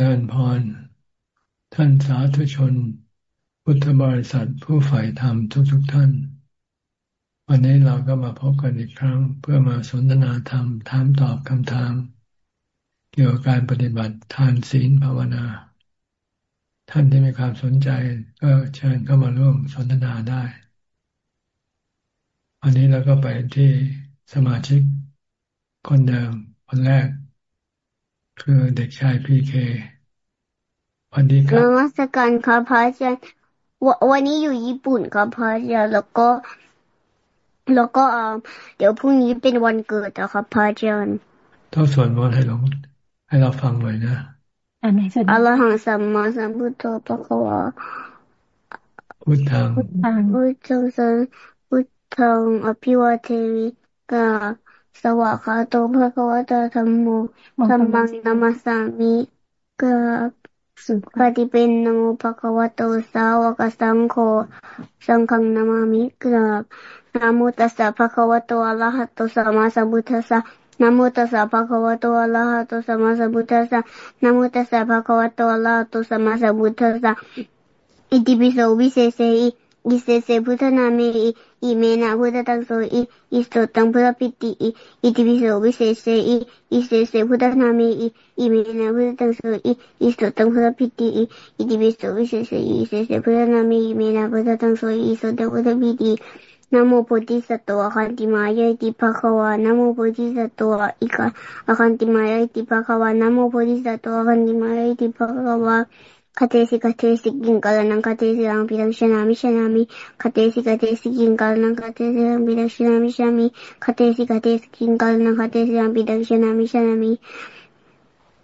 ริญพร ท่านสาธุชน พุทธบริษัทผู้ใฝ่ธรรมทุกๆทท่าน วันนี้เราก็มาพบกันอีกครั้ง เพื่อมาสนทนาธรรมถามตอบคำถาม เกี่ยวกับการปฏิบัติทานศีลภาวนา ท่านที่มีความสนใจก็เชิญเข้ามาร่วมสนทนาได้วันนี้เราก็ไปที่สมาชิกคนเดิมคนแรก คือเด็กชายพีเควันดีครับนมัสการครับพระอาจารย์วันนี้อยู่ญี่ปุ่นครับพระอาจารย์แล้วก็ แล้วก็เดี๋ยวพรุ่งนี้เป็นวันเกิดนะครับพระอาจารย์ต้องสวดมนต์ให้เราให้เราฟังหน่อยนะอัลลอฮฺสัมมาสัมพุทโธพระควาพุทธังพุทธังสัมพุทธังอภิวาเทมิ กราบ สวากขาโตภะคะวะตาธัมโมธัมมังนะมัสสามิกราบ สุปะฏิปันโนภะคะวะโตสาวะกะสังโฆสังฆังนะมามิกับ นะโมตัสสะภะคะวะโตอะระหะโตสัมมาสัมพุทธัสสะนโมตัสสะภะคะวะโตอะระหะโตสัมมาสัมพุทธัสสะนโมตัสสะภะคะวะโตอะระหะโตสัมมาสัมพุทธัสสะอิติปิโสวิเศษอิเสอิอิเศษเสพุทธนาเมอิ y mena huda tang so i isto tang buda piti i itibiso bisese i isese huda nami i y mena huda tang so i isto tang buda piti i itibiso bisese y isese huda nami y mena huda tang so y isto tang buda piti ナモボディサトワハンティマヤイティパカワ、ナモボディサトワイカ、アハンティマヤイティパカワ、ナモボディサトワハンティマヤイティパカワ、 가테시 가테시 긴가라난 가테시랑 비랑 샤나미 샤나미 가테시 가테시 긴가라난 가테시랑 비랑 샤나미 샤나미 가테시 가테시 긴가라난 가테시랑 비랑 샤나미 샤나미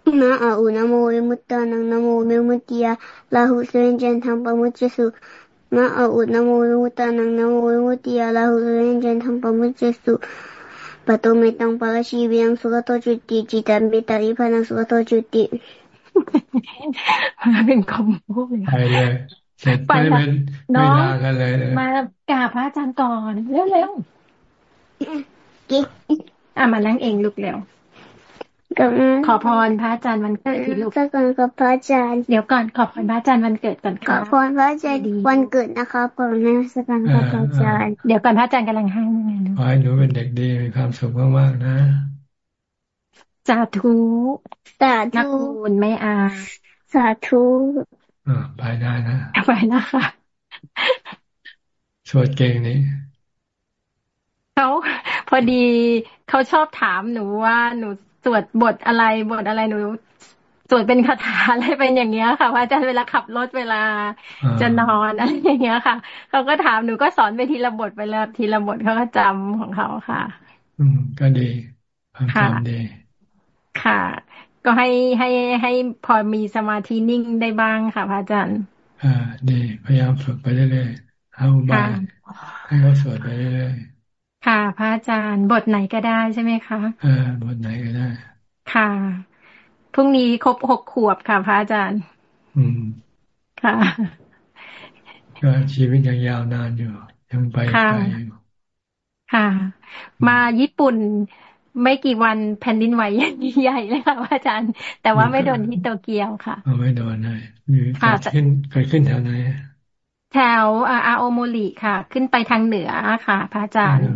ना आओ नमो विमुत्ता नमो विमुत्तिया लाहु सुरेंजन थम्पा मुच्चसु ना आओ नमो विमुत्ता नमो विमुत्तिया लाहु सुरेंजन थम्पा मुच्चसु पतो में तंग पाला शिवियं सुगतो चुट्टी चितंबे तारीफा नंग सुगतो चुट्टी lahu surenjan thampa muchasu Pato metang palashi biang sugato jutti jitan betari panang sugato jutti เป็นคำพูดไปเลยเสร็จไปเป็นเวลากันเลยมากราบพระอาจารย์ก่อนเร็วๆอะมานั่งเองลูกเร็วขอพรพระอาจารย์วันเกิดที่ลูกขอพรพระอาจารย์เดี๋ยวก่อนขอพรพระอาจารย์วันเกิดก่อนขอพรพระอาจารย์วันเกิดนะคะก่อนนะสักการพระอาจารย์เดี๋ยวก่อนพระอาจารย์กำลังให้ยังไงขอให้หนูเป็นเด็กดีมีความสุขมากๆนะ สาธุสาธุนักบุญไม่อาสาธุอ่าไปได้นะไปนะคะสวดเก่งนี้เขาพอดีเขาชอบถามหนูว่าหนูสวดบทอะไรบทอะไรหนูสวดเป็นคาถาอะไรเป็นอย่างเงี้ยค่ะว่าจะเวลาขับรถเวลาจะนอนอะไรอย่างเงี้ยค่ะเขาก็ถามหนูก็สอนไปทีละบทไปแล้วทีละบทเขาก็จำของเขาค่ะ อืมก็ดีความจำดี ค่ะ ก็ให้ให้ให้พอมีสมาธินิ่งได้บ้างค่ะพระอาจารย์อ่าดีพยายามฝึกไปเรื่อยๆเอาบายให้เขาสวดไปเรื่อยๆค่ะ พระอาจารย์บทไหนก็ได้ใช่ไหมคะอ่าบทไหนก็ได้ ค่ะพรุ่งนี้ครบหกขวบค่ะพระอาจารย์ อืมค่ะก็ชีวิตยังยาวนานอยู่ ยังไปไกลอยู่ค่ะ มาญี่ปุ่น ไม่กี่วันแผ่นดินไหวใหญ่เลยค่ะอาจารย์ แต่ว่าไม่โดนที่โตเกียวค่ะไม่โดนเลยเกิดขึ้นเกิดขึ้นแถวไหนแถวอาโอโมริค่ะ ขึ้นไปทางเหนือค่ะพระอาจารย์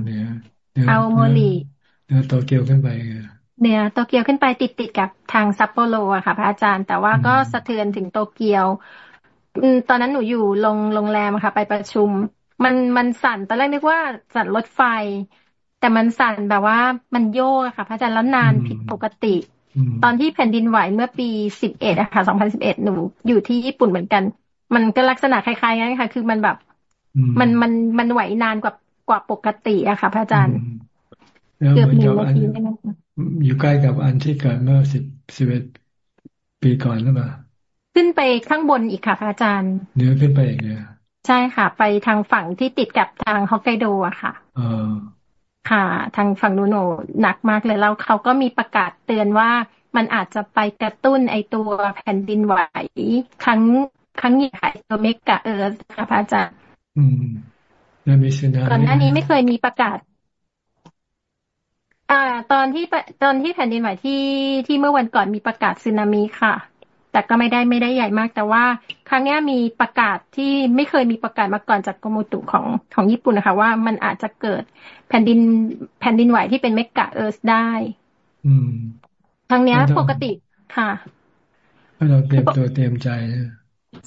อาโอโมริเหนือโตเกียวขึ้นไปเหนือโตเกียวขึ้นไปติดติดกับทางซัปโปโรอะค่ะ พระอาจารย์ แต่ว่าก็สะเทือนถึงโตเกียวตอนนั้นหนูอยู่โรงโรงแรมค่ะ ไปประชุม มันมันสั่นตอนแรกนึกว่าสั่นรถไฟ แต่มันสั่นแบบว่ามันโยกค่ะ พระอาจารย์แล้วนานผิดปกติ ตอนที่แผ่นดินไหวเมื่อปีสิบเอ็ดอะค่ะสองพันสิบเอ็ดหนูอยู่ที่ญี่ปุ่นเหมือนกัน มันก็ลักษณะคล้ายๆกันค่ะ คือมันแบบ มันมันมันไหวนานกว่ากว่าปกติอะค่ะ พระอาจารย์เกือบหนึ่งนาทีอยู่ใกล้กับอันที่เกิดเมื่อสิบสิบเอ็ดปีก่อนหรือเปล่าขึ้นไปข้างบนอีกค่ะพระอาจารย์เนื้อขึ้นไปอีกเลยใช่ค่ะ ไปทางฝั่งที่ติดกับทางฮอกไกโดอะค่ะอ ค่ะ ทางฝั่งนูโนหนักมากเลยแล้วเขาก็มีประกาศเตือนว่ามันอาจจะไปกระตุ้นไอตัวแผ่นดินไหว ครั้งครั้งใหญ่ตัวเมกะเอิร์ธค่ะพระอาจารย์อืมแล้วมีสึนามิก่อนหน้านี้ไม่เคยมีประกาศ อ่า ตอนที่ตอนที่แผ่นดินไหวที่ที่เมื่อวันก่อนมีประกาศสึนามิค่ะ แต่ก็ไม่ได้ไม่ได้ใหญ่มาก แต่ว่า ครั้งนี้มีประกาศที่ไม่เคยมีประกาศมาก่อนจากกรมอุตุของของญี่ปุ่นนะคะ ว่ามันอาจจะเกิด แผ่นดินแผ่นดินไหวที่เป็นเมกะเอิร์ธได้ อืมครั้งนี้ปกติค่ะให้เราเตรียมตัวเตรียมใจ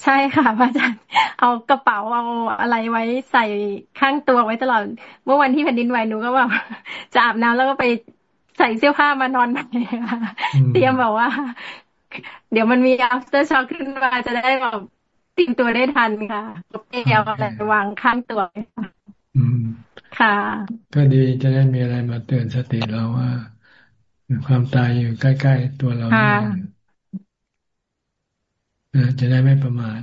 ใช่ค่ะพระอาจารย์เอากระเป๋าเอาอะไรไว้ใส่ข้างตัวไว้ตลอด เมื่อวันที่แผ่นดินไหวหนูก็แบบจะอาบน้ำแล้วก็ไปใส่เสื้อผ้ามานอนใหม่ค่ะเตรียมแบบว่า เดี๋ยวมันมี after shock ขึ้นมาจะได้แบบติดตัวได้ทันค่ะเอวอะไรวางข้างตัว ค่ะ ก็ดีจะได้มีอะไรมาเตือนสติเราว่า ความตายอยู่ใกล้ ๆ ตัวเราจะได้ไม่ประมาท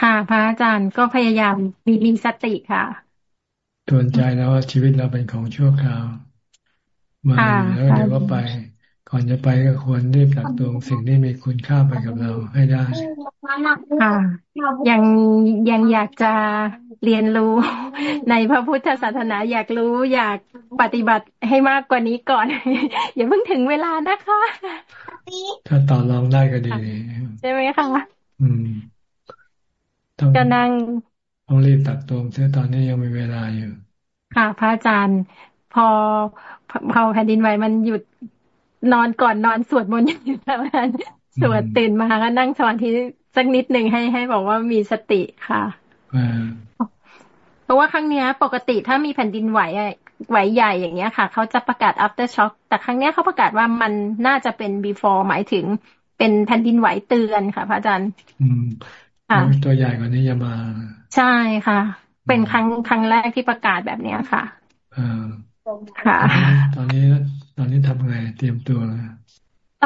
ค่ะ พระอาจารย์ก็พยายามมีมีสติค่ะทวนใจแล้วว่าชีวิตเราเป็นของชั่วคราว มาแล้วเดี๋ยวก็ไป ก่อนจะไปก็ควรรีบตักตวงสิ่งที่มีคุณค่าไปกับเราให้ได้ ค่ะยังยังอยากจะเรียนรู้ ในพระพุทธศาสนาอยากรู้อยากปฏิบัติให้มากกว่านี้ก่อน อย่าเพิ่งถึงเวลานะคะ ถ้าต่อรองได้ก็ดี ใช่ไหมคะอืมต้องจะนั่งต้องรีบตักตวงเสียตอนนี้ยังมีเวลาอยู่ ค่ะ พระอาจารย์ พอพอแผ่นดินไหวมันหยุดนอนก่อนนอนสวดมนต์อยู่แล้วนั้นสวดตื่นมาก็นั่งสมาธิ สักนิดหนึ่งให้ให้บอกว่ามีสติค่ะเพราะว่าครั้งนี้ปกติถ้ามีแผ่นดินไหวไหวใหญ่อย่างเงี้ยค่ะ เขาจะประกาศ after shock แต่ครั้งนี้เขาประกาศว่ามันน่าจะเป็น before หมายถึงเป็นแผ่นดินไหวเตือนค่ะ พระอาจารย์อืมตัวใหญ่กว่านี้จะมา ใช่ค่ะ เป็นครั้งครั้งแรกที่ประกาศแบบเนี้ยค่ะอ่าค่ะ ตอนนี้ตอนนี้ทำไงเตรียมตัวต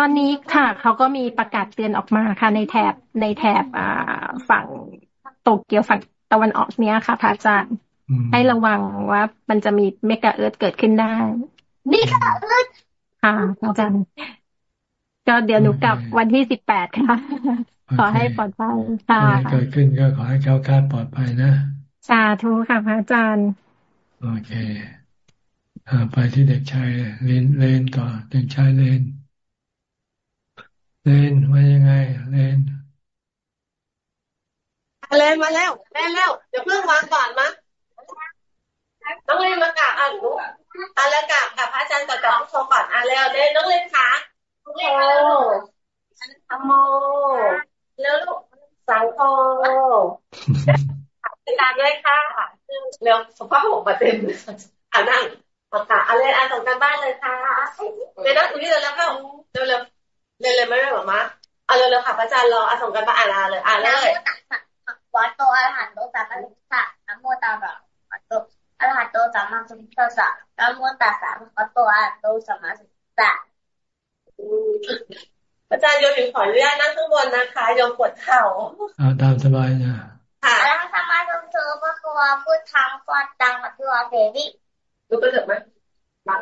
อนนี้ค่ะ เขาก็มีประกาศเตือนออกมาค่ะ ในแถบในแถบอ่าฝั่งโตเกียวฝั่งตะวันออกเนี้ยค่ะพระอาจารย์ให้ระวังว่ามันจะมีเมกะเอิร์ธเกิดขึ้นได้เมกะเอิร์ธค่ะอาจารย์ก็เดี๋ยวหนูกลับวันที่สิบแปดค่ะ ขอให้ปลอดภัยค่ะเกิดขึ้นก็ขอให้เขาคาดปลอดภัยนะสาธุค่ะพระอาจารย์ โอเคไปที่เด็กชายเลนเลนต่อเด็กชายเลน เลนว่ายังไงเลนเลนมาแล้วเลนแล้วเดี๋ยวเพิ่งวางก่อนมั้งต้องเล่นมากราบอ่านรู้อ่านแล้วกราบกับพระอาจารย์ก่อนกับผู้ชมก่อนอ่านแล้วเล่นต้องเล่นค่ะโอ้ธรรมโมแล้วลูกสังโฆอาจารย์ด้วยค่ะเร็วสภาพผมมาเต็มอ่านั่งมาค่ะอะไรอ่านส่งกันบ้านเลยค่ะเดี๋ยวนะอุ้ยเร็วแล้วก็เร็ว เร็วเร็วเร็วไม่ได้หรอมะเอาเร็วเร็วค่ะพระอาจารย์รออ่านส่งกันบ้านอ่านเลยอ่านเลยวัดโตอรหันโตสัมมาสัมพุทธะนะโมตัสสะวัดโตอรหันโตสัมมาสัมพุทธัสสะนะโมตัสสะวัดโตอรหันโตสัมมาสัมพุทธะอาจารย์โยมขออนุญาตนั่งข้างบนนะคะโยมปวดเข่าอ่าตามสบายนะค่ะแล้วสมาธิเธอพระคัวพุทธังฟัดตังมัทุอาเสวิรู้ไปเถอะไหมบัง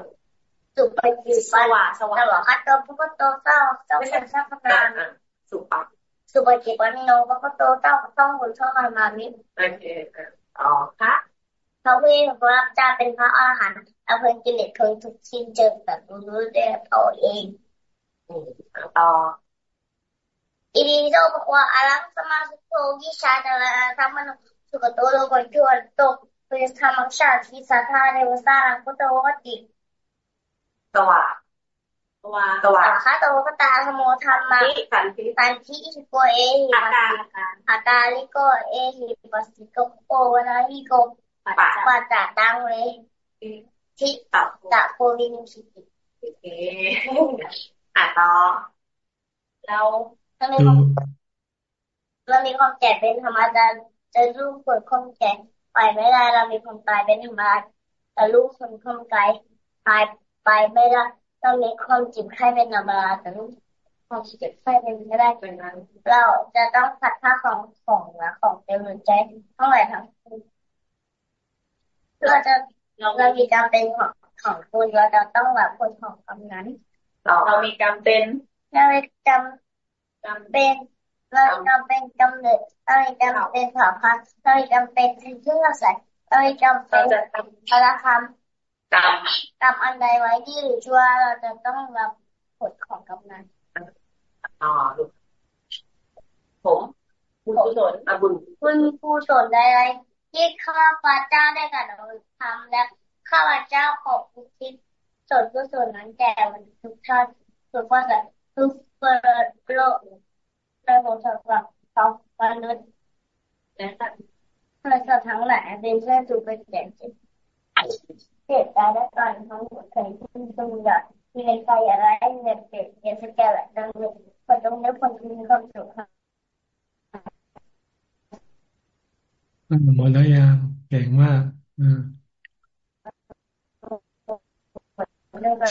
สุปฏิสวะสวะคัตโตพุทโตเจ้าเจ้าเป็นสัพพนานสุปสุปฏิปันโนพระโตเจ้าต้องบุญช่องมามิโอเคอ๋อค่ะเขาพี่พระเจ้าเป็นพระอรหันต์อภิกิเลสเคยถูกชิ้นเจอแบบรู้ได้เอาเองต่ออิริโตภควาอรังสมาสุโตกิชาตระธรรมนุสุกโตโลกุจวนโตเปธรรมชาติสัทธาเรวสารังพุทโธวัติ ตวะตวะตวะข้าโตพตาธโมธรรมะสันติสันทิโกเอหิอาการอาการลิโกเอหิปัสสิโกโอวนาหิโกปัจจตังเวทิตตะโพวินิสิติโอเคอะต่อแล้วถ้ามีความเรามีความแก่เป็นธรรมดาจะลูกคนความแก่ไปไม่ได้เรามีความตายเป็นธรรมดาแต่ลูกคนความไกลตาย ไปไม่ได้เรามีความจิตไข้เป็นธรรมดาแต่ลูกความเจ็บไข้เป็นไม่ได้เป็นนั้นเราจะต้องผัดผ้าของของและของเต็มใจเท่าไหร่ทั้งคู่เพื่อจะเรามีจำเป็นของของคุณเราจะต้องแบบคนของคำนั้น เรามีกรรมเป็นเรามีจำจำเป็นเราจำเป็นกำเนิดเราจำเป็นสาพันเราจำเป็นที่เชื่อใส่เราจำเป็นพระคำ กรรมกรรมอันใดไว้ที่หรือชั่วเราจะต้องรับผลของกรรมนั้นอ๋อผมบุญกุศลอบุญบุญกุศลใดที่ข้าพเจ้าได้กระทำและข้าพเจ้าขอบคุณที่ส่วนกุศลนั้นแก่ทุกท่านทุกว่าทุกเปิดโลกและผลสำหรับเขามนุษย์และสัตว์ทั้งหลายเป็นเพื่อนจูเป็นแก่จิต เหตุการณ์และการทั้งหมดเคยขึ้นตรงอย่างที่ในใจอะไรเงินเก็บเงินสแกนและดังนี้คนตรงนี้คนมีความสุขหมดแล้วยังเก่งมาก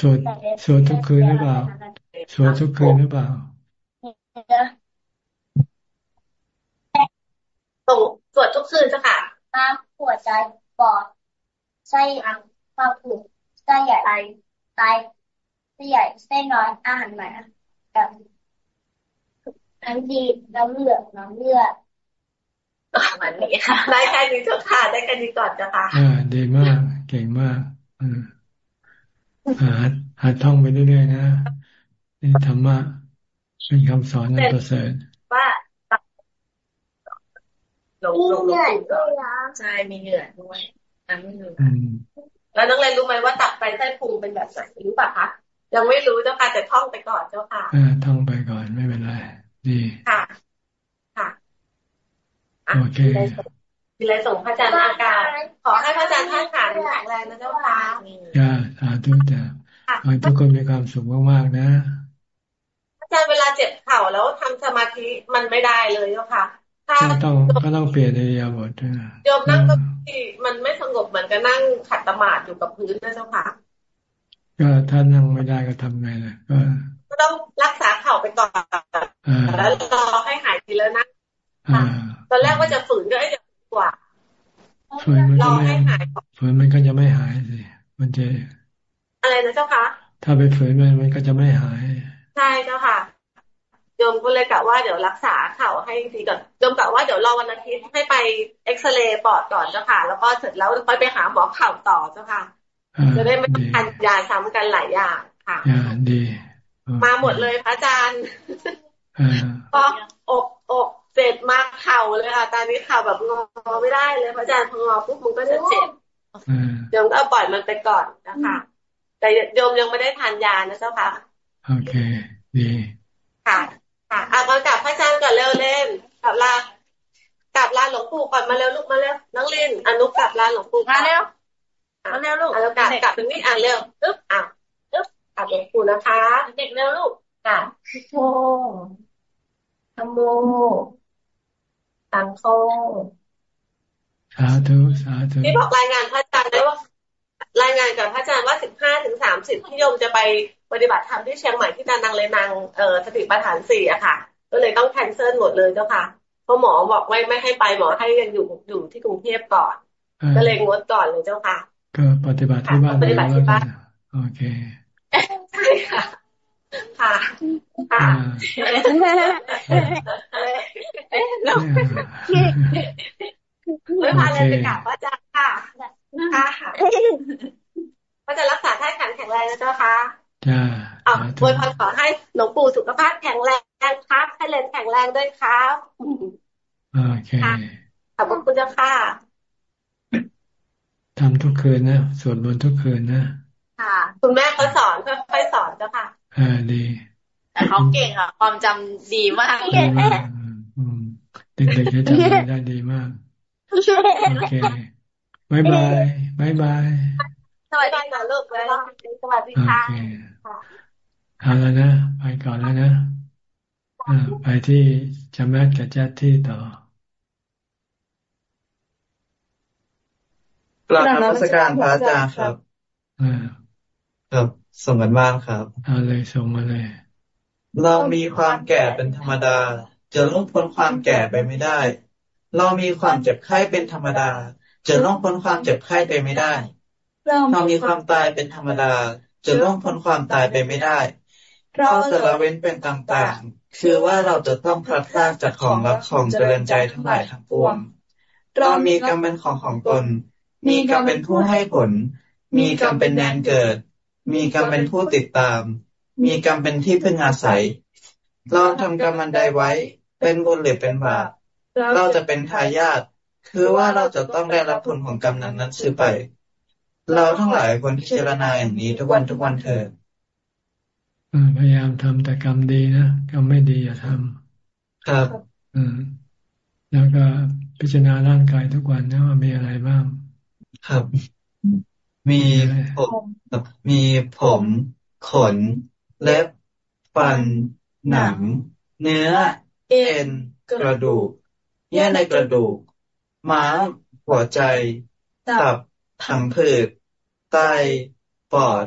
สวดสวดทุกคืนหรือเปล่าสวดทุกคืนหรือเปล่าส่งสวดทุกคืนจ้ะค่ะน้ำหัวใจปอดไส้อัง ความผืดไส้ใหญ่ไตไตไส้ใหญ่ไส้น้อยอาหารใหม่กับทั้งดีน้ำเลือดน้ำเลือดเหมือนนี้ค่ะได้แค่นี้เถอะค่ะ ได้แค่นี้ก่อนจ้ะค่ะอ่าดีมาก เก่งมากอืมหัดหัดท่องไปเรื่อยๆนะนี่ธรรมะเป็นคำสอนนันประเสริฐว่าลงลงลงใช่มีเหงื่อด้วยน้ำไม่รู้ แล้วน้องเรนรู้ไหมว่าตับไตไส้พุงเป็นแบบไหนรู้ป่ะคะยังไม่รู้เจ้าค่ะแต่ท่องไปก่อนเจ้าค่ะอ่าท่องไปก่อนไม่เป็นไรดีค่ะ ค่ะโอเคมีอะไรส่งพระอาจารย์อาการขอให้พระอาจารย์ท่านขาแข็งแรงนะเจ้าค่ะจ้าสาธุจ้าขอให้ทุกคนมีความสุขมากๆนะอาจารย์เวลาเจ็บเข่าแล้วทำสมาธิมันไม่ได้เลยเจ้าค่ะ ก็ต้องก็ต้องเปลี่ยนในยาบทโยมนั่งก็ที่มันไม่สงบเหมือนกับนั่งขัดตมาดอยู่กับพื้นนะเจ้าค่ะ ก็ถ้านั่งไม่ได้ก็ทำไงล่ะก็ก็ต้องรักษาเข่าไปก่อนแล้วรอให้หายทีแล้วนะตอนแรกว่าจะฝืนก็จะกว่าฝืนมันก็ไม่ฝืนมันก็จะไม่หายสิมันจะอะไรนะเจ้าคะถ้าไปฝืนมันมันก็จะไม่หาย ใช่เจ้าค่ะ โยมก็เลยกะว่าเดี๋ยวรักษาเข่าให้ดีก่อนโยมกะว่าเดี๋ยวรอวันอาทิตย์ให้ไปเอ็กซเรย์ปอดก่อนเจ้าค่ะ แล้วก็เสร็จแล้วค่อยไปหาหมอเข่าต่อเจ้าค่ะจะได้ไม่ทานยาซ้ำกันหลายอย่างค่ะดี มาหมดเลยพระอาจารย์ก็อกอกเจ็บมากเข่าเลยค่ะ ตอนนี้เข่าแบบงอไม่ได้เลยพระอาจารย์พองอปุ๊บมันก็จะเจ็บโยมก็ปล่อยมันไปก่อนนะคะแต่โยมยังไม่ได้ทานยานะเจ้าค่ะ โอเค ดี ค่ะ ค่ะเอาก่อนกลับพระอาจารย์ก่อนเร็วเล่นกลับลากลับลาหลวงปู่ก่อนมาเร็วลูกมาเร็วน้องลินอนุกลับลาหลวงปู่มาเร็วมาเร็วลูกอะกลับกลับตรงนี้อะเร็วปึ๊บอะปึ๊บกลับหลวงปู่นะคะ เด็กเร็วลูกค่ะโมธรรมโมตังโคสาธุสาธุที่บอกรายงานพระอาจารย์ได้ว่ารายงานกับพระอาจารย์ว่าสิบห้าถึงสามสิบที่โยมจะไป ปฏิบัติธรรมที่เชียงใหม่ที่นานังเลยนางเอ่อสติปัฏฐานสี่อะค่ะ ก็เลยต้องแคนเซิลหมดเลยเจ้าค่ะเพราะหมอบอกไม่ไม่ให้ไปหมอให้ยังอยู่อยู่ที่กรุงเทพก่อน ก็เลยงดก่อนเลยเจ้าค่ะ ก็ปฏิบัติที่บ้านปฏิบัติที่บ้านโอเคใช่ค่ะค่ะค่ะไม่พาเลยไปกลับว่าจะค่ะค่ะก็จะรักษาท่าขันแข็งแรงนะเจ้าค่ะ จ้าอะอวยพรขอให้หลวงปู่สุขภาพแข็งแรงครับ ให้เลนแข็งแรงด้วยครับโอเคขอบคุณเจ้าค่ะทำทุกคืนนะสวดมนต์ทุกคืนนะค่ะ คุณแม่เขาสอนค่อยๆสอนเจ้าค่ะอ่าดี แต่เขาเก่งอะ ความจำดีมากดีมากเด็กๆจะจำได้ดีมากโอเค bye bye bye byeสวัสดีค่ะลูกแล้วสวัสดีค่ะ เอาแล้วนะไปก่อนแล้วนะไปที่จำแม่กับแจ๊ที่ต่อกราบนมัสการพระอาจารย์ครับครับส่งกันบ้างครับเอาเลยส่งมาเลย เรามีความแก่เป็นธรรมดา จะล่วงพ้นความแก่ไปไม่ได้ เรามีความเจ็บไข้เป็นธรรมดา จะล่วงพ้นความเจ็บไข้ไปไม่ได้ เรามีความตายเป็นธรรมดา จะล่วงพ้นความตายไปไม่ได้เราจะละเว้นเป็นต่างๆ คือว่าเราจะต้องพลัดพรากจากของรักของเจริญใจทั้งหลายทั้งปวง เรามีกรรมเป็นของของตน มีกรรมเป็นผู้ให้ผล มีกรรมเป็นแดนเกิด มีกรรมเป็นผู้ติดตาม มีกรรมเป็นที่พึ่งอาศัย เราทำกรรมอันใดไว้ เป็นบุญหรือเป็นบาป เราจะเป็นทายาท คือว่าเราจะต้องได้รับผลของกรรมนั้นนั้นสืบไป เราทั้งหลายควรพิจารณาอย่างนี้ทุกวันทุกวันเถิดพยายามทำแต่กรรมดีนะกรรมไม่ดีอย่าทำครับ อืมแล้วก็พิจารณาร่างกายทุกวันนะว่ามีอะไรบ้าง ครับ มีผมมีผมขน เล็บฟัน หนัง เนื้อ เอ็น กระดูกเยื่อในกระดูก ม้ามหัวใจ ตับ ถังผืดไตปอด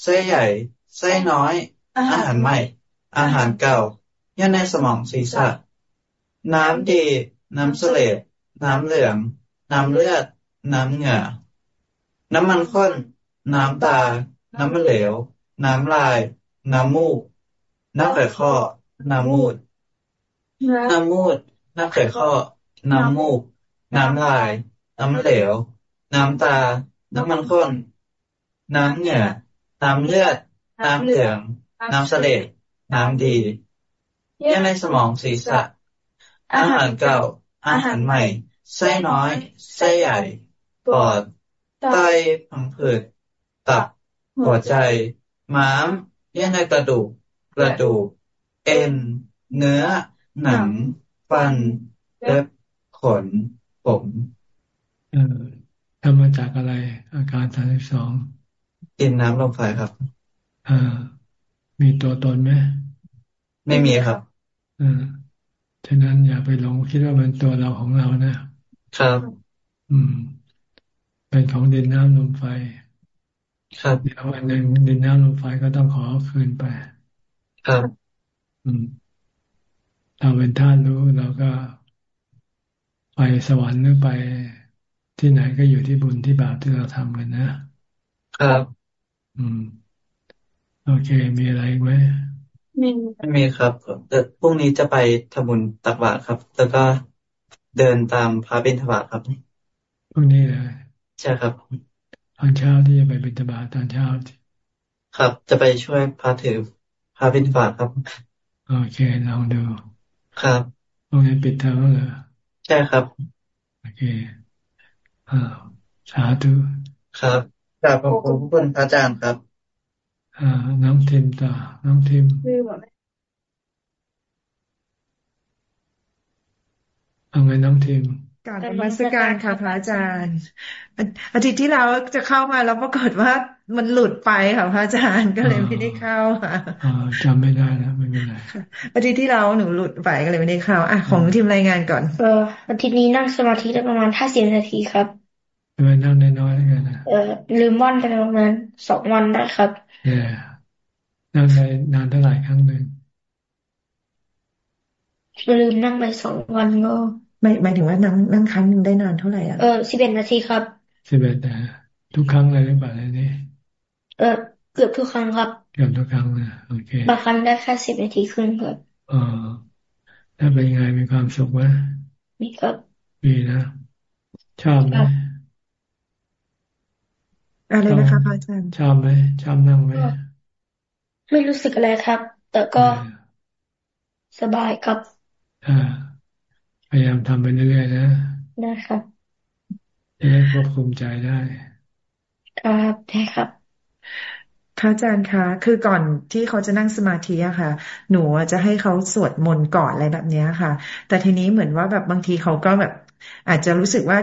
ไส้ใหญ่ไส้น้อย อาหารใหม่ อาหารเก่าเยื่อในสมองศีรษะ น้ำดี น้ำเสลดน้ำเหลือง น้ำเลือด น้ำเหงื่อ น้ำมันข้น น้ำตา น้ำมันเหลว น้ำลาย น้ำมูก น้ำไข่ข้อ น้ำมูด น้ำมูด น้ำไข่ข้อ น้ำมูก น้ำลาย น้ำเหลว น้ำตา น้ำมันข้น น้ำเหงื่อ น้ำเลือด น้ำเหลือง น้ำเสลดน้ำดี เยื่อในสมองศีรษะ อาหารเก่า อาหารใหม่ ไส้น้อย ไส้ใหญ่ ปอด ไตพังผืด ตับ หัวใจ ม้าม เยื่อในกระดูก กระดูก เอ็น เนื้อ หนัง ฟัน เล็บ ขน ผม ทำมาจากอะไร อาการสามสิบสองกินน้ำลมไฟครับอ่ามีตัวตนไหมไม่มีครับอ่าฉะนั้นอย่าไปหลงคิดว่ามันตัวเราของเรานะครับ อืม เป็นของดินน้ำลมไฟ ครับเดี๋ยววันหนึ่งดินน้ำลมไฟก็ต้องขอคืนไป ครับ อืมเราเป็นท่านรู้เราก็ไปสวรรค์หรือไป ที่ไหนก็อยู่ที่บุญที่บาปที่เราทำกันนะ ครับ อืม โอเค มีอะไรไหมไม่ไม่มีครับแต่พรุ่งนี้จะไปทำบุญตักบาตรครับ แล้วก็เดินตามพระบิณฑบาตครับพรุ่งนี้เลยใช่ครับตอนเช้าที่จะไปบิณฑบาตตอนเช้า ครับ จะไปช่วยพระถือพระบิณฑบาตครับ โอเคลองดู ครับพรุ่งนี้ปิดเทอมเหรอใช่ครับ โอเคอ่า สาธุครับกราบขอบคุณพระอาจารย์ครับอ่าน้องทิมต่อ น้องทิมเอาไงน้องทิม การนมัสการค่ะพระอาจารย์ อาทิตย์ที่เราจะเข้ามาแล้วปรากฏว่ามันหลุดไปค่ะพระอาจารย์ก็เลยไม่ได้เข้าค่ะจำไม่ได้แล้วไม่เป็นไรอาทิตย์ที่เราหนูหลุดไปก็เลยไม่ได้เข้าอะของทีมรายงานก่อน เอออาทิตย์นี้นั่งสมาธิได้ประมาณห้าสิบนาทีครับทำไมนั่งน้อยๆกันนะเออลืมวันไปประมาณสองวันได้ครับเออนั่งได้นานเท่าไหร่ครั้งหนึ่งลืมนั่งไปสองวันก็ ไม่หมายถึงว่านั่งนั่งครั้งหนึ่งได้นานเท่าไหร่อะเออสิบเอ็ดนาทีครับสิบเอ็ดนะทุกครั้งเลยหรือเปล่านี่เออเกือบทุกครั้งครับ เกือบทุกครั้งนะโอเคบางครั้งได้แค่สิบนาทีครึ่งครับอ๋อถ้าเป็นไงมีความสุขไหมมีครับมีนะชอบไหมอะไรนะคะพระอาจารย์ชอบไหมชอบนั่งไหมไม่รู้สึกอะไรครับ แต่ก็สบายครับ อ่า พยายามทำไปเรื่อยๆนะ ได้ครับจะได้ควบคุมใจได้ครับได้ครับพระอาจารย์คะ คือก่อนที่เขาจะนั่งสมาธิอะค่ะ หนูจะให้เขาสวดมนต์ก่อนอะไรแบบนี้ค่ะ แต่ทีนี้เหมือนว่าแบบบางทีเขาก็แบบ อาจจะรู้สึกว่า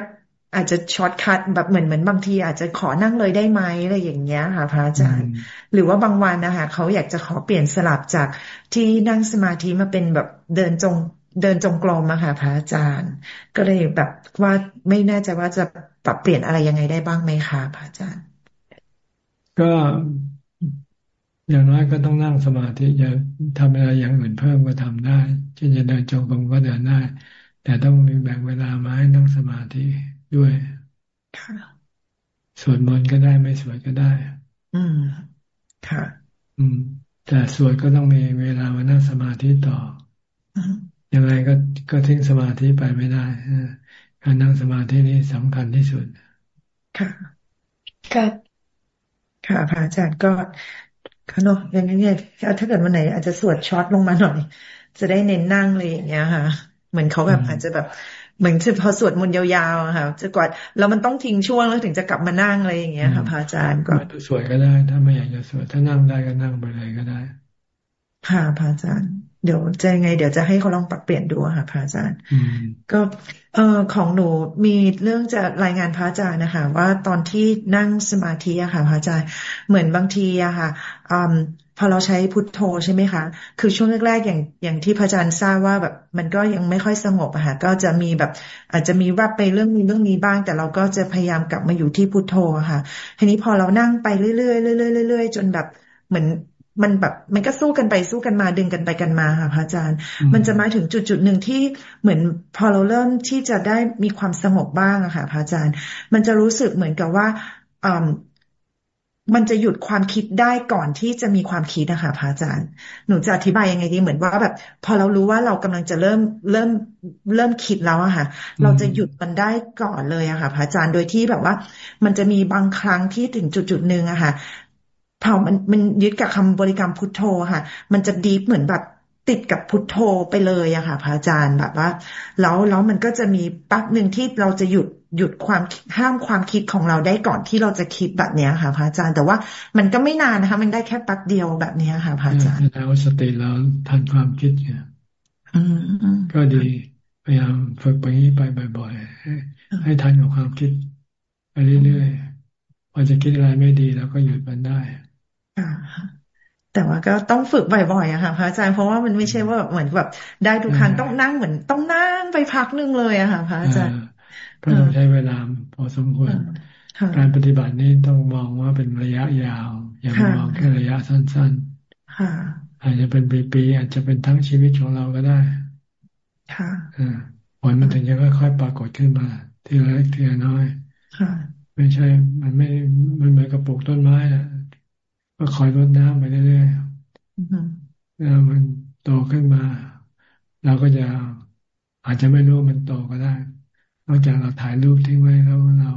อาจจะ shortcut แบบเหมือนเหมือนบางทีอาจจะขอนั่งเลยได้ไหมอะไรอย่างเงี้ยค่ะพระอาจารย์ หรือว่าบางวันนะคะเขาอยากจะขอเปลี่ยนสลับจากที่นั่งสมาธิมาเป็นแบบเดินจง เดินจงกรมอะค่ะพระอาจารย์ ก็เลยแบบว่าไม่แน่ใจว่าจะปรับเปลี่ยนอะไรยังไงได้บ้างไหมคะพระอาจารย์ ก็อย่างน้อยก็ต้องนั่งสมาธิอย่าทำอะไรอย่างอื่นเพิ่มก็ทำได้เช่นจะเดินจงกรมก็เดินได้ แต่ต้องมีแบ่งเวลามาให้นั่งสมาธิด้วยสวดมนต์ก็ได้ไม่สวดก็ได้ อืมค่ะ อืม แต่สวดก็ต้องมีเวลามานั่งสมาธิต่อ ยังไงก็ก็ทิ้งสมาธิไปไม่ได้การนั่งสมาธินี้สำคัญที่สุด ค่ะครับค่ะพระอาจารย์ก็ค่ะเนาะอย่างนี้เนี่ยถ้าเกิดวันไหน อาจจะสวดช็อตลงมาหน่อย จะได้เน้นนั่งเลยอย่างเงี้ยค่ะ เหมือนเขาแบบอาจจะแบบเหมือนพอสวดมนต์ยาวๆค่ะจะกว่าแล้วมันต้องทิ้งช่วงแล้วถึงจะกลับมานั่งอะไรอย่างเงี้ยค่ะพระอาจารย์ก็สวดก็ได้ ถ้าไม่อยากจะสวดถ้านั่งได้ก็นั่งไปเลยก็ได้ ค่ะพระอาจารย์ เดี๋ยวจะยังไง เดี๋ยวจะให้เขาลองปรับเปลี่ยนดูค่ะพระอาจารย์ก็เอ่อของหนูมีเรื่องจะรายงานพระอาจารย์นะคะ ว่าตอนที่นั่งสมาธิอะค่ะพระอาจารย์เหมือนบางทีอะค่ะอืมพอเราใช้พุทโธใช่ไหมคะ คือช่วงแรกๆอย่างอย่างที่พระอาจารย์ทราบว่าแบบมันก็ยังไม่ค่อยสงบอะค่ะก็จะมีแบบ อาจจะมีรับไปเรื่องนี้เรื่องนี้บ้าง แต่เราก็จะพยายามกลับมาอยู่ที่พุทโธค่ะ ทีนี้พอเรานั่งไปเรื่อยๆเรื่อยๆเรื่อยๆจนแบบเหมือน มันแบบมันก็สู้กันไปสู้กันมาดึงกันไปกันมาค่ะพระอาจารย์ มันจะมาถึงจุดจุดหนึ่งที่เหมือนพอเราเริ่มที่จะได้มีความสงบบ้างอะค่ะพระอาจารย์ มันจะรู้สึกเหมือนกับว่าอ่ามันจะหยุดความคิดได้ก่อนที่จะมีความคิดนะคะพระอาจารย์ หนูจะอธิบายยังไงดีเหมือนว่าแบบ พอเรารู้ว่าเรากำลังจะเริ่มเริ่มเริ่มคิดแล้วอะค่ะ เราจะหยุดมันได้ก่อนเลยอะค่ะพระอาจารย์โดยที่แบบว่า มันจะมีบางครั้งที่ถึงจุดจุดหนึ่งอะค่ะ พอมันมันยึดกับคำบริกรรมพุทโธค่ะ มันจะดีเหมือนแบบติดกับพุทโธไปเลยอะค่ะพระอาจารย์แบบว่า แล้วแล้วมันก็จะมีปั๊บหนึ่งที่เราจะหยุดหยุดความห้ามความคิดของเราได้ก่อนที่เราจะคิดแบบนี้ค่ะพระอาจารย์ แต่ว่ามันก็ไม่นานนะคะ มันได้แค่ปั๊บเดียวแบบนี้ค่ะพระอาจารย์แล้วสติเราทันความคิดเนี่ยก็ดีพยายามฝึกไปนี้ไปบ่อยๆให้ทันกับความคิดไปเรื่อยๆพอจะคิดอะไรไม่ดีเราก็หยุดมันได้ แต่ว่าก็ต้องฝึกบ่อยๆอะค่ะพระอาจารย์เพราะว่ามันไม่ใช่ว่าเหมือนแบบได้ทุกครั้งต้องนั่งเหมือนต้องนั่งไปพักนึงเลยอะค่ะพระอาจารย์ก็ต้องใช้เวลาพอสมควรการปฏิบัตินี้ต้องมองว่าเป็นระยะยาว อย่ามองแค่ระยะสั้นๆอาจจะเป็นปีๆอาจจะเป็นทั้งชีวิตของเราก็ได้ค่ะผลมันถึงจะค่อยๆปรากฏขึ้นมา ทีละเล็กทีละน้อยไม่ใช่ มันไม่มันเหมือนกับปลูกต้นไม้อะ ก็คอยรดน้ำไปเรื่อยๆแล้วมันโตขึ้นมา เราก็จะอาจจะไม่รู้มันโตก็ได้ นอกจากเราถ่ายรูปทิ้งไว้แล้วเรา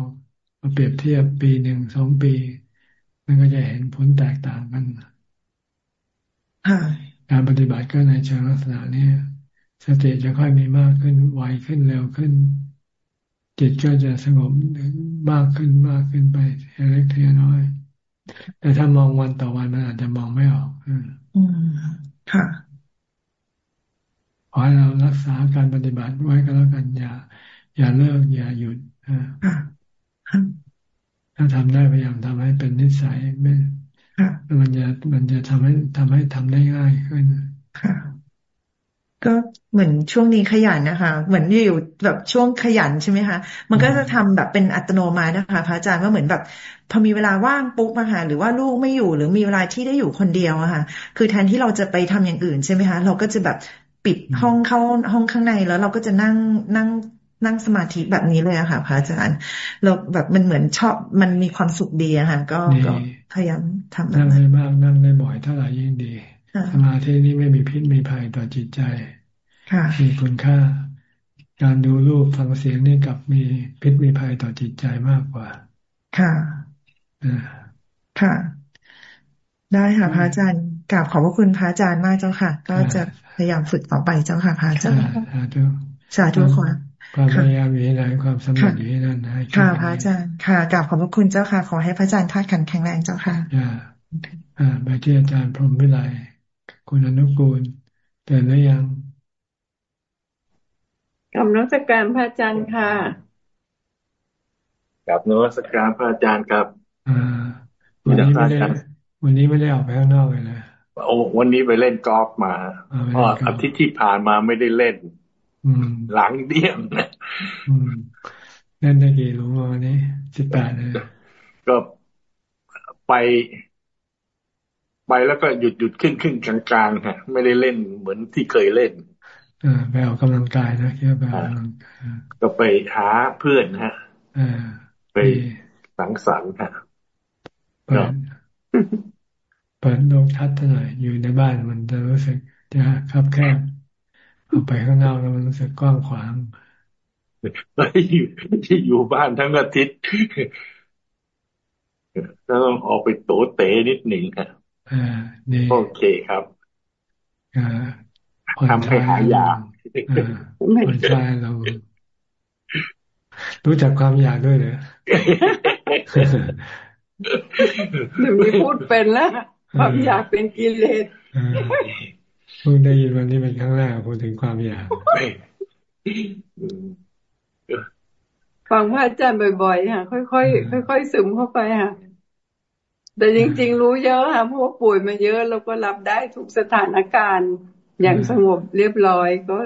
มาเปรียบเทียบปีหนึ่งสองปี มันก็จะเห็นผลแตกต่างกันการปฏิบัติก็ในเชิงลักษณะนี้สติจะค่อยมีมากขึ้นไวขึ้นเร็วขึ้น จิตก็จะสงบมากขึ้นมากขึ้นไปทีเล็กทีน้อย แต่ถ้ามองวันต่อวันมันอาจจะมองไม่ออกอืมค่ะขอให้เรารักษาการปฏิบัติไว้ก็แล้วกันอย่า อย่าเลิก อย่าหยุดถ้าทำได้พยายามทำให้เป็นนิสัยไม่มันจะมันจะทำให้ทำให้ทำได้ง่ายขึ้นค่ะ ก็เหมือนช่วงนี้ขยันนะคะ เหมือนอยู่แบบช่วงขยันใช่ไหมคะ มันก็จะทำแบบเป็นอัตโนมัตินะคะพระอาจารย์ว่าเหมือนแบบพอมีเวลาว่างปุ๊บมาค่ะหรือว่าลูกไม่อยู่หรือมีเวลาที่ได้อยู่คนเดียวอะค่ะ คือแทนที่เราจะไปทำอย่างอื่นใช่ไหมคะเราก็จะแบบปิดห้องเข้าห้องข้างในแล้วเราก็จะนั่งนั่งนั่งสมาธิแบบนี้เลยอะค่ะพระอาจารย์เราแบบมันเหมือนชอบมันมีความสุขดีอะค่ะ ก็ก็พยายามทำนั่งได้มากนั่งได้บ่อยเท่าไหร่ยิ่งดี สมาธินี่ไม่มีพิษมีภัยต่อจิตใจ มีคุณค่า การดูรูปฟังเสียงนี่กับมีพิษมีภัยต่อจิตใจมากกว่า ค่ะค่ะ ได้ค่ะพระอาจารย์กราบขอบพระคุณพระอาจารย์มากเจ้าค่ะ ก็จะพยายามฝึกต่อไปเจ้าค่ะพระอาจารย์สาธุสาธุค่ะความพยายามอยู่ที่ไหนความสำเร็จอยู่ที่นั่นนะค่ะพระอาจารย์ค่ะกราบขอบพระคุณเจ้าค่ะ ขอให้พระอาจารย์ท่าขันแข็งแรงเจ้าค่ะอ่าไปที่อาจารย์พรหมวิไลคุณอนุกูลเตือนหรือยัง กำนักการพระอาจารย์ค่ะกับนวัตการพระอาจารย์ครับอ่าวันนี้ไม่ได้วันนี้ไม่ได้ออกไปข้างนอกเลยนะโอ้วันนี้ไปเล่นกอล์ฟมาเพราะอาทิตย์ที่ผ่านมาไม่ได้เล่นอืมหลังเดี่ยมนะเล่นได้กี่รู้วันนี้สิบแปดเลยก็ไป ไปแล้วก็หยุดหยุดขึ้นขึ้นกลางๆฮะไม่ได้เล่นเหมือนที่เคยเล่นอ่า ไปออกกำลังกายนะคิดว่าไปออกกำลังกายก็ไปหาเพื่อนฮะไปสังสรรค์ฮะเปิดเปิดโลกทัศน์หน่อยอยู่ในบ้านมันจะรู้สึกจะคับแคบออกไปข้างนอกแล้วมันรู้สึกกว้างขวางอยู่ที่อยู่บ้านทั้งอาทิตย์ต้องออกไปโตเตนิดหนึ่งฮะอ่าดีโอเคครับอ่า ทำให้หายาผ่อนคลายเรารู้จักความอยากด้วยเหรอหนูพูดเป็นแล้วความอยากเป็นกิเลสเพิ่งได้ยินวันนี้เป็นครั้งแรกพูดถึงความอยากฟังพระอาจารย์บ่อยๆค่ะค่อยๆค่อยๆซึมเข้าไปค่ะแต่จริง ๆ รู้เยอะค่ะเพราะว่าป่วยมาเยอะแล้วก็รับได้ทุกสถานการณ์ อย่างสงบเรียบร้อยก็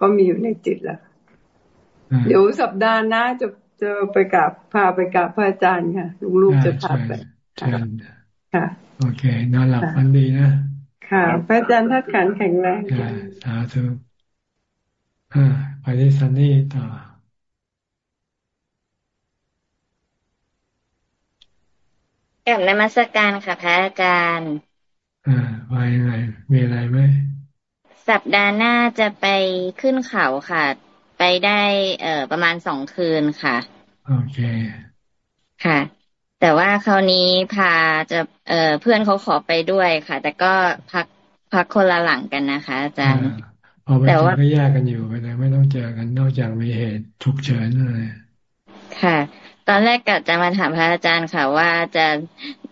ก็มีอยู่ในจิตแล้วเดี๋ยวสัปดาห์หน้าจะจะไปกับพาไปกับพระอาจารย์ค่ะลูกๆจะพาไปค่ะ โอเคนอนหลับฝันดีนะค่ะ พระอาจารย์ทัดขันแข็งแรงสาธุอ่าไปที่ซันนี่ต่อกับนมัสการค่ะพระอาจารย์ อ่าไปไหนมีอะไรไหม สัปดาห์หน้าจะไปขึ้นเขาค่ะ ไปได้เอ่อประมาณสองคืนค่ะ โอเคค่ะ แต่ว่าคราวนี้พาจะเอ่อเพื่อนเขาขอไปด้วยค่ะ แต่ก็พักพักคนละหลังกันนะคะอาจารย์แต่ว่าก็แยกกันอยู่ไปเลยไม่ต้องเจอกันนอกจากมีเหตุฉุกเฉินเลยค่ะ ตอนแรกกะจะมาถามพระอาจารย์ค่ะ ว่าจะ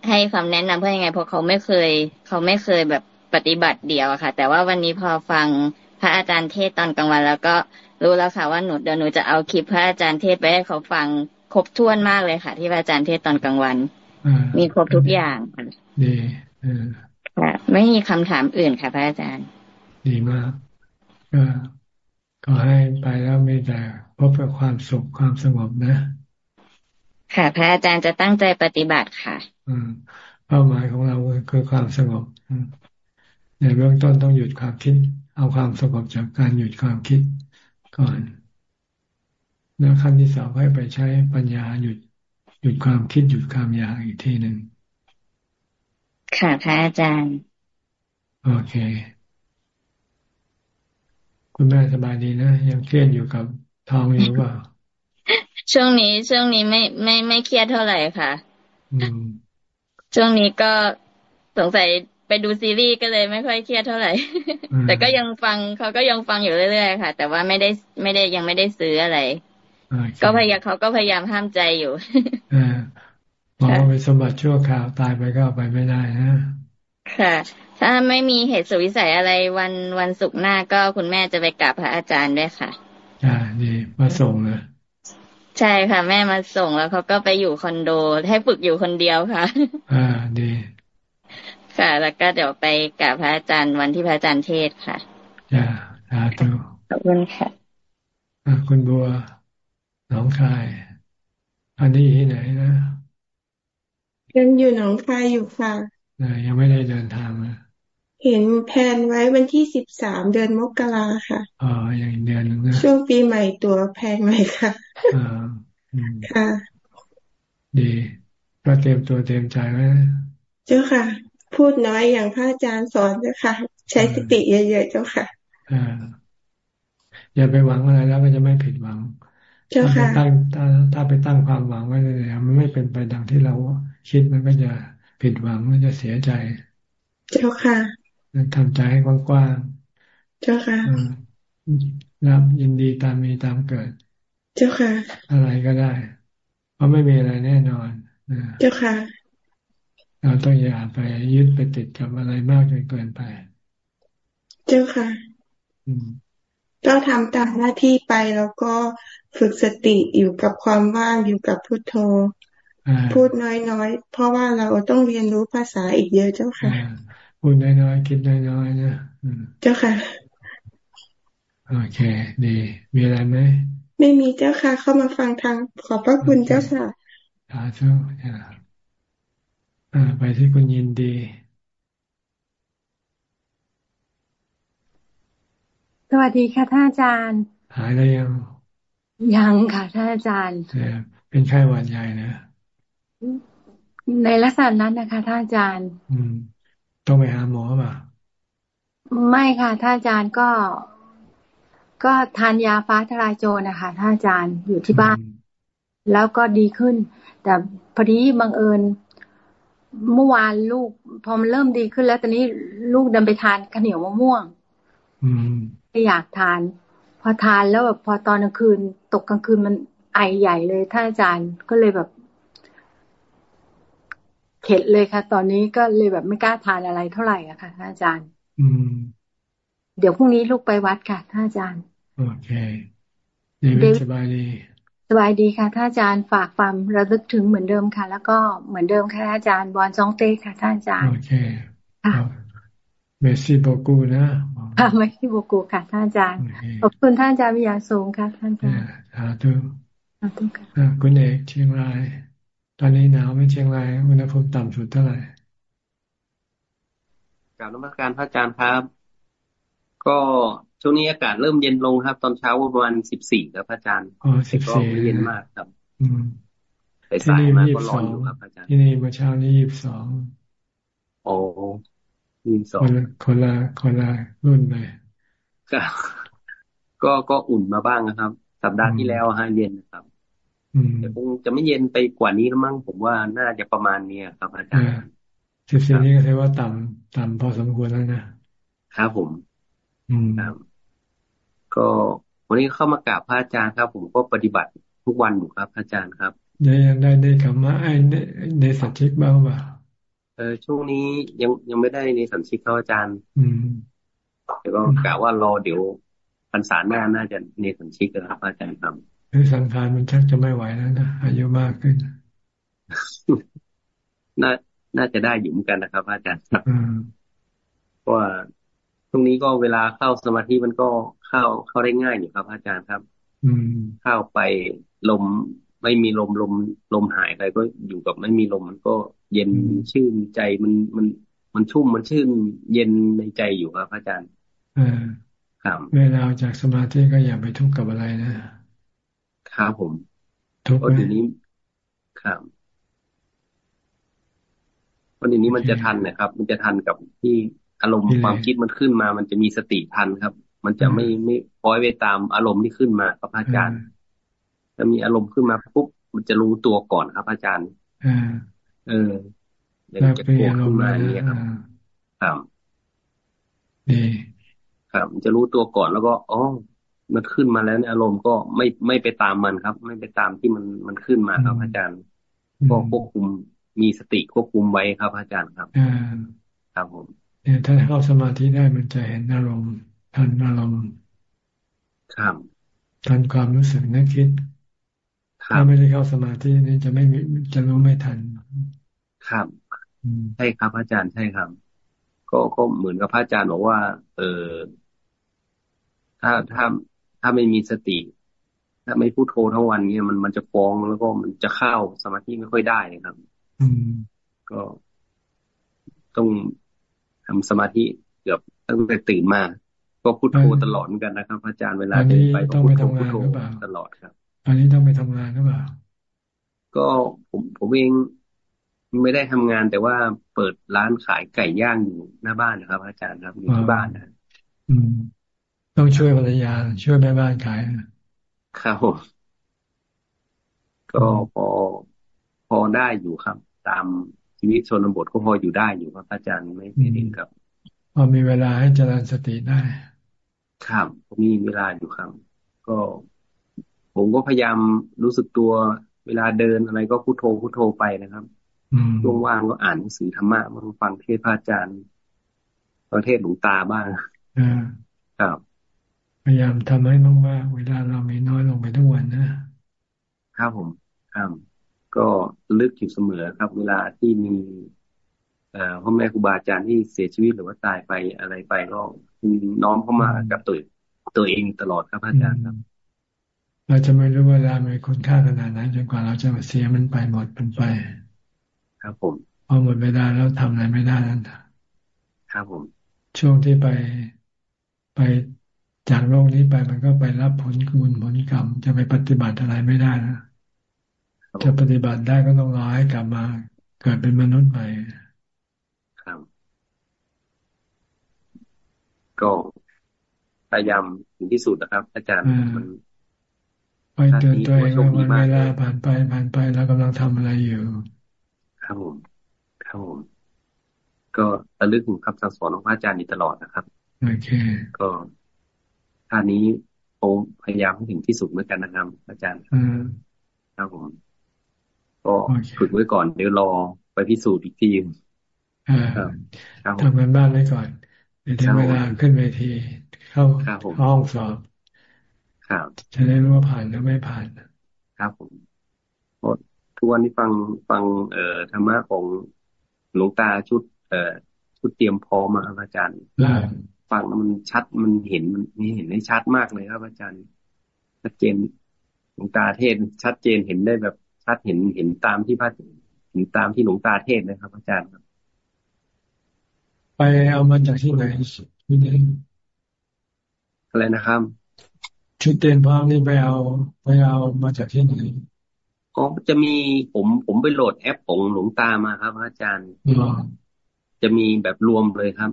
ให้คำแนะนำเพื่อยังไงเพราะเขาไม่เคย เขาไม่เคยแบบ ปฏิบัติเดียวค่ะ แต่ว่าวันนี้พอฟังพระอาจารย์เทศตอนกลางวัน แล้วก็รู้แล้วค่ะว่าหนูเดี๋ยวหนูจะเอาคลิปพระอาจารย์เทศไปให้เขาฟังครบถ้วนมากเลยค่ะ ที่พระอาจารย์เทศตอนกลางวันมีครบทุกอย่างค่ะดีค่ะไม่มีคำถามอื่นค่ะ พระอาจารย์ ดีมากก็ก็ให้ไปแล้วมีแต่พบกับความสุขความสงบนะ ค่ะ พระอาจารย์จะตั้งใจปฏิบัติค่ะ อืมเป้าหมายของเราคือความสงบ ในเบื้องต้นต้องหยุดความคิด เอาความสงบจากการหยุดความคิดก่อนแล้วขั้นที่สองให้ไปใช้ปัญญาหยุดหยุดความคิดหยุดความอยากอีกทีหนึ่งค่ะพระอาจารย์ โอเค คุณแม่สบายดีนะ ยังเครียดอยู่กับทองอยู่เปล่า ช่วงนี้ช่วงนี้ไม่ไม่ไม่เครียดเท่าไหร่ค่ะช่วงนี้ก็สงสัย ไปดูซีรีส์ก็เลยไม่ค่อยเครียดเท่าไหร่ แต่ก็ยังฟังเขาก็ยังฟังอยู่เรื่อยๆค่ะ แต่ว่าไม่ได้ไม่ได้ยังไม่ได้ซื้ออะไร ก็พยายามเขาก็พยายามห้ามใจอยู่มองว่าเป็นสมบัติชั่วคราวตายไปก็ไปไม่ได้นะ ค่ะ ถ้าไม่มีเหตุสุวิสัยอะไรวันวันศุกร์หน้าก็คุณแม่จะไปกราบพระอาจารย์ด้วยค่ะอ่าดีมาส่งเลยใช่ค่ะ แม่มาส่งแล้วเขาก็ไปอยู่คอนโด ให้ฝึกอยู่คนเดียวค่ะ อ่าดี ค่ะ แล้วก็เดี๋ยวไปกับพระอาจารย์วันที่พระอาจารย์เทศค่ะจ้าสาธุขอบคุณค่ะอ่าคุณบัวน้องคาย อันนี้ที่ไหนนะยังอยู่หนองคายอยู่ค่ะยังไม่ได้เดินทางนะเห็นแผนไว้วันที่สิบสามเดือนมกราค่ะอ๋ออย่างเดือนนึงนะช่วงปีใหม่ตัวแพงไหมค่ะอ่าค่ะ ดีก็เตรียมตัวเตรียมใจไว้เจ้าค่ะ พูดน้อยอย่างพระอาจารย์สอนเจ้าค่ะใช้สติเยอะๆเจ้าค่ะอ่าอย่าไปหวังอะไรแล้วก็จะไม่ผิดหวังเจ้าค่ะถ้าถ้าถ้าไปตั้งความหวังไว้เลยมันไม่เป็นไปดังที่เราคิดมันก็จะผิดหวังมันจะเสียใจ เจ้าค่ะทำใจให้กว้างๆเจ้าค่ะรับยินดีตามมีตามเกิด เจ้าค่ะ อะไรก็ได้ เพราะไม่มีอะไรแน่นอนเจ้าค่ะ เราต้องอย่าไปยึดไปติดกับอะไรมากจนเกินไป เจ้าค่ะก็ทำตามหน้าที่ไปแล้วก็ฝึกสติอยู่กับความว่างอยู่กับพุทโธ พูดน้อยๆ เพราะว่าเราต้องเรียนรู้ภาษาอีกเยอะเจ้าค่ะ พูดน้อยๆ คิดน้อยๆนะเจ้าค่ะ โอเค ดี มีอะไรไหม ไม่มีเจ้าค่ะ เข้ามาฟังทางขอบพระคุณเจ้าค่ะสาธุ อ่า ไปที่คุณยินดีสวัสดีค่ะท่านอาจารย์ หายแล้วยัง ยังค่ะท่านอาจารย์เป็นไข้หวัดใหญ่นะในลักษณะนั้นนะคะท่านอาจารย์ อืม ต้องไปหาหมอป่ะไม่ค่ะท่านอาจารย์ก็ ก็ทานยาฟ้าทลายโจรนะคะท่านอาจารย์อยู่ที่บ้าน แล้วก็ดีขึ้น แต่พอดีบังเอิญ เมื่อวานลูก พอมันเริ่มดีขึ้นแล้วตอนนี้ลูกเดินไปทานข้าวเหนียวมะม่วง อืมไม่อยากทาน พอทานแล้วแบบพอตอนกลางคืน ตกกลางคืนมันไอใหญ่เลยท่านอาจารย์ก็เลยแบบ เข็ดเลยค่ะ ตอนนี้ก็เลยแบบไม่กล้าทานอะไรเท่าไหร่อะค่ะท่านอาจารย์ อืม เดี๋ยวพรุ่งนี้ลูกไปวัดค่ะท่านอาจารย์ โอเคเดวิดสบายดี สบายดีค่ะท่านอาจารย์ฝากความระลึกถึงเหมือนเดิมค่ะ แล้วก็เหมือนเดิมค่ะอาจารย์บอลซองเต้ค่ะท่านอาจารย์โอเคค่ะเมซี่โบกูนะค่ะเมซี่โบกูค่ะท่านอาจารย์ขอบคุณท่านอาจารย์วิยาสูงค่ะท่านอาจารย์สาธุสาธุค่ะคุณเอกเชียงราย ตอนนี้หนาวไม่เชียงรายอุณหภูมิต่ำสุดเท่าไหร่กราบนมัสการพระอาจารย์ครับ ก็ ช่วงนี้อากาศเริ่มเย็นลงครับ ตอนเช้าประมาณสิบสี่ครับอาจารย์อ๋อสิบสี่ไม่เย็นมากครับอืมสายมาก็ร้อนอยู่ครับอาจารย์ที่นี่เมื่อเช้านี้ยี่สิบสองโอ้ยี่สิบสองคนละคนละรุ่นเลยก็ก็ก็อุ่นมาบ้างนะครับ สัปดาห์ที่แล้วฮะเย็นครับแต่คงจะไม่เย็นไปกว่านี้แล้วมั้งผมว่าน่าจะประมาณนี้ครับอาจารย์สิบสี่นี้ก็ถือว่าต่ำต่ำพอสมควรแล้วนะครับผมครับ ก็วันนี้เข้ามากราบพระอาจารย์ครับ ผมก็ปฏิบัติทุกวันอยู่ครับพระอาจารย์ครับได้ยังได้ได้กลับมาไอ้ในสัจจิกบ้างป่ะเออช่วงนี้ยังยังไม่ได้ในสัญชิกเขาอาจารย์ อืมแต่ก็กะว่ารอเดี๋ยวพรรษาหน้าน่าจะในสัญชิกครับอาจารย์ครับคือสังขารมันชักจะไม่ไหวแล้วนะอายุมากขึ้น น่าน่าจะได้อยู่เหมือนกันนะครับ อาจารย์ครับเพราะว่าตรงนี้ก็เวลาเข้าสมาธิมันก็ เข้าเข้าได้ง่ายอยู่ครับ อาจารย์ครับ อืมเข้าไปลมไม่มีลมลมลมหายไปก็อยู่กับไม่มีลมมันก็เย็นชื่นใจมันมันมันชุ่มมันชื่นเย็นในใจอยู่ครับอาจารย์เออครับเวลาจากสมาธิก็อย่าไปทุกข์กับอะไรนะครับผมทุกข์ทีนี้ครับวันนี้มันจะทันนะครับ มันจะทันกับที่อารมณ์ความคิดมันขึ้นมา มันจะมีสติทันครับ มันจะไม่ไม่ปล่อยไปตามอารมณ์ที่ขึ้นมาครับอาจารย์จะมีอารมณ์ขึ้นมาปุ๊บมันจะรู้ตัวก่อนครับอาจารย์เออเดี๋ยวจะกลัวขึ้นมาเนี่ยครับครับดีครับมันจะรู้ตัวก่อนแล้วก็อ๋อมันขึ้นมาแล้วเนี่ยอารมณ์ก็ไม่ไม่ไปตามมันครับ ไม่ไปตามที่มันมันขึ้นมาครับอาจารย์ก็ควบคุมมีสติควบคุมไว้ครับอาจารย์ครับครับผมเนี่ยถ้าเข้าสมาธิได้มันจะเห็นอารมณ์ ทันอารมณ์ครับทันความรู้สึกนึกคิด ถ้าไม่ได้เข้าสมาธินี่จะไม่มีจะรู้ไม่ทัน ครับใช่ครับอาจารย์ใช่ครับ ก็ก็เหมือนกับพระอาจารย์บอกว่า เออถ้าถ้าถ้าไม่มีสติ ถ้าไม่พูดโททั้งวันเนี่ยมันมันจะฟ้องแล้วก็มันจะเข้าสมาธิไม่ค่อยได้ครับ อืมก็ต้องทำสมาธิเกือบตั้งแต่ตื่นมา ก็พุทโธตลอดเหมือนกันนะครับอาจารย์เวลาเดินไปก็พุทโธพุทโธตลอดครับ อันนี้ต้องไปทำงานหรือเปล่า ก็ผมผมเองไม่ได้ทำงานแต่ว่าเปิดร้านขายไก่ย่างอยู่หน้าบ้านนะครับ อาจารย์ครับอยู่ที่บ้านนะอืม ต้องช่วยภรรยาช่วยแม่บ้านขายครับก็พอพอได้อยู่ครับ ตามชีวิตชนบทก็พออยู่ได้อยู่ครับอาจารย์ไม่ไม่ถึงครับพอมีเวลาให้เจริญสติได้ ครับมีเวลาอยู่ครับ ก็ ผมก็พยายามรู้สึกตัวเวลาเดินอะไรก็พุโทโธพุโทโธไปนะครับช่วงว่างก็อ่านหนังสือธรรมะมาฟังเทศพระอาจารย์ประเทศหลวงตาบ้างครับ พยายามทำให้มากๆเวลาเรามีน้อยลงไปทุกวันนะครับผมครับก็ลึกอยู่เสมอครับ เวลาที่มีพ่อแม่ครูบาอาจารย์ที่เสียชีวิตหรือว่าตายไปอะไรไปก็ น้อมเข้ามากับตัวตัวเองตลอดครับอาจารย์ครับ เราจะไม่รู้เวลามีคุณค่าขนาดไหนจนกว่าเราจะเสียมันไปหมดมันไป ครับผมพอหมดเวลาแล้วทำอะไรไม่ได้แล้วครับผม ช่วงที่ไปไปจากโลกนี้ไปมันก็ไปรับผลกุลผลกรรม จะไปปฏิบัติอะไรไม่ได้นะจะปฏิบัติได้ก็ต้องรอให้กลับมา เกิดเป็นมนุษย์ใหม่ครับ ก็พยายามถึงที่สุดนะครับ อาจารย์มันไปเตือนตัวเองว่าเวลาผ่านไปผ่านไปแล้วกำลังทำอะไรอยู่ครับผมครับผมก็ระลึกถึงคำสั่งสอนของพระอาจารย์อยู่ตลอดนะครับโอเค ก็ท่านี้ผมพยายามให้ถึงที่สุดเหมือนกันนะครับ อาจารย์ครับผมก็ฝึกไว้ก่อนเดี๋ยวรอไปพิสูจน์อีกทีทำงานบ้านไว้ก่อน เดี๋ยวเวลาขึ้นเวที เข้าห้องสอบ ครับ จะได้รู้ว่าผ่านหรือไม่ผ่าน ครับผมทุกวันนี้ฟังฟังเอ่อธรรมะของหลวงตาชุด เอ่อชุดเตรียมพร้อมครับอาจารย์ฟังมันชัดมันเห็นมันมีเห็นได้ชัดมากเลยครับอาจารย์ ชัดเจนหลวงตาเทศชัดเจนเห็นได้แบบชัดเห็นเห็นตามที่พระเห็นตามที่หลวงตาเทศนะครับ อาจารย์ครับ ไปเอามาจากที่ไหนชุดนี้อะไรนะครับ ชุดเตรียมพร้อมนี่ไปเอาไปเอามาจากที่ไหนก็จะมีผมผมไปโหลดแอปของหลวงตามาครับ อาจารย์จะมีแบบรวมเลยครับ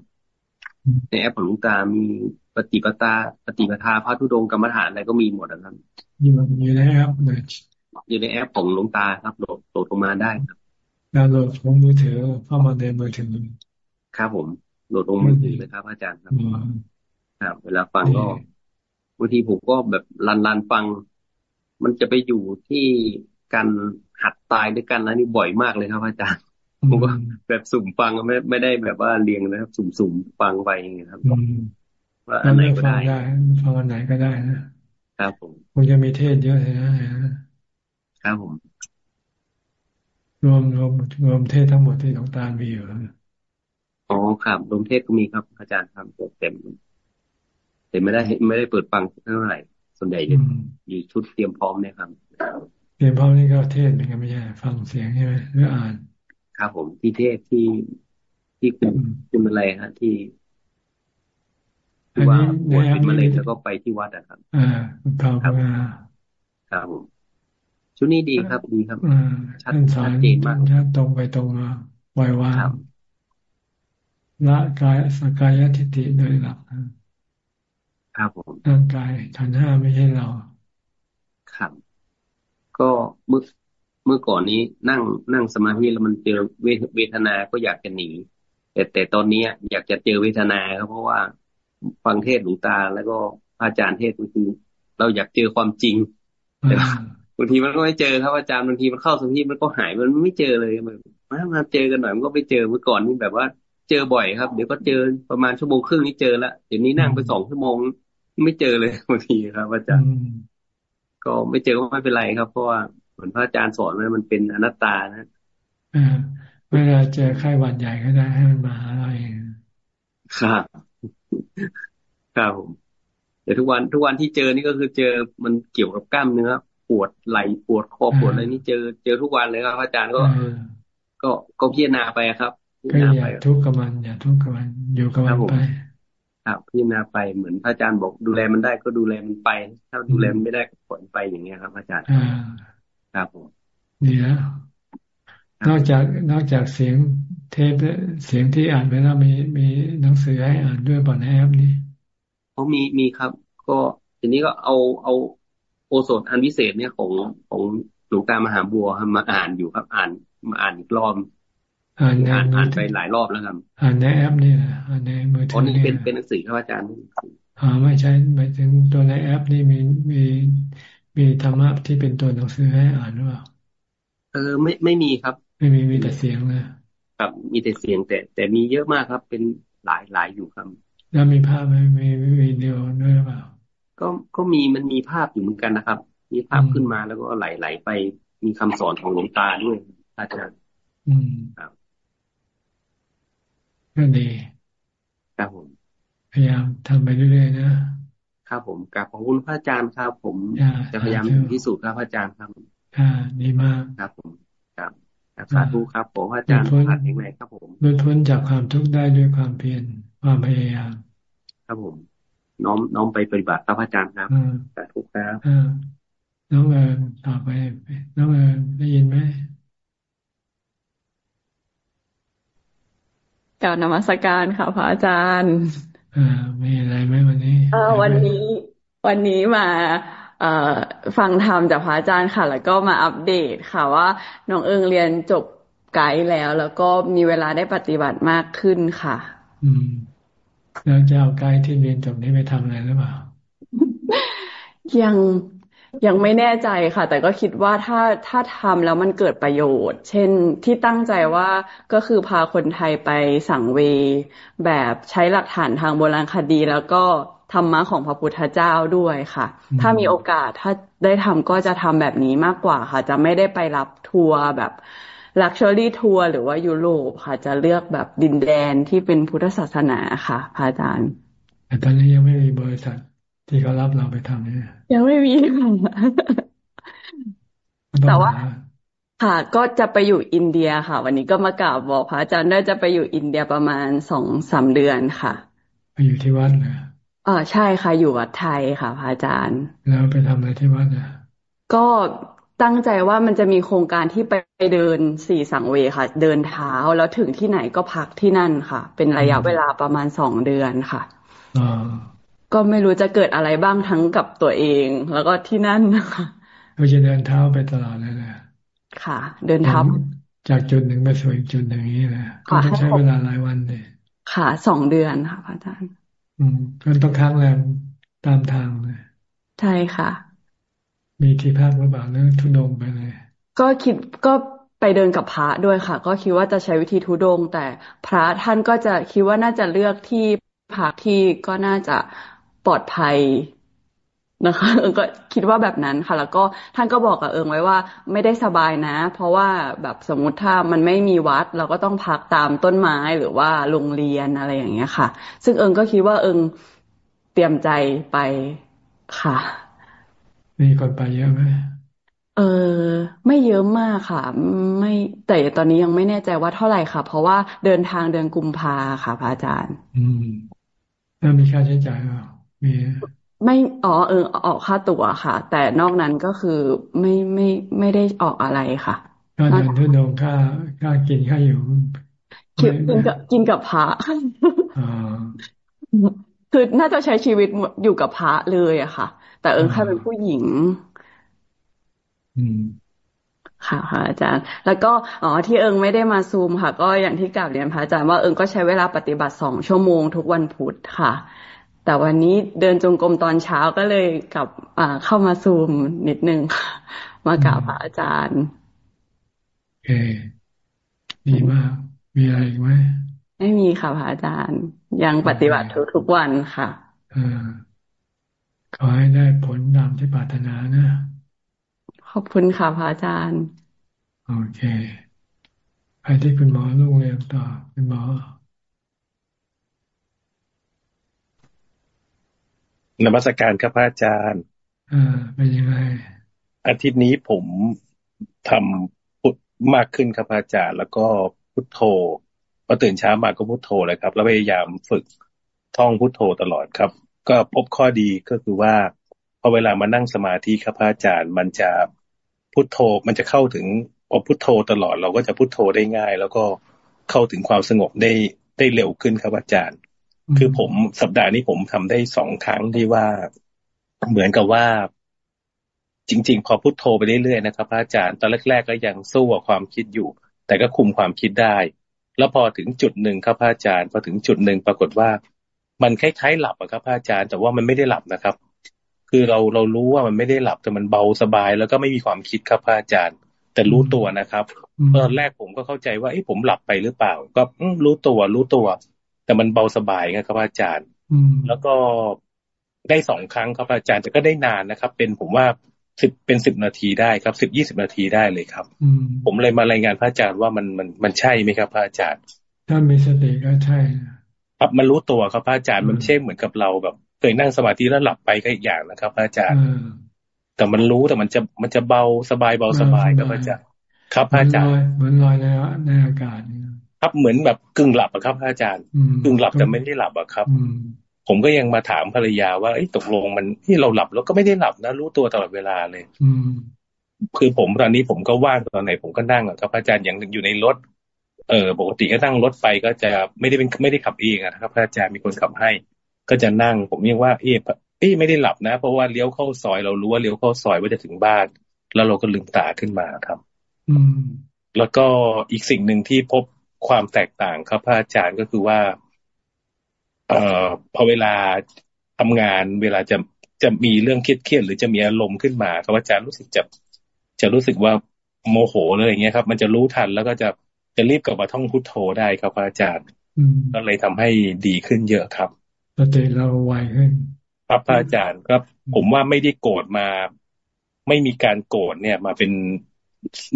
ในแอปของหลวงตามีปฏิปตา ปฏิปทาพระธุดงคกรรมฐานอะไรก็มีหมดนะครับอยู่อยู่ในแอปเลยอยู่ในแอปของหลวงตาครับโหลดโหลดลงมาได้ครับดาวน์โหลดของมือถือเข้ามาในมือถือ ครับผมโหลดลงมือถือเลยครับ อาจารย์ครับครับ เวลาฟังก็บางทีผมก็แบบลันลันฟัง มันจะไปอยู่ที่การหัดตายด้วยกันแล้วนี่บ่อยมากเลยครับ อาจารย์ผมก็แบบสุ่มฟังไม่ไม่ได้แบบว่าเรียงนะครับ สุ่มสุ่มฟังไปอย่างเงี้ยครับว่าอันไหนก็ได้ฟังอันไหนก็ได้นะครับผมคงจะมีเทศเยอะเลยนะครับผม รวมรวมรวมเทศทั้งหมดที่หลวงตามีอยู่ อ๋อครับรวมเทศก็มีครับอาจารย์ครับเต็มแต่ไม่ได้ไม่ได้เปิดฟังเท่าไหร่ส่วนใหญ่อยู่ชุดเตรียมพร้อมเนี่ยครับเรียนพ่อนี่ก็เทศเหมือนกันไม่ใช่ฟังเสียงใช่ไหมหรืออ่าน ครับ ผมที่เทศที่ที่คุณคุณอะไรฮะที่ที่ว่าป่วยเป็นมะเร็งแล้วก็ไปที่วัดอะครับอ่าภาวนาครับผมชุดนี้ดีครับดีครับชัดชัดเจนมากชัดตรงไปตรงมาไววาง ละกายสกายทิฏฐิโดยหลักครับผมร่างกายขันห้าไม่ใช่เรา ครับ ก็เมื่อเมื่อก่อนนี้นั่งนั่งสมาธิแล้วมันเจอเวทนา ก็อยากจะหนี แต่แต่ตอนนี้อยากจะเจอเวทนาครับเพราะว่าฟังเทศหลวงตา แล้วก็อาจารย์เทศบางทีเราอยากเจอความจริงแต่บางทีมันก็ไม่เจอครับอาจารย์บางทีมันเข้าสมาธิมันก็หายมันไม่เจอเลยมันมาเจอกันหน่อยมันก็ไม่เจอเมื่อก่อนนี่แบบว่า เจอบ่อยครับ เดี๋ยวก็เจอประมาณชั่วโมงครึ่งนี่เจอละเดี๋ยวนี้นั่งไปสองชั่วโมง ไม่เจอเลยบางทีครับอาจารย์ก็ไม่เจอก็ไม่เป็นไรครับ เพราะว่าเหมือนพระอาจารย์สอนว่ามันเป็นอนัตตานะเวลาเจอไข้หวัดใหญ่ก็ได้ให้มันมาหาเราเองครับครับผมแต่ทุกวันทุกวันที่เจอนี่ก็คือเจอมันเกี่ยวกับกล้ามเนื้อปวดไหล่ปวดคอปวดอะไรนี่เจอเจอทุกวันเลยครับอาจารย์ก็ ก็ก็พิจารณาไปครับ ก็อย่าทุกข์กับมัน อย่าทุกข์กับมัน อยู่กับมันไปครับพิจารณาไปเหมือนพระอาจารย์บอกดูแลมันได้ก็ดูแลมันไป ถ้าดูแลมันไม่ได้ก็ปล่อยไปอย่างเงี้ยครับอาจารย์ครับผมดีแล้วนอกจากนอกจากเสียงเทปเสียงที่อ่านไปแล้วมีมีหนังสือให้อ่านด้วยบนแอปนี่เขามีมีครับ ก็ทีนี้ก็เอาเอาโอโซนอันพิเศษเนี่ยของของหลวงตามหาบัวมาอ่านอยู่ครับ อ่านมาอ่านอีกรอบ อ่านอ่านอ่านไปหลายรอบแล้วครับอ่านในแอปนี่อ่านในมือถือนี่เป็นเป็นหนังสือครับอาจารย์อ่าไม่ใช่หมายถึงตัวในแอปนี่มีมีมีธรรมะที่เป็นตัวหนังสือให้อ่านหรือเปล่าเออไม่ไม่มีครับ ไม่มีมีแต่เสียงเลยครับมีแต่เสียงแต่ แต่มีเยอะมากครับ เป็นหลายหลายอยู่ครับ แล้วมีภาพไหมมีวิดีโอด้วยหรือเปล่าก็ก็มีมันมีภาพอยู่เหมือนกันนะครับ มีภาพขึ้นมาแล้วก็ไหลไหลไปมีคำสอนของหลวงตาด้วยอาจารย์อืมครับ ก็ดี ครับผม พยายามทำไปเรื่อยๆนะครับผมกราบขอบคุณพระอาจารย์ครับ ผมจะพยายามที่สุดครับพระอาจารย์ครับอ่าดีมากครับผมครับสาธุครับผมพระอาจารย์ผ่านยังไงครับผมหลุดพ้นจากความทุกข์ได้ด้วยความเพียรความพยายามครับผม น้อมน้อมไปปฏิบัติครับอาจารย์ครับสาธุครับน้องเอิญต่อไปน้องเอิญได้ยินไหม กล่าวนมัสการค่ะพระอาจารย์อ่ามีอะไรไหมวันนี้เออวันนี้ วันนี้มาเอ่อฟังธรรมจากพระอาจารย์ค่ะ แล้วก็มาอัปเดตค่ะว่าน้องเอิงเรียนจบไกด์แล้ว แล้วก็มีเวลาได้ปฏิบัติมากขึ้นค่ะ อืม แล้วจะเอาไกด์ที่เรียนจบนี้ไปทำอะไรหรือเปล่ายัง ยังไม่แน่ใจค่ะ แต่ก็คิดว่าถ้าถ้าทำแล้วมันเกิดประโยชน์ เช่นที่ตั้งใจว่าก็คือพาคนไทยไปสังเวชแบบใช้หลักฐานทางโบราณคดี แล้วก็ธรรมะของพระพุทธเจ้าด้วยค่ะ ถ้ามีโอกาสถ้าได้ทำก็จะทำแบบนี้มากกว่าค่ะ จะไม่ได้ไปรับทัวร์แบบ luxury tour หรือว่ายุโรปค่ะจะเลือกแบบดินแดนที่เป็นพุทธศาสนาค่ะพระอาจารย์แต่ตอนนี้ยังไม่มีบริษัท ที่เขารับเราไปทำเนี่ยยังไม่มีแต่ว่าค่ะก็จะไปอยู่อินเดียค่ะ วันนี้ก็มากราบบอกพระอาจารย์ได้จะไปอยู่อินเดียประมาณสองสามเดือนค่ะไปอยู่ที่วัดนะอ๋อใช่ค่ะ อยู่วัดไทยค่ะพระอาจารย์ แล้วไปทำอะไรที่วัดนะก็ตั้งใจว่ามันจะมีโครงการที่ไปเดินสี่สังเวค่ะ เดินเท้าแล้วถึงที่ไหนก็พักที่นั่นค่ะ เป็นระยะเวลาประมาณสองเดือนค่ะ ก็ไม่รู้จะเกิดอะไรบ้างทั้งกับตัวเอง แล้วก็ที่นั่นนะคะเราจะเดินเท้าไปตลอดเลยนะค่ะ เดินเท้าจากจุดหนึ่งไปสู่อีกจุดหนึ่งนี้นะก็ต้องใช้เวลาหลายวันเลยค่ะสองเดือนค่ะพระอาจารย์ อืมก็ต้องค้างแรมตามทางเลยใช่ค่ะ มีที่พักหรือเปล่าเรื่องทุดงไปเลย ก็คิดก็ไปเดินกับพระด้วยค่ะ ก็คิดว่าจะใช้วิธีทุดง แต่พระท่านก็จะคิดว่าน่าจะเลือกที่พักที่ก็น่าจะ ปลอดภัยนะคะเอิงก็คิดว่าแบบนั้นค่ะ แล้วก็ท่านก็บอกกับเอิงไว้ว่าไม่ได้สบายนะ เพราะว่าแบบสมมุติถ้ามันไม่มีวัด เราก็ต้องพักตามต้นไม้หรือว่าโรงเรียนอะไรอย่างเงี้ยค่ะ ซึ่งเอิงก็คิดว่าเอิงเตรียมใจไปค่ะ มีคนไปเยอะไหมเออไม่เยอะมากค่ะ ไม่แต่ตอนนี้ยังไม่แน่ใจว่าเท่าไหร่ค่ะ เพราะว่าเดินทางเดือนกุมภาค่ะพระอาจารย์ อืมแล้วมีค่าใช้จ่ายไหมมี ไม่อ๋อเออออกค่าตั๋วค่ะ แต่นอกนั้นก็คือไม่ไม่ไม่ได้ออกอะไรค่ะก็เดินทุดงค่าค่ากินค่าอยู่กินกับกินกับพระคือน่าจะใช้ชีวิตอยู่กับพระเลยอะค่ะ แต่เอิงแค่เป็นผู้หญิงอืมค่ะค่ะอาจารย์ แล้วก็อ๋อที่เอิงไม่ได้มาซูมค่ะ ก็อย่างที่กล่าวเรียนพระอาจารย์ว่าเอิงก็ใช้เวลาปฏิบัติสองชั่วโมงทุกวันพุธค่ะ แต่วันนี้เดินจงกรมตอนเช้าก็เลยกลับอ่าเข้ามาซูมนิดนึงมากราบพระอาจารย์โอเคดีมากมีอะไรอีกไหมไม่มีค่ะพระอาจารย์ ยังปฏิบัติทุกทุกวันค่ะอขอให้ได้ผลตามที่ปรารถนานะ ขอบคุณค่ะพระอาจารย์ โอเคไปที่คุณหมอลูกเรียนต่อคุณหมอ นมัสการครับพระอาจารย์อ่าเป็นยังไง อาทิตย์นี้ผมทำพุทมากขึ้นครับอาจารย์ แล้วก็พุทโธพอตื่นเช้ามาก็พุทโธเลยครับ แล้วพยายามฝึกท่องพุทโธตลอดครับ ก็พบข้อดีก็คือว่าพอเวลามานั่งสมาธิครับอาจารย์ มันจะพุทโธมันจะเข้าถึงพอพุทโธตลอด เราก็จะพุทโธได้ง่าย แล้วก็เข้าถึงความสงบได้ได้เร็วขึ้นครับอาจารย์ คือผมสัปดาห์นี้ผมทำได้สองครั้งที่ว่าเหมือนกับว่า จริง ๆ พอพุโทโธไปเรื่อยๆนะครับพระอาจารย์ตอนแรก ๆ ก็ยังสู้กับความคิดอยู่ แต่ก็คุมความคิดได้ แล้วพอถึงจุดหนึ่งครับพระอาจารย์ พอถึงจุดหนึ่งปรากฏว่า มันคล้ายๆหลับอะครับพระอาจารย์ แต่ว่ามันไม่ได้หลับนะครับ คือเราเรารู้ว่ามันไม่ได้หลับแต่มันเบาสบาย แล้วก็ไม่มีความคิดครับพระอาจารย์แต่รู้ตัวนะครับตอนแรกผมก็เข้าใจว่าไอ้ผมหลับไปหรือเปล่า ก็รู้ตัวรู้ตัว แต่มันเบาสบายครับอาจารย์แล้วก็ได้สองครั้งครับอาจารย์แต่ก็ได้นานนะครับ เป็นผมว่าสิบเป็นสิบนาทีได้ครับสิบยี่สิบนาทีได้เลยครับผมเลยมารายงานพระอาจารย์ว่ามันมันมันใช่ไหมครับ พระอาจารย์ ถ้ามีสติก็ใช่ครับมันรู้ตัวครับพระอาจารย์มันไม่ใช่เหมือนกับเราแบบเคยนั่งสมาธิแล้วหลับไปก็อีกอย่างนะครับ พระอาจารย์แต่มันรู้แต่มันจะมันจะเบาสบายเบาสบายครับพระอาจารย์ครับพระอาจารย์เหมือนลอยในในอากาศ ครับเหมือนแบบกึ่งหลับอะครับอาจารย์ กึ่งหลับแต่ไม่ได้หลับอะครับผมก็ยังมาถามภรรยาว่าตกลงมันที่เราหลับแล้วก็ไม่ได้หลับนะ รู้ตัวตลอดเวลาเลยอืคือผมตอนนี้ผมก็ว่างตอนไหนผมก็นั่งอะครับอาจารย์อย่างอยู่ในรถ เออปกติก็นั่งรถไปก็จะไม่ได้เป็นไม่ได้ขับเองนะครับอาจารย์มีคนขับให้ ก็จะนั่ง ผมยังว่าเอ๊ะเอ๊ะไม่ได้หลับนะ เพราะว่าเลี้ยวเข้าซอยเรารู้ว่าเลี้ยวเข้าซอยว่าจะถึงบ้าน แล้วเราก็ลืมตาขึ้นมาครับ อืมแล้วก็อีกสิ่งหนึ่งที่พบ ความแตกต่างครับพระอาจารย์ก็คือว่า เอ่อพอเวลาทำงานเวลาจะจะมีเรื่องเครียดๆหรือจะมีอารมณ์ขึ้นมาครับอาจารย์รู้สึกจะจะรู้สึกว่าโมโหเลยอย่างเงี้ยครับ มันจะรู้ทันแล้วก็จะจะรีบกลับมาท่องพุทโธได้ครับอาจารย์ก็เลยทำให้ดีขึ้นเยอะครับสติเราไวขึ้นครับอาจารย์ครับ ผมว่าไม่ได้โกรธมา ไม่มีการโกรธเนี่ย มาเป็น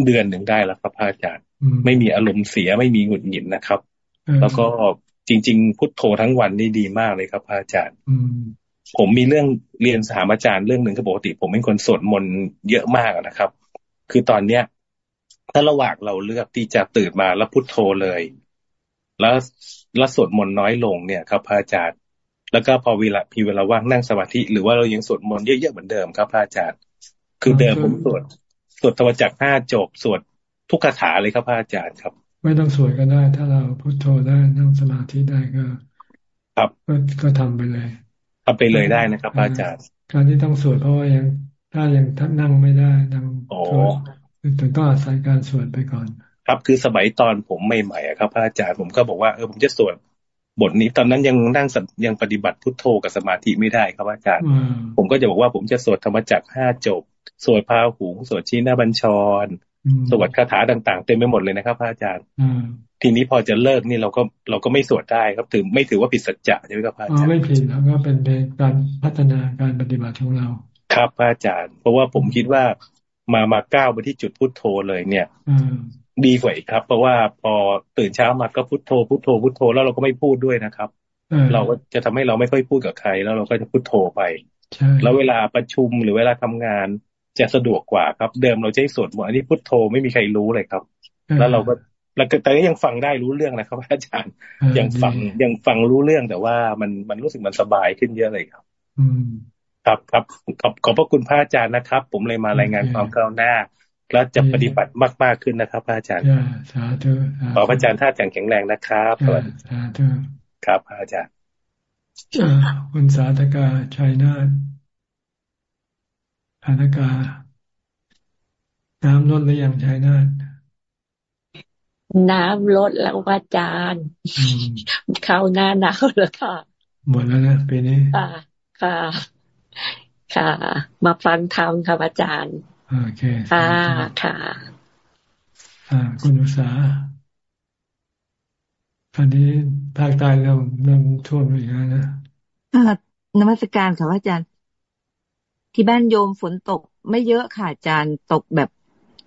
เดือนหนึ่งได้แล้วครับอาจารย์ ไม่มีอารมณ์เสียไม่มีหงุดหงิดนะครับ แล้วก็จริง ๆ พุทโธทั้งวันนี่ดีมากเลยครับอาจารย์ผมมีเรื่องเรียนสถาอาจารย์เรื่องหนึ่งคือปกติผมเป็นคนสวดมนต์เยอะมากนะครับ คือตอนเนี้ย ถ้าระหว่างเราเลือกที่จะตื่นมาแล้วพุทโธเลย แล้วแล้วสวดมนต์น้อยลงเนี่ยครับพระอาจารย์ แล้วก็พอเวลาพีเวลาว่างนั่งสมาธิหรือว่าเรายังสวดมนต์เยอะๆเหมือนเดิมครับพระอาจารย์ คือเดิมผมสวดสวดธรรมจักรห้าจบสวด ทุกคาถาเลยครับพระอาจารย์ครับ ไม่ต้องสวดก็ได้ ถ้าเราพุทโธได้นั่งสมาธิได้ก็ ครับก็ก็ทำไปเลยทำไปเลยได้นะครับพระอาจารย์การที่ต้องสวดเพราะว่ายังถ้ายังนั่งไม่ได้นั่งสวดถึงต้องอาศัยการสวดไปก่อน ครับคือสมัยตอนผมใหม่ๆครับพระอาจารย์ผมก็บอกว่าเออผมจะสวดบทนี้ตอนนั้นยังนั่งยังปฏิบัติพุทโธกับสมาธิไม่ได้ครับอาจารย์ ผมก็จะบอกว่าผมจะสวดธรรมจักห้าจบ สวดพาหุงสวดชีนาบัญชร สวดคาถาต่างๆ เต็มไปหมดเลยนะครับพระอาจารย์ทีนี้พอจะเลิกนี่เราก็เราก็ไม่สวดได้ครับถือไม่ถือว่าผิดสัจจะใช่ไหมครับพระอาจารย์ไม่ผิดแล้วก็เป็นการพัฒนาการปฏิบัติของเรา ครับพระอาจารย์ เพราะว่าผมคิดว่ามามาก้าวไปที่จุดพุทโธเลยเนี่ยดีกว่าอีกครับ เพราะว่าพอตื่นเช้ามาก็พุทโธพุทโธพุทโธแล้วเราก็ไม่พูดด้วยนะครับ เราก็จะทำให้เราไม่ค่อยพูดกับใคร แล้วเราก็จะพุทโธไป แล้วเวลาประชุมหรือเวลาทำงาน จะสะดวกกว่าครับ เดิมเราใช้สวดมนต์อันนี้พุทโธไม่มีใครรู้เลยครับ แล้วเราก็แล้วแต่ก็ยังฟังได้รู้เรื่องนะครับอาจารย์ยังฟังยังฟังรู้เรื่องแต่ว่ามันมันรู้สึกมันสบายขึ้นเยอะเลยครับ อืมครับครับขอบขอบพระคุณพระอาจารย์นะครับ ผมเลยมารายงานความก้าวหน้า และจะปฏิบัติมากๆขึ้นนะครับพระอาจารย์สาธุขอพระอาจารย์ท่าแข็งแรงนะครับสวัสดีครับพระอาจารย์คุณสาธกาชัยนาท สาธกา น้ำลดหรือยังชัยนาทน้ำลดแล้วอาจารย์เข้าหน้าหนาวแล้วค่ะ หมดแล้วนะปีนี้ค่ะ ค่ะ ค่ะ มาฟังธรรมค่ะอาจารย์โอเคค่ะค่ะอ่าคุณอุษาตอนนี้ภาคใต้เริ่มเริ่มท่วมอีกแล้วนะนมัสการค่ะอาจารย์ ที่บ้านโยมฝนตกไม่เยอะค่ะอาจารย์ตกแบบ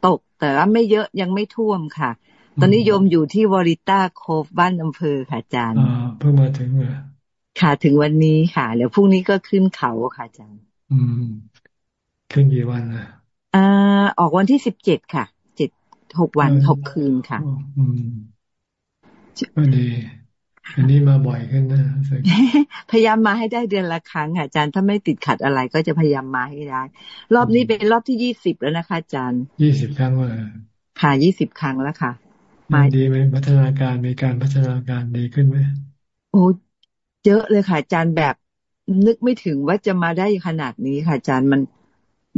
ตก แต่ว่าไม่เยอะยังไม่ท่วมค่ะ ตอนนี้โยมอยู่ที่วอริต้าโคฟบ้านอำเภอค่ะอาจารย์อ่าเพิ่งมาถึงเหรอค่ะถึงวันนี้ค่ะเดี๋ยวพรุ่งนี้ก็ขึ้นเขาค่ะอาจารย์ อืม ขึ้นกี่วันนะอ่าออกวันที่สิบเจ็ดค่ะเจ็ดหกวันหกคืนค่ะ อืมก็ดี อันนี้มาบ่อยขึ้นนะพยายามมาให้ได้เดือนละครั้งอาจารย์ถ้าไม่ติดขัดอะไรก็จะพยายามมาให้ได้ รอบนี้เป็นรอบที่ยี่สิบแล้วนะคะอาจารย์ยี่สิบครั้งเลยค่ะยี่สิบครั้งแล้วค่ะมาดีไหมพัฒนาการมีการพัฒนาการดีขึ้นไหมโอ้เยอะเลยค่ะอาจารย์แบบนึกไม่ถึงว่าจะมาได้ขนาดนี้ค่ะอาจารย์มัน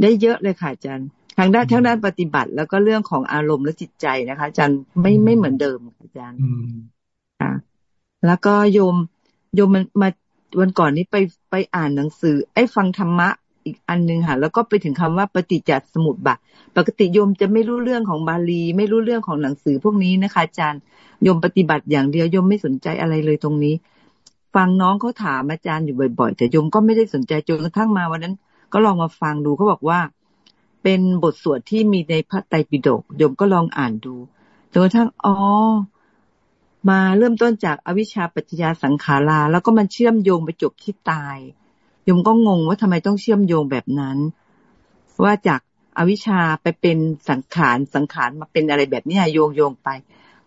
ได้เยอะเลยค่ะอาจารย์ทางด้านทั้งด้านปฏิบัติ แล้วก็เรื่องของอารมณ์และจิตใจนะคะอาจารย์ไม่ไม่เหมือนเดิมอาจารย์ค่ะ แล้วก็โยมโยมมันมาวันก่อนนี้ไปไปอ่านหนังสือ ไอ้ฟังธรรมะอีกอันนึงค่ะแล้วก็ไปถึงคำว่าปฏิจจสมุปบาทปกติโยมจะไม่รู้เรื่องของบาลี ไม่รู้เรื่องของหนังสือพวกนี้นะคะอาจารย์โยมปฏิบัติอย่างเดียวโยมไม่สนใจอะไรเลยตรงนี้ ฟังน้องเขาถามอาจารย์อยู่บ่อยๆ แต่โยมก็ไม่ได้สนใจจนกระทั่งมาวันนั้น ก็ลองมาฟังดูเขาบอกว่า เป็นบทสวดที่มีในพระไตรปิฎกโยมก็ลองอ่านดูจนกระทั่งอ๋อ มาเริ่มต้นจากอวิชชาปัจจยาสังขาราแล้วก็มันเชื่อมโยงไปจบที่ตายโยมก็งงว่าทำไมต้องเชื่อมโยงแบบนั้น ว่าจากอวิชชาไปเป็นสังขารสังขารมาเป็นอะไรแบบนี้โยงโยงไป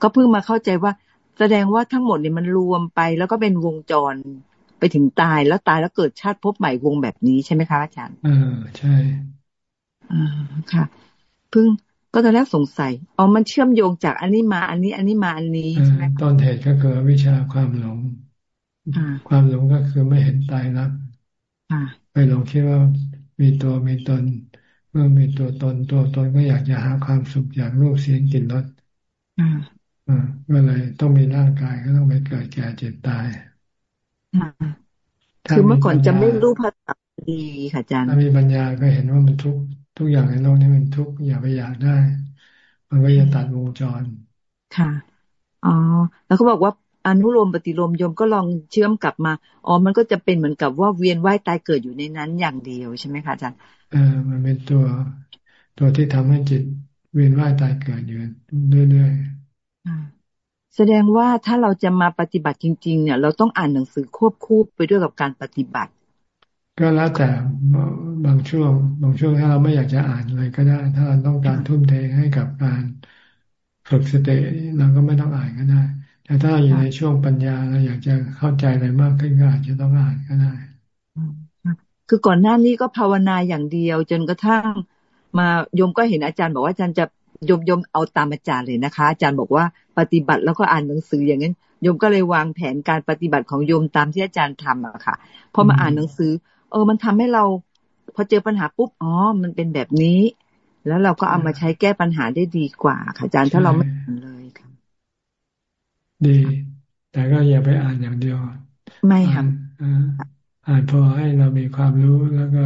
ก็เพิ่งมาเข้าใจว่า แสดงว่าทั้งหมดเนี่ยมันรวมไป แล้วก็เป็นวงจรไปถึงตายแล้วตายแล้วเกิดชาติพบใหม่วงแบบนี้ใช่ไหมคะอาจารย์อ่าใช่อ่าค่ะเพิ่ง ก็ตอนแรกสงสัยอ๋อมันเชื่อมโยงจากอันนี้มา อันนี้ อันนี้มาอันนี้ใช่ไหมตอนเหตุก็คือวิชาความหลงความหลงก็คือไม่เห็นตายรักไปหลงคิดว่ามีตัวมีตน เมื่อมีตัวตนตัวตนก็อยากจะหาความสุขอยากรูปเสียงกลิ่นรสอืมอ่าก็เลยต้องมีร่างกายก็ต้องไปเกิดแก่เจ็บตายคือเมื่อก่อนจะไม่รู้ภาษาดีค่ะอาจารย์ถ้ามีปัญญาก็เห็นว่ามันทุก ทุกอย่างในโลกนี้มันทุกอย่าไปอยากได้ มันก็จะตัดวงจร ค่ะ อ๋อ แล้วเขาบอกว่าอนุโลมปฏิโลมยมก็ลองเชื่อมกลับมา อ๋อ มันก็จะเป็นเหมือนกับว่าเวียนว่ายตายเกิดอยู่ในนั้นอย่างเดียวใช่ไหมคะอาจารย์เออมันเป็นตัวตัวที่ทำให้จิตเวียนว่ายตายเกิดอยู่เรื่อยๆแสดงว่าถ้าเราจะมาปฏิบัติจริง ๆ เนี่ย เราต้องอ่านหนังสือควบคู่ไปด้วยกับการปฏิบัติ ก็แล้วแต่บางช่วง บางช่วงถ้าเราไม่อยากจะอ่านอะไรก็ได้ ถ้าเราต้องการทุ่มเทให้กับการฝึกสติเราก็ไม่ต้องอ่านก็ได้ แต่ถ้าเราอยู่ในช่วงปัญญาเราอยากจะเข้าใจอะไรมากขึ้นก็อาจจะต้องอ่านก็ได้ คือก่อนหน้านี้ก็ภาวนาอย่างเดียว จนกระทั่งมาโยมก็เห็นอาจารย์บอกว่าอาจารย์จะโยมโยมเอาตามอาจารย์เลยนะคะ อาจารย์บอกว่าปฏิบัติแล้วก็อ่านหนังสืออย่างนั้นโยมก็เลยวางแผนการปฏิบัติของโยมตามที่อาจารย์ทำอะค่ะพอมาอ่านหนังสือ เออ มันทำให้เรา พอเจอปัญหาปุ๊บอ๋อ มันเป็นแบบนี้ แล้วเราก็เอามาใช้แก้ปัญหาได้ดีกว่าค่ะอาจารย์ถ้าเราไม่อ่านเลยค่ะดี แต่ก็อย่าไปอ่านอย่างเดียว ไม่ค่ะอ่านพอให้เรามีความรู้แล้วก็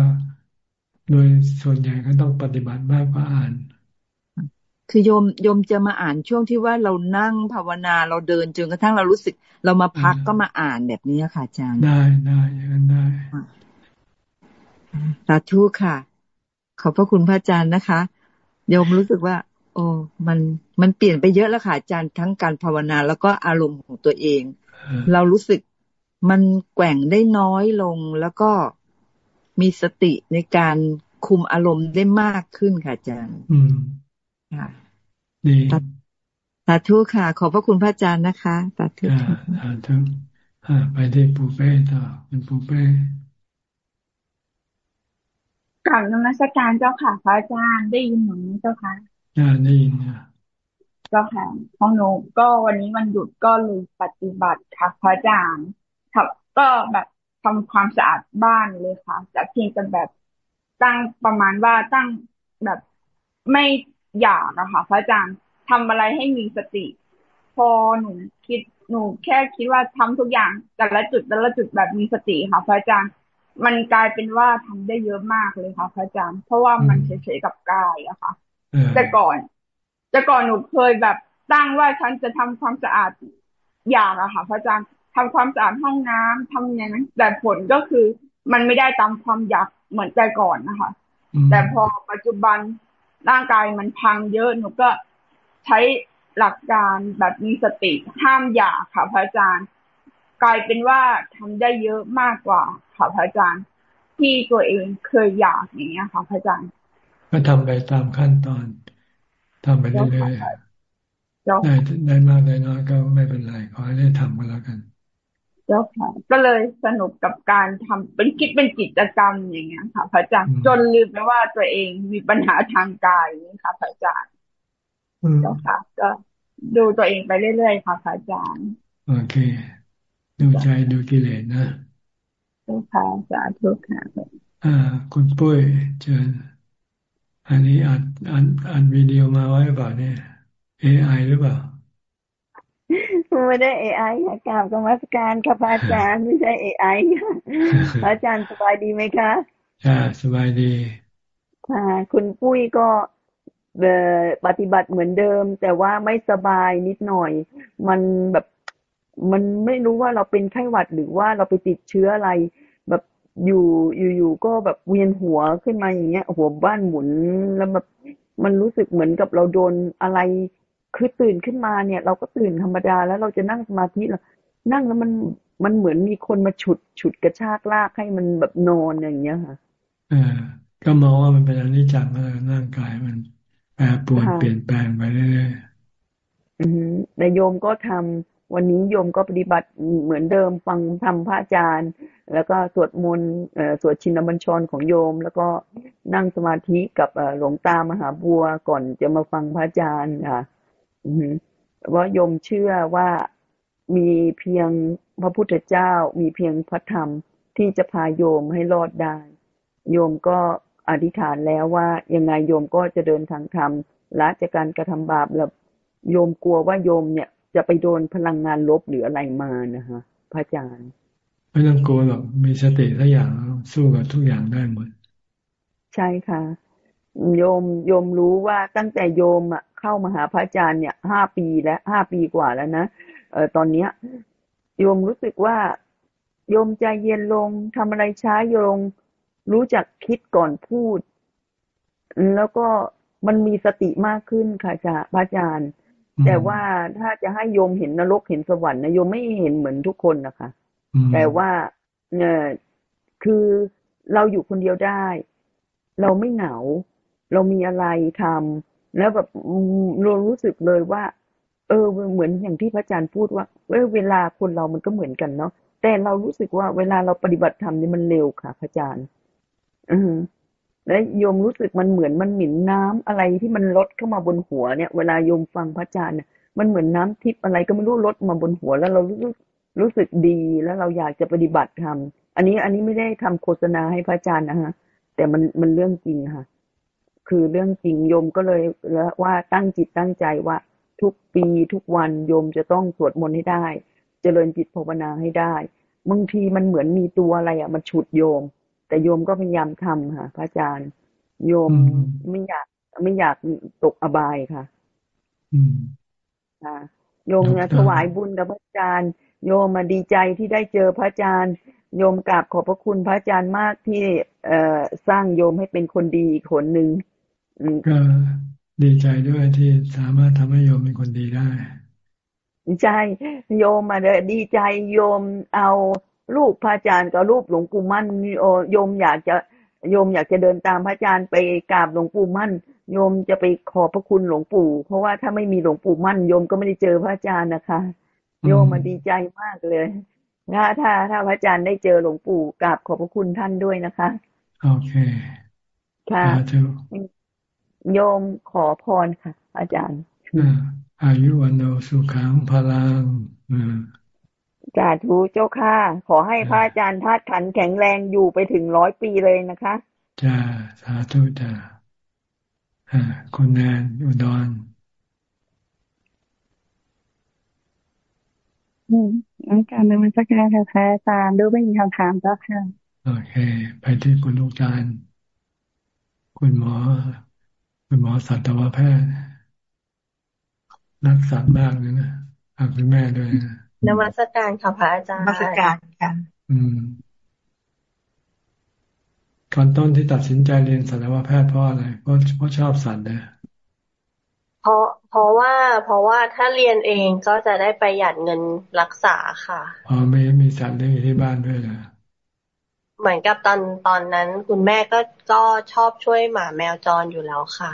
โดยส่วนใหญ่ก็ต้องปฏิบัติมากกว่าอ่านคือโยมโยมจะมาอ่านช่วงที่ว่าเรานั่งภาวนาเราเดินจนกระทั่งเรารู้สึก เรามาพักก็มาอ่านแบบนี้ค่ะอาจารย์ได้ได้ยังได้ สาธุค่ะ ขอบพระคุณพระอาจารย์นะคะโยมรู้สึกว่า โอ้มันมันเปลี่ยนไปเยอะแล้วค่ะอาจารย์ทั้งการภาวนา แล้วก็อารมณ์ของตัวเอง เรารู้สึกมันแกว่งได้น้อยลงแล้วก็มีสติในการคุมอารมณ์ได้มากขึ้นค่ะอาจารย์ อืมค่ะดีสาธุค่ะ ขอบพระคุณพระอาจารย์นะคะสาธุสาธุไปที่ปูเป้ต่อเป็นปูเป้ กลับนมัสการเจ้าค่ะพระอาจารย์ได้ยินหนูเจ้าค่ะได้ยินเนี่ยเจ้าค่ะของหนูก็วันนี้วันหยุดก็เลยปฏิบัติค่ะพระอาจารย์ครับก็แบบทำความสะอาดบ้านเลยค่ะจากเพียงแต่แบบตั้งประมาณว่าตั้งแบบไม่อยากอะค่ะพระอาจารย์ทำอะไรให้มีสติ พอหนูคิดหนูแค่คิดว่าทำทุกอย่างแต่ละจุดแต่ละจุดแบบมีสติค่ะพระอาจารย์ มันกลายเป็นว่าทำได้เยอะมากเลยค่ะพระอาจารย์เพราะว่ามันเฉยๆกับกายอะค่ะแต่ก่อนแต่ก่อนหนูเคยแบบตั้งว่าฉันจะทำความสะอาดอย่างอะค่ะพระอาจารย์ทำความสะอาดห้องน้ำทำอย่างนั้นแต่ผลก็คือมันไม่ได้ตามความอยากเหมือนแต่ก่อนนะคะ แต่พอปัจจุบันร่างกายมันพังเยอะหนูก็ใช้หลักการแบบมีสติห้ามอยากค่ะพระอาจารย์ กลายเป็นว่าทำได้เยอะมากกว่าค่ะพระอาจารย์ ที่ตัวเองเคยอยากอย่างเงี้ยค่ะพระอาจารย์ ก็ทำไปตามขั้นตอนทำไปเรื่อยๆได้ได้มากได้น้อยก็ไม่เป็นไรขอให้ได้ทำก็แล้วกันจ้าค่ะก็เลยสนุกกับการทำเป็นคิดเป็นกิจกรรมอย่างเงี้ยค่ะ พระอาจารย์จนลืมไปว่าตัวเองมีปัญหาทางกายนี่ค่ะพระอาจารย์เจ้าค่ะ ก็ดูตัวเองไปเรื่อยๆค่ะพระอาจารย์โอเค ดูใจดูกิเลสนะเจ้าค่ะสาธุค่ะอ่า คุณปุ้ยเชิญอันนี้อัดอัดอัดวิดีโอมาไว้หรือเปล่าเนี่ย AI หรือเปล่าไม่ได้เอไอค่ะกราบกรรมสการค่ะพระอาจารย์ไม่ใช่เอไอค่ะพระอาจารย์สบายดีไหมคะค่ะสบายดีค่ะคุณปุ้ยก็ปฏิบัติเหมือนเดิม แต่ว่าไม่สบายนิดหน่อย มันแบบ มันไม่รู้ว่าเราเป็นไข้หวัดหรือว่าเราไปติดเชื้ออะไร แบบอยู่อยู่ๆก็แบบเวียนหัวขึ้นมาอย่างเงี้ยหัวบ้านหมุนแล้วแบบมันรู้สึกเหมือนกับเราโดนอะไรคือตื่นขึ้นมาเนี่ย เราก็ตื่นธรรมดาแล้วเราจะนั่งสมาธิเรานั่งแล้วมันมันเหมือนมีคนมาฉุดฉุดกระชากลากให้มันแบบนอนอย่างเงี้ยค่ะเออก็มองว่ามันเป็นอนิจจังแล้วร่างกายมันแปรปรวนเปลี่ยนแปลงไปเรื่อยๆอืมแต่โยมก็ทำ วันนี้โยมก็ปฏิบัติเหมือนเดิมฟังทำพระอาจารย์ แล้วก็สวดมนต์สวดชินบัญชรของโยม แล้วก็นั่งสมาธิกับหลวงตามหาบัวก่อนจะมาฟังพระอาจารย์ค่ะว่าโยมเชื่อว่ามีเพียงพระพุทธเจ้า มีเพียงพระธรรมที่จะพาโยมให้รอดได้ โยมก็อธิษฐานแล้วว่ายังไงโยมก็จะเดินทางธรรมละจากการกระทำบาปแล้วโยมกลัวว่าโยมเนี่ย จะไปโดนพลังงานลบหรืออะไรมานะคะ พระอาจารย์ ไม่ต้องกลัวหรอกมีสติทุกอย่างสู้กับทุกอย่างได้หมด ใช่ค่ะโยมโยมรู้ว่าตั้งแต่โยมอะเข้ามาหาพระอาจารย์เนี่ยห้าปีแล้วห้าปีกว่าแล้วนะเออตอนเนี้ย โยมรู้สึกว่า โยมใจเย็นลงทำอะไรช้าโยมรู้จักคิดก่อนพูด แล้วก็มันมีสติมากขึ้นค่ะจ้าพระอาจารย์ แต่ว่าถ้าจะให้โยมเห็นนรกเห็นสวรรค์นะโยมไม่เห็นเหมือนทุกคนนะคะ แต่ว่าเนี่ยคือเราอยู่คนเดียวได้ เราไม่เหงา เรามีอะไรทำแล้วแบบเรารู้สึกเลยว่า เออเหมือนอย่างที่พระอาจารย์พูดว่าเออเวลาคนเรามันก็เหมือนกันเนาะแต่เรารู้สึกว่าเวลาเราปฏิบัติธรรมนี่มันเร็วค่ะพระอาจารย์ อือ และโยมรู้สึกมันเหมือนมันหมิ่นน้ำอะไรที่มันลดเข้ามาบนหัวเนี่ย เวลาโยมฟังพระอาจารย์เนี่ยมันเหมือนน้ำทิพย์อะไรก็ไม่รู้ลดมาบนหัว แล้วเรารู้รู้สึกดีแล้วเราอยากจะปฏิบัติธรรมอันนี้อันนี้ไม่ได้ทำโฆษณาให้พระอาจารย์นะฮะ แต่มันมันเรื่องจริงค่ะ คือเรื่องจริงโยมก็เลยแล้วว่าตั้งจิตตั้งใจว่า ทุกปีทุกวันโยมจะต้องสวดมนต์ให้ได้ เจริญจิตภาวนาให้ได้บางทีมันเหมือนมีตัวอะไรอะมันฉุดโยม แต่โยมก็พยายามทำค่ะ พระอาจารย์ โยมไม่อยากไม่อยากตกอบายค่ะ อืมค่ะโยมเนี่ยถวายบุญกับพระอาจารย์ โยมมาดีใจที่ได้เจอพระอาจารย์โยมกราบขอบพระคุณพระอาจารย์มากที่เอ่อสร้างโยมให้เป็นคนดีอีกคนหนึ่งก็ดีใจด้วยที่สามารถทำให้โยมเป็นคนดีได้ใช่โยมมาเลยดีใจโยมเอา รูปพระอาจารย์กับรูปหลวงปู่มั่นโยมอยากจะโยมอยากจะเดินตามพระอาจารย์ไปกราบหลวงปู่มั่น โยมจะไปขอพระคุณหลวงปู่ เพราะว่าถ้าไม่มีหลวงปู่มั่น โยมก็ไม่ได้เจอพระอาจารย์นะคะ โยมมาดีใจมากเลยถ้าถ้าถ้าพระอาจารย์ได้เจอหลวงปู่กราบขอบพระคุณท่านด้วยนะคะ โอเค ค่ะโยมขอพรค่ะ อาจารย์อายุวันโนสุขังพลัง สาธุเจ้าค่ะ ขอให้พระอาจารย์ธาตุขันแข็งแรงอยู่ไปถึงร้อยปีเลยนะคะจ้าสาธุจ้าคุณแนนอุดรอืมการนมัสการค่ะพระอาจารย์ดูไม่มีคำถามเจ้าค่ะโอเค ไปที่คุณลูกจานคุณหมอ คุณหมอสัตวแพทย์ นักสัตว์มากเลยนะอาคุณแม่ด้วยนะ นมัสการค่ะพระอาจารย์นมัสการค่ะอืมตอนต้นที่ตัดสินใจเรียนสัตวแพทย์เพราะอะไรเพราะเพราะชอบสัตว์เลยเพราะเพราะว่า เพราะว่าถ้าเรียนเองก็จะได้ประหยัดเงินรักษาค่ะอ๋อไม่มีสัตว์เลี้ยงที่บ้านด้วยเหรอเหมือนกับตอนตอนนั้น คุณแม่ก็ก็ชอบช่วยหมาแมวจรอยู่แล้วค่ะ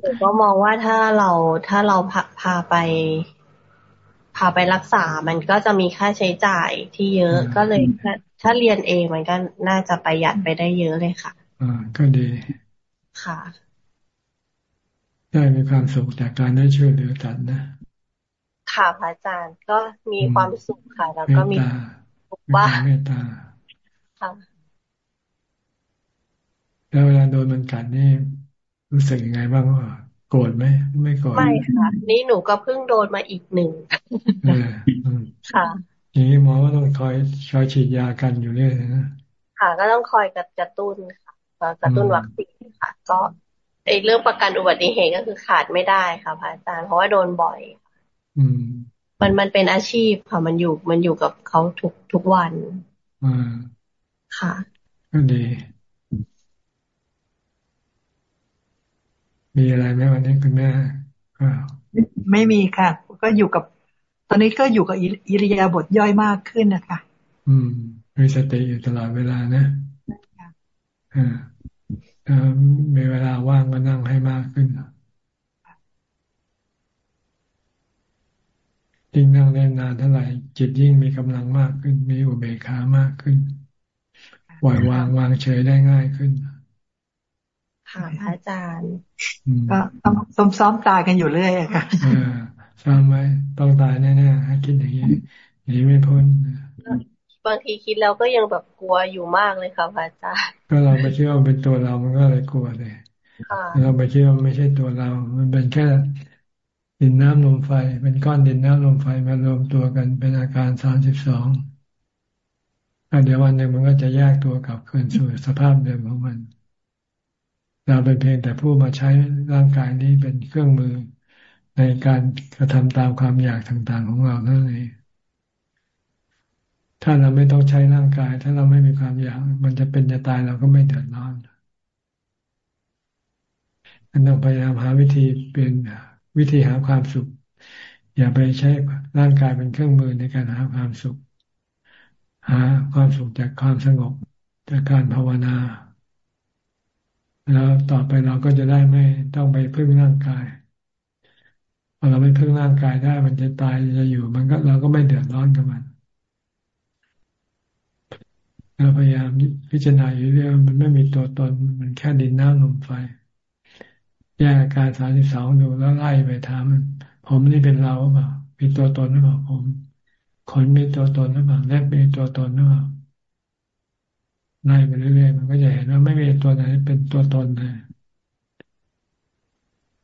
หนูก็มองว่าถ้าเราถ้าเราพาพาไป พาไปรักษา มันก็จะมีค่าใช้จ่ายที่เยอะก็เลยถ้าเรียนเองมันก็น่าจะประหยัดไปได้เยอะเลยค่ะ อ่า ก็ดี ค่ะ ได้มีความสุขจากการได้ช่วยเหลือกันนะ ค่ะพระอาจารย์ก็มีความสุขค่ะ แล้วก็มีว่าเมตตาค่ะแล้วเวลาโดนมันกัดนี่รู้สึกยังไงบ้างว่า โกรธไหมไม่โกรธไม่ค่ะนี่หนูก็เพิ่งโดนมาอีกหนึ่งค่ะอย่างนี้หมอว่าต้องคอยคอยฉีดยากันอยู่เรื่อยนะค่ะ ก็ต้องคอยกระตุ้นค่ะกระตุ้นวัคซีนค่ะ ก็ไอเรื่องประกันอุบัติเหตุก็คือขาดไม่ได้ค่ะพระอาจารย์เพราะว่าโดนบ่อย อืม มันมันเป็นอาชีพค่ะมันอยู่มันอยู่กับเขาทุกทุกวัน อ่าค่ะก็ดี มีอะไรไหมวันนี้คุณแม่ก็ไม่มีค่ะ ก็อยู่กับ ตอนนี้ก็อยู่กับอิริยาบถย่อยมากขึ้นนะคะ อืมมีสติอยู่ตลอดเวลานะอ่ามีเวลาว่างก็นั่งให้มากขึ้นยิ่งนั่งเล่นนานเท่าไหร่ จิตยิ่งมีกำลังมากขึ้น มีอุเบกขามากขึ้นปล่อยวางวางเฉยได้ง่ายขึ้น ค่ะพระอาจารย์ ก็ต้องซ้อมซ้อมตายกันอยู่เรื่อยค่ะซ้อมไว้ต้องตายแน่ๆให้คิดอย่างนี้หนีไม่พ้นบางทีคิดแล้วก็ยังแบบกลัวอยู่มากเลยค่ะพระอาจารย์ก็เราไปเชื่อว่าเป็นตัวเรามันก็เลยกลัวเลยเราไปเชื่อว่าไม่ใช่ตัวเรา มันเป็นแค่ดินน้ำลมไฟ เป็นก้อนดินน้ำลมไฟมารวมตัวกันเป็นอาการสามสิบสองเดี๋ยววันหนึ่งมันก็จะแยกตัวกลับคืนสู่สภาพเดิมของมัน เราเป็นเพียงแต่ผู้มาใช้ร่างกายนี้เป็นเครื่องมือในการกระทำตามความอยากต่างๆของเราเท่านั้นเองถ้าเราไม่ต้องใช้ร่างกาย ถ้าเราไม่มีความอยาก มันจะเป็นจะตายเราก็ไม่เดือดร้อนมันต้องพยายามหาวิธีเป็นวิธีหาความสุข อย่าไปใช้ร่างกายเป็นเครื่องมือในการหาความสุข หาความสุขจากความสงบจากการภาวนา แล้วต่อไปเราก็จะได้ไม่ต้องไปพึ่งร่างกายพอเราไม่พึ่งร่างกายได้ มันจะตายจะอยู่ มันก็เราก็ไม่เดือดร้อนกับมันเราพยายามพิจารณาอยู่เรื่องมันไม่มีตัวตน มันแค่ดินน้ำลมไฟแยกอาการสามสิบสองดูแล้วไล่ไปถามมันผมนี่เป็นเราหรือเปล่ามีตัวตนหรือเปล่าผมขนมีตัวตนหรือเปล่าเล็บมีตัวตนหรือเปล่า ไล่ไปเรื่อยๆมันก็จะเห็นว่าไม่มีตัวไหนเป็นตัวตนเลย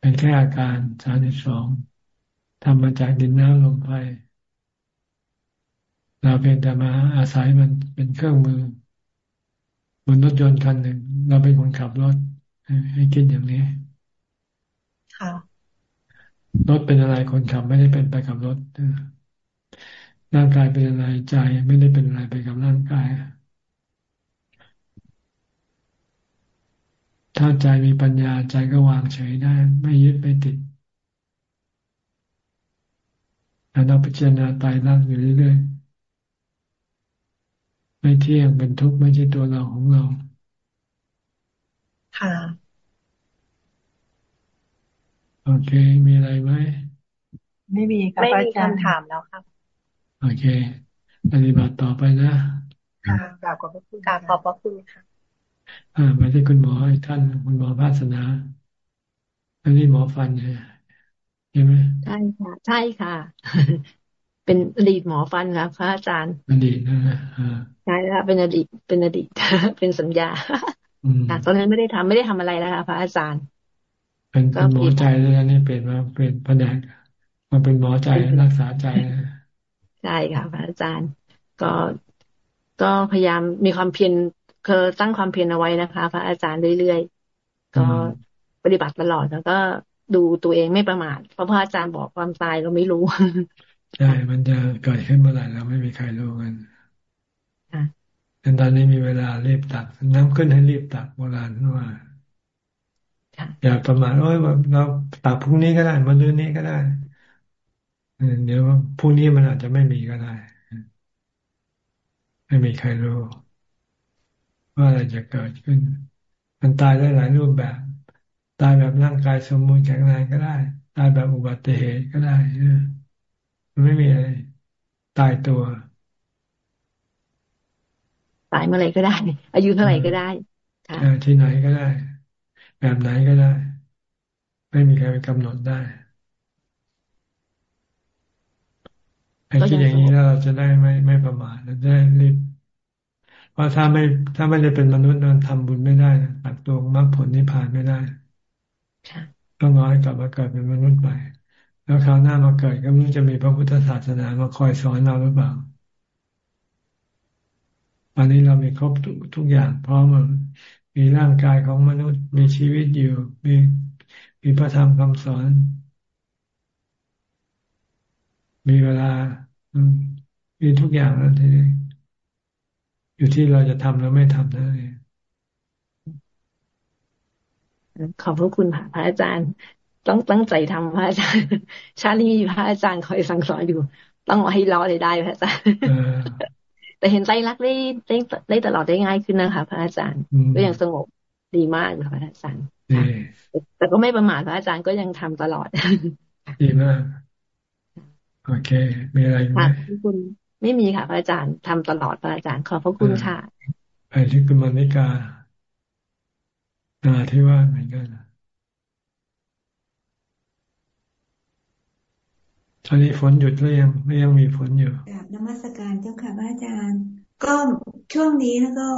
เป็นแค่อาการสามสิบสองทำมาจากดินน้ำลมไฟเราเพียงแต่มาอาศัยมันเป็นเครื่องมือบนรถยนต์คันหนึ่ง เราเป็นคนขับรถ ให้คิดอย่างนี้ค่ะรถเป็นอะไรคนขับไม่ได้เป็นไปกับรถร่างกายเป็นอะไรใจไม่ได้เป็นอะไรไปกับร่างกาย ถ้าใจมีปัญญาใจก็วางเฉยได้ ไม่ยึดไม่ติดแล้วเราพิจารณาตายรักอยู่เรื่อยๆไม่เที่ยงเป็นทุกข์ไม่ใช่ตัวเราของเรา ค่ะ โอเค มีอะไรไหมไม่มีครับไม่มีคำถามแล้วครับ โอเค ปฏิบัติต่อไปนะค่ะกราบขอบพระคุณกราบขอบพระคุณค่ะ อ่ามาที่คุณหมออีกท่านคุณหมอภาสนาอันนี้หมอฟันเนี่ยใช่ไหมใช่ค่ะ ใช่ค่ะ เป็นอดีตหมอฟันครับพระอาจารย์อดีตนะใช่แล้วเป็นอดีตเป็นอดีตเป็นสัญญาแต่ตอนนั้นไม่ได้ทำไม่ได้ทำอะไรแล้วค่ะพระอาจารย์ เป็นหมอใจแล้วนี่เป็นมาเป็นแผนกมาเป็นหมอใจรักษาใจใช่ค่ะพระอาจารย์ ก็ก็พยายามมีความเพียร เคยตั้งความเพียรเอาไว้นะคะ พระอาจารย์เรื่อยๆก็ปฏิบัติตลอดแล้วก็ดูตัวเองไม่ประมาทเพราะพระอาจารย์บอกความตายเราไม่รู้ใช่มันจะเกิดขึ้นเมื่อไหร่เราไม่มีใครรู้กันแต่ตอนนี้มีเวลารีบตักน้ำขึ้นให้รีบตักโบราณว่าอย่าประมาทโอ้ยเราตักพรุ่งนี้ก็ได้มาดืนนี้ก็ได้เดี๋ยวพรุ่งนี้มันอาจจะไม่มีก็ได้ ไม่มีใครรู้ ว่าอะไรจะเกิดขึ้น มันตายได้หลายรูปแบบ ตายแบบร่างกายสมบูรณ์แข็งแรงก็ได้ ตายแบบอุบัติเหตุก็ได้มันไม่มีอะไรตายตัว ตายเมื่อไหร่ก็ได้ อายุเท่าไหร่ก็ได้ค่ะที่ไหนก็ได้ แบบไหนก็ได้ ไม่มีใครไปกำหนดได้ไอ้คิดอย่างนี้แล้วเราจะได้ไม่ไม่ประมาทเราได้รีบ เพราะถ้าไม่ถ้าไม่ได้เป็นมนุษย์นั้นทำบุญไม่ได้ตักตัวมรรคผลนิพพานไม่ได้ต้องรอให้กลับมาเกิดเป็นมนุษย์ใหม่แล้วคราวหน้ามาเกิดก็ไม่รู้จะมีพระพุทธศาสนามาคอยสอนเราหรือเปล่าวันนี้เรามีครบทุกทุกอย่างพร้อมมีร่างกายของมนุษย์ มีชีวิตอยู่ มีมีพระธรรมคำสอน มีเวลามีทุกอย่างแล้วทีนี้ อยู่ที่เราจะทำหรือไม่ทำนั่นเองขอบพระคุณพระอาจารย์ ต้องตั้งใจทำพระอาจารย์ ชาลีพระอาจารย์คอยสั่งสอนอยู่ ต้องให้รอได้ได้พระอาจารย์แต่เห็นใจรักได้ได้ได้ตลอดได้ง่ายขึ้นนะคะพระอาจารย์ก็ยังสงบดีมากเลยพระอาจารย์แต่ก็ไม่ประมาทพระอาจารย์ก็ยังทำตลอด ดีมาก โอเค มีอะไรไหมคุณ ไม่มีค่ะพระอาจารย์ทำตลอดพระอาจารย์ขอบพระคุณค่ะไปที่คุณมานิกาอาที่ว่าเหมือนกันตอนนี้ฝนหยุดหรือยังไม่ยังมีฝนอยู่กราบนมัสการเจ้าค่ะพระอาจารย์ ก็ช่วงนี้แล้วก็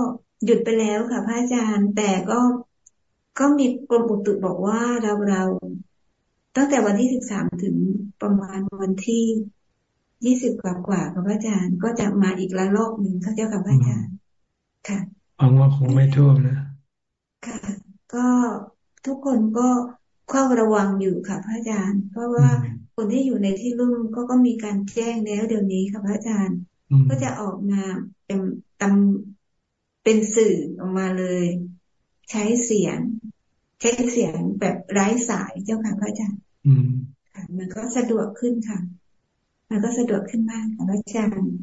หยุดไปแล้วค่ะพระอาจารย์ แต่ก็ก็มีกรมอุตุบอกว่าเราเราตั้งแต่วันที่สิบสามถึงประมาณวันที่ ยี่สิบกว่ากว่าค่ะพระอาจารย์ ก็จะมาอีกระลอกหนึ่งเขาเจ้าค่ะพระอาจารย์ ค่ะหวังว่าคงไม่ท่วมนะ ค่ะ ก็ทุกคนก็เข้าระวังอยู่ค่ะพระอาจารย์ เพราะว่าคนที่อยู่ในที่รุ่มก็ก็มีการแจ้งแล้วเดี๋ยวนี้ค่ะพระอาจารย์ ก็จะออกมาเป็นตำเป็นสื่อออกมาเลย ใช้เสียง ใช้เสียงแบบไร้สายเจ้าค่ะพระอาจารย์ อืมค่ะมันก็สะดวกขึ้นค่ะ มันก็สะดวกขึ้นมากค่ะพระอาจารย์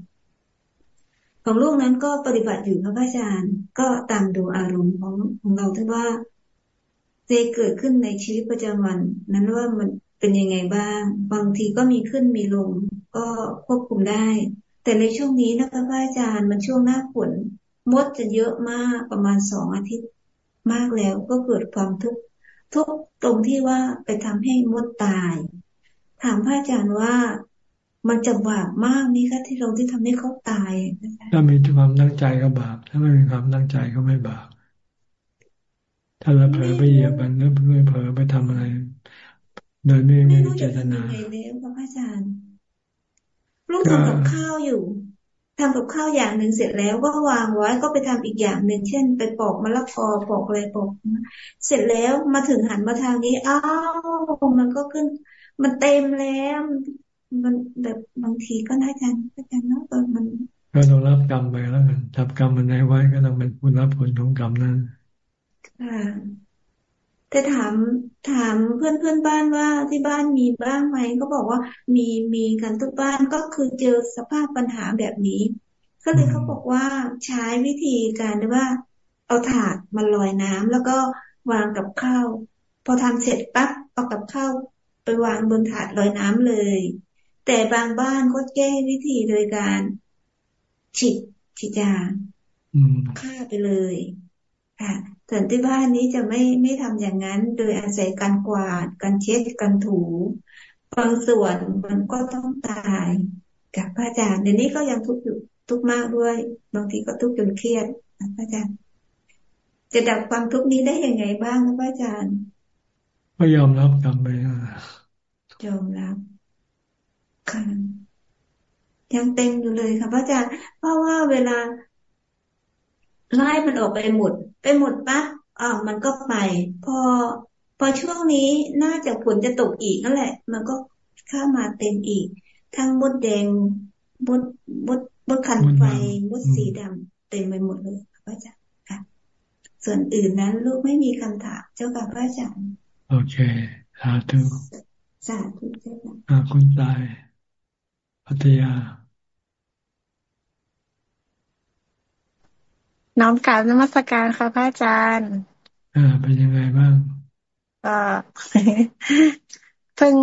ของลูกนั้นก็ปฏิบัติอยู่พระอาจารย์ ก็ตามดูอารมณ์ของของเราที่ว่าจะเกิดขึ้นในชีวิตประจำวัน นั้นว่ามันเป็นยังไงบ้าง บางทีก็มีขึ้นมีลง ก็ควบคุมได้ แต่ในช่วงนี้นะคะพระอาจารย์มันช่วงหน้าฝนมดจะเยอะมากประมาณสองอาทิตย์มากแล้วก็เกิดความทุกข์ทุกตรงที่ว่าไปทำให้มดตาย ถามพระอาจารย์ว่า มันจะบาปมากนี่คะที่เราที่ทำให้เขาตายถ้ามีความตั้งใจก็บาป ถ้าไม่มีความตั้งใจก็ไม่บาป ถ้าเราเผลอไปเหยียบมันหรือเผลอไปทำอะไรโดยไม่ไม่มีเจตนาไม่รู้จะทำยังไงแล้วพระอาจารย์ลูกทำกับข้าวอยู่ทำกับข้าวอย่างหนึ่งเสร็จแล้วก็วางไว้ก็ไปทำอีกอย่างหนึ่งเช่น ไปปอกมะละกอปอกอะไรปอกเสร็จแล้วมาถึงหันมาทางนี้อ้าวมันก็ขึ้น มันเต็มแล้ว มันแบบบางทีก็น่าจะน่าจะเนาะตอนมันก็ต้องรับกรรมไปแล้วกันทำกรรมมันไหนไว้ก็ต้องเป็นผู้รับผลของกรรมนั้นค่ะแต่ถามถามเพื่อนเพื่อนบ้านว่าที่บ้านมีบ้างไหมก็บอกว่ามีมีกันทุกบ้านก็คือเจอสภาพปัญหาแบบนี้ ก็เลยเขาบอกว่าใช้วิธีการว่า เอาถาดมาลอยน้ำแล้วก็วางกับข้าวพอทำเสร็จปั๊บเอากับข้าวไปวางบนถาดลอยน้ำเลย แต่บางบ้านก็แก้วิธีโดยการฉีดฉีดยาฆ่าไปเลยค่ะส่วนที่บ้านนี้จะไม่ไม่ทำอย่างนั้น โดยอาศัยการกวาดการเช็ดการถูบางส่วนมันก็ต้องตายกับพระอาจารย์เดี๋ยวนี้ก็ยังทุกข์อยู่ทุกข์มากด้วย บางทีก็ทุกข์จนเครียดพระอาจารย์ จะดับความทุกข์นี้ได้ยังไงบ้างพระอาจารย์ก็ยอมรับกรรมไปยอมรับ ค่ะยังเต็มอยู่เลยค่ะพระอาจารย์เพราะว่าเวลาไล่มันออกไปหมด ไปหมดปั๊บอ่ามันก็ไป พอ พอช่วงนี้น่าจะฝนจะตกอีกนั่นแหละ มันก็เข้ามาเต็มอีก ทั้งมดแดงมดมดมดคันไฟมดสีดำเต็มไปหมดเลยพระอาจารย์ค่ะ ส่วนอื่นนั้นลูกไม่มีคำถามเจ้าค่ะพระอาจารย์โอเคสาธุสาธุเจ้าค่ะคุณตาย พัทยา น้อมกราบนมัสการค่ะพระอาจารย์ อ่า เป็นยังไงบ้างก็เพิ่ง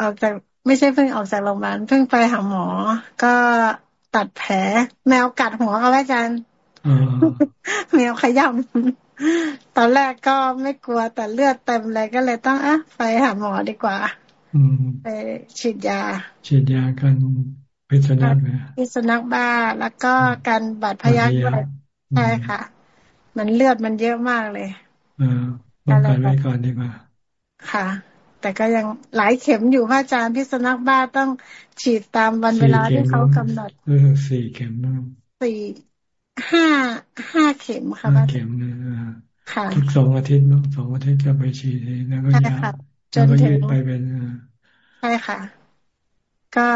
ออกจากไม่ใช่เพิ่งออกจากโรงพยาบาลเพิ่งไปหาหมอ ก็ตัดแผลแมวกัดหัวค่ะพระอาจารย์แมวขย้ำตอนแรกก็ไม่กลัวแต่เลือดเต็มเลยก็เลยต้องอะไปหาหมอดีกว่า ไปฉีดยา ฉีดยากันพิษสุนัขไหมพิษสุนัขบ้า แล้วก็การบาดพยาธิด้วยใช่ค่ะ มันเลือดมันเยอะมากเลยอป้องกันไว้ก่อนดีกว่าค่ะ แต่ก็ยังหลายเข็มอยู่พระอาจารย์พิษสุนัขบ้าต้องฉีดตามวันเวลาที่เขากำหนดสี่เข็มสี่ห้าห้าเข็มค่ะห้าเข็มนะค่ะทุกสองอาทิตย์มั้งสองอาทิตย์ก็ไปฉีดแล้วก็ยา จนถึงไปเป็นใช่ค่ะ ก็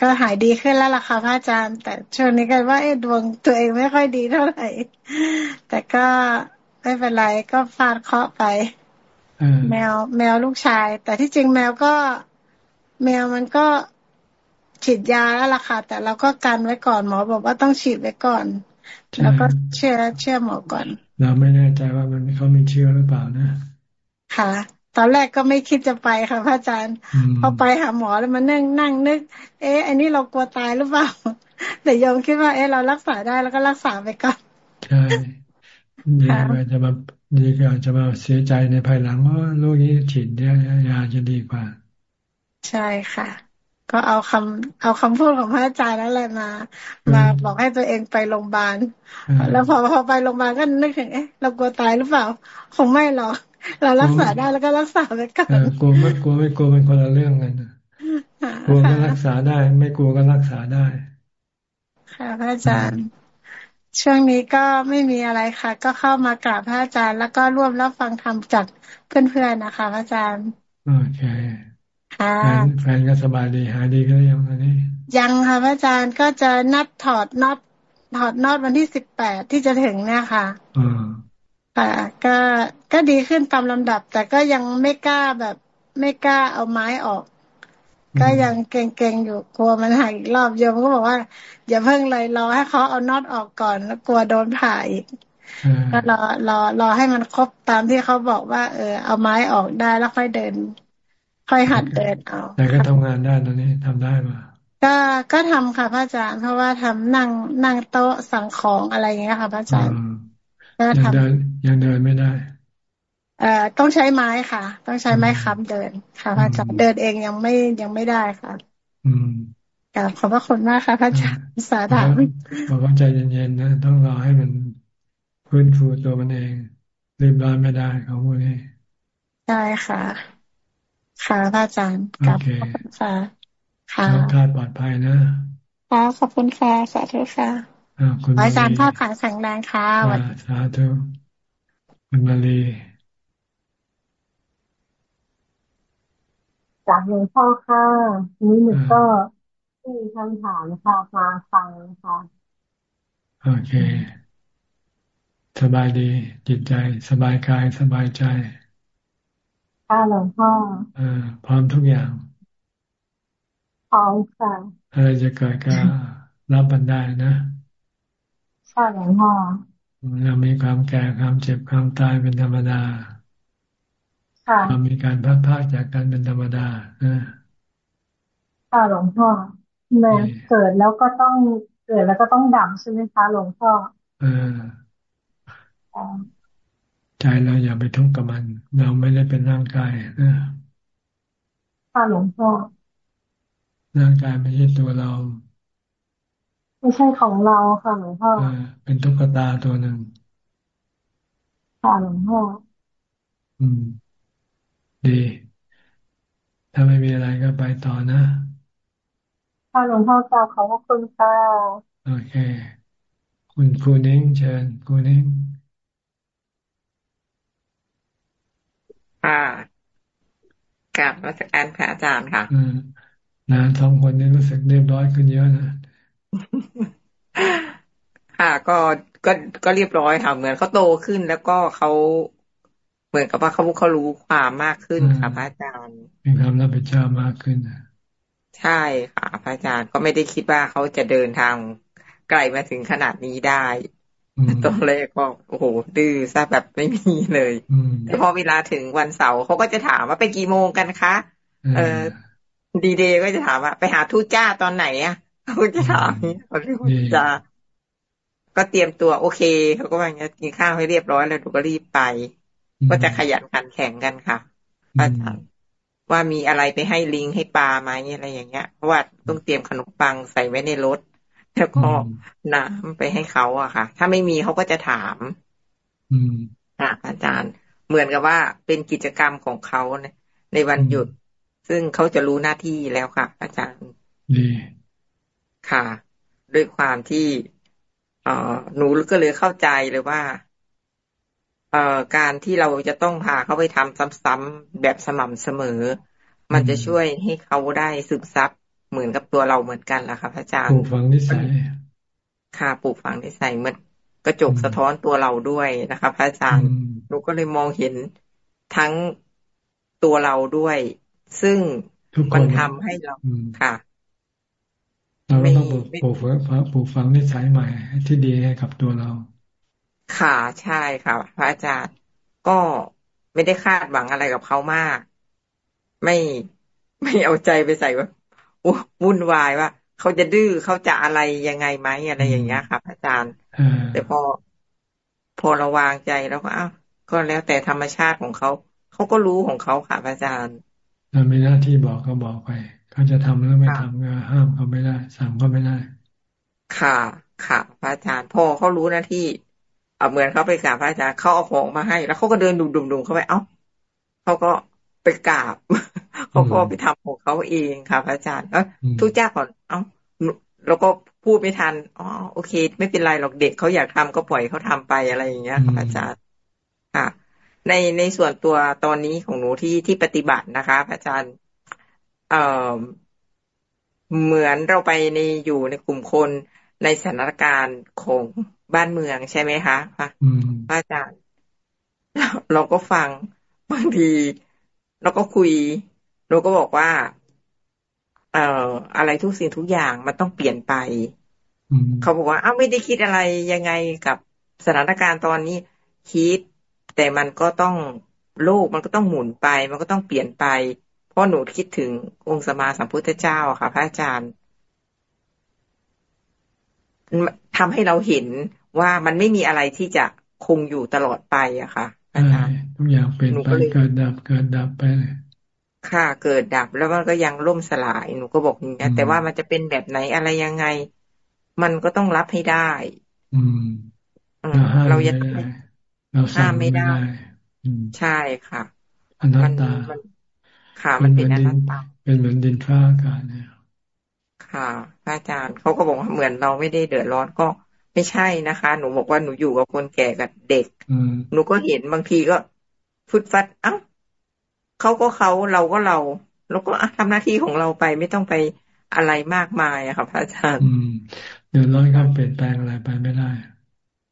ก็หายดีขึ้นแล้วล่ะค่ะพระอาจารย์ แต่ช่วงนี้กันว่าเอ๊ดวงตัวเองไม่ค่อยดีเท่าไหร่ แต่ก็ไม่เป็นไรก็ฟาดเคาะไปแมวแมวลูกชาย แต่ที่จริงแมวก็แมวมันก็ฉีดยาแล้วล่ะค่ะ แต่เราก็กันไว้ก่อนหมอบอกว่าต้องฉีดไว้ก่อน แล้วก็เชื่อเชื่อหมอก่อน เราไม่แน่ใจว่ามันเขามีเชื้อหรือเปล่านะ ค่ะ ตอนแรกก็ไม่คิดจะไปค่ะพระอาจารย์ พอไปหาหมอแล้วมานั่งนั่งนึก เอ๊ะ อันนี้เรากลัวตายหรือเปล่า แต่ยอมคิดว่า เอ๊ะ เรารักษาได้แล้วก็รักษาไปก่อน ใช่ดีกว่าจะมาดีกว่าจะมาเสียใจในภายหลังว่าโรคนี้ฉีดยาจะดีกว่า ใช่ค่ะ ก็เอาคำเอาคำพูดของพระอาจารย์นั่นแหละมา มาบอกให้ตัวเองไปโรงพยาบาล แล้วพอพอไปโรงพยาบาลก็นึกถึงเอ๊ะ เรากลัวตายหรือเปล่า คงไม่หรอก เรารักษาได้แล้วก็รักษาไปก่อนกลัวไม่กลัวไม่กลัวเป็นคนละเรื่องกันกลัวก็รักษาได้ ไม่กลัวก็รักษาได้ ค่ะพระอาจารย์ช่วงนี้ก็ไม่มีอะไรค่ะ ก็เข้ามากราบพระอาจารย์ แล้วก็ร่วมรับฟังธรรมจากเพื่อนๆนะคะ พระอาจารย์โอเคค่ะแฟนก็สบายดีหายดีก็ยังตอนนี้ ยังค่ะพระอาจารย์ก็จะนัดถอดน็อตถอดน็อตวันที่สิบแปดที่จะถึงเนี่ยค่ะ ค่ะก็ก็ดีขึ้นตามลำดับ แต่ก็ยังไม่กล้าแบบ ไม่กล้าเอาไม้ออก ก็ยังเก่งๆอยู่กลัวมันหายอีกรอบโยมก็บอกว่า อย่าเพิ่งเลยรอให้เขาเอาน็อตออกก่อนแล้วกลัวโดนผ่าอีกก็รอรอรอให้มันครบตามที่เขาบอกว่า เออ เอาไม้ออกได้แล้วค่อยเดิน ค่อยหัดเดินเอาแต่ก็ทำงานได้ตอนนี้ทำได้มาก็ก็ทำค่ะพระอาจารย์เพราะว่าทำนั่งนั่งโต๊ะสั่งของอะไรอย่างเงี้ยค่ะพระอาจารย์ ยังเดินยังเดินไม่ได้ เอ่อต้องใช้ไม้ค่ะ ต้องใช้ไม้ค้ำเดินค่ะพระอาจารย์เดินเองยังไม่ยังไม่ได้ค่ะ อืมขอบพระคุณมากค่ะพระอาจารย์สาธุบอกว่าใจเย็นๆนะต้องรอให้มันพื้นฟูตัวมันเองรีบร้อนไม่ได้ของพวกนี้ใช่ค่ะ ค่ะพระอาจารย์กับค่ะค่ะทาดปลอดภัยนะค่ะขอบคุณค่ะสาธุค่ะ อาจารย์ภาพขังแข็งแรงค่ะสาธุคุณมาลีจากหลวงพ่อค่ะนี้หนูก็มีคำถามค่ะมาฟังค่ะโอเค สบายดี จิตใจ สบายกาย สบายใจค่ะหลวงพ่ออ่าพร้อมทุกอย่างพร้อมค่ะอะไรจะเกิดก็รับมันได้นะ ค่ะหลวงพ่อเรามีความแก่ความเจ็บความตายเป็นธรรมดาเรามีการพัดพากจากกันเป็นธรรมดานะค่ะหลวงพ่อเมื่อเกิดแล้วก็ต้องเกิดแล้วก็ต้องดับใช่ไหมคะหลวงพ่อเออใจเราอย่าไปทุกข์กับมัน เราไม่ได้เป็นร่างกายนะค่ะหลวงพ่อร่างกายไม่ใช่ตัวเรา ไม่ใช่ของเราค่ะหลวงพ่อเป็นตุ๊กตาตัวหนึ่งค่ะหลวงพ่ออืม ดี ถ้าไม่มีอะไรก็ไปต่อนะค่ะหลวงพ่อกล่าวขอบคุณค่ะโอเค คุณครูนิ้งเชิญครูนิ้งค่ะกราบรัชการพระอาจารย์ค่ะนะสองคนนี้รู้สึกเรียบร้อยขึ้นเยอะนะ ค่ะก็ก็ก็เรียบร้อยค่ะเหมือนเขาโตขึ้นแล้วก็เขาเหมือนกับว่าเขาเขารู้ความมากขึ้นค่ะพระอาจารย์มีความรับผิดชอบมากขึ้นใช่ค่ะพระอาจารย์ก็ไม่ได้คิดว่าเขาจะเดินทางไกลมาถึงขนาดนี้ได้ตอนแรกก็โอ้โหดื้อซะแบบไม่มีเลยแต่พอเวลาถึงวันเสาร์เขาก็จะถามว่าไปกี่โมงกันคะเออดีเดย์ก็จะถามว่าไปหาทูตจ้าตอนไหนอะ เขาจะถามเขาเรียกว่าจ้าก็เตรียมตัวโอเคเขาก็ว่าอย่างนี้กินข้าวให้เรียบร้อยแล้วดูก็รีบไป ก็จะขยันขันแข่งกันค่ะอาจารย์ว่ามีอะไรไปให้ลิงให้ปลาไหมอะไรอย่างเงี้ยเพราะว่าต้องเตรียมขนมปังใส่ไว้ในรถ แล้วก็น้ำไปให้เขาอะค่ะ ถ้าไม่มีเขาก็จะถาม อืมอะอาจารย์ เหมือนกับว่าเป็นกิจกรรมของเขาในวันหยุด ซึ่งเขาจะรู้หน้าที่แล้วค่ะ อาจารย์ดี ค่ะ ด้วยความที่เอ่อหนูก็เลยเข้าใจเลยว่า เอ่อการที่เราจะต้องพาเขาไปทำซ้ำๆแบบสม่ำเสมอ มันจะช่วยให้เขาได้ซึมซับเหมือนกับตัวเราเหมือนกันล่ะค่ะอาจารย์ปลูกฝังนิสัยค่ะปลูกฝังนิสัยเหมือนกระจกสะท้อนตัวเราด้วยนะคะพระอาจารย์หนูก็เลยมองเห็นทั้งตัวเราด้วย ซึ่งมันทำให้เราค่ะ เราต้องปลูกปลูกฝังปลูกฝังนิสัยใหม่ที่ดีให้กับตัวเรา ค่ะใช่ค่ะ พระอาจารย์ก็ไม่ได้คาดหวังอะไรกับเขามาก ไม่ไม่เอาใจไปใส่ว่าวุ่นวายว่าเขาจะดื้อเขาจะอะไรยังไงไหมอะไรอย่างเงี้ยครับอาจารย์แต่พอ พอระวางใจแล้วก็อ้าวก็แล้วแต่ธรรมชาติของเขาเขาก็รู้ของเขาค่ะอาจารย์เรามีหน้าที่บอกก็บอกไป เขาจะทำหรือไม่ทำก็ห้ามเขาไม่ได้สั่งก็ไม่ได้ ค่ะ ค่ะพระอาจารย์พ่อเขารู้หน้าที่เอาเหมือนเขาไปกราบพระอาจารย์เขาเอาของมาให้ แล้วเขาก็เดินดุมๆเข้าไปเอ้าเขาก็ไปกราบเขาก็ไปทำของเขาเองค่ะ พระอาจารย์เออทุกเจ้าก่อน เอ้าแล้วก็พูดไม่ทัน อ๋อ โอเค ไม่เป็นไรหรอกเด็กเขาอยากทำก็ปล่อยเขาทำไปอะไรอย่างเงี้ยค่ะพระอาจารย์ ค่ะ ในในส่วนตัวตอนนี้ของหนูที่ที่ปฏิบัตินะคะพระอาจารย์ เอ่อเหมือนเราไปในอยู่ในกลุ่มคนในสถานการณ์ของบ้านเมืองใช่ไหมคะพระอาจารย์เราก็ฟังบางที เราก็คุย เราก็บอกว่า เอ่อ อะไรทุกสิ่งทุกอย่างมันต้องเปลี่ยนไปเขาบอกว่าอ้าวไม่ได้คิดอะไรยังไงกับสถานการณ์ตอนนี้คิด แต่มันก็ต้องโลกมันก็ต้องหมุนไป มันก็ต้องเปลี่ยนไปเพ ราะหนูคิดถึงองค์สมาสัมพุทธเจ้าค่ะ พระอาจารย์ทำให้เราเห็นว่ามันไม่มีอะไรที่จะคงอยู่ตลอดไปอะค่ะอาจารย์ทุกอย่างเปลี่ยนไปเกิดดับเกิดดับไปเลยค่ะเกิดดับแล้วมันก็ยังล่มสลายหนูก็บอกอย่างนี้แต่ว่ามันจะเป็นแบบไหนอะไรยังไง มันก็ต้องรับให้ได้ อืมเราจะเราห้ามไม่ได้ ใช่ค่ะอนัตตา ค่ะ มันเป็นอนัตตาเป็นเหมือนดินฟ้าอากาศเนี่ยค่ะพระอาจารย์เขาก็บอกว่าเหมือนเราไม่ได้เดือดร้อนก็ไม่ใช่นะคะ หนูบอกว่าหนูอยู่กับคนแก่กับเด็กหนูก็เห็นบางทีก็ฟุดฟัดเอ้าเขาก็เขาเราก็เราเราก็ทำหน้าที่ของเราไปไม่ต้องไปอะไรมากมายอะค่ะพระอาจารย์เดือดร้อนครับเปลี่ยนแปลงอะไรไปไม่ได้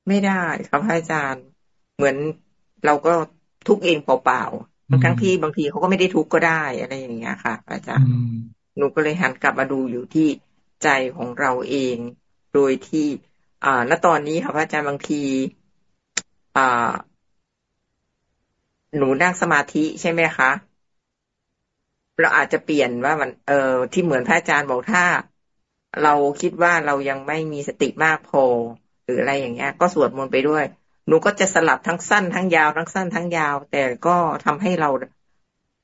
ไม่ได้ครับพระอาจารย์ เหมือนเราก็ทุกเองเปล่าๆ บางครั้งที่บางทีเขาก็ไม่ได้ทุกก็ได้อะไรอย่างเงี้ยค่ะ อาจารย์หนูก็เลยหันกลับมาดูอยู่ที่ใจของเราเอง โดยที่อ่าณตอนนี้ค่ะพระอาจารย์บางทีอ่าหนูนั่งสมาธิใช่ไหมคะ เราอาจจะเปลี่ยนว่ามัน เออที่เหมือนพระอาจารย์บอกถ้า เราคิดว่าเรายังไม่มีสติมากพอหรืออะไรอย่างเงี้ย ก็สวดมนต์ไปด้วย หนูก็จะสลับทั้งสั้นทั้งยาวทั้งสั้นทั้งยาว แต่ก็ทำให้เรา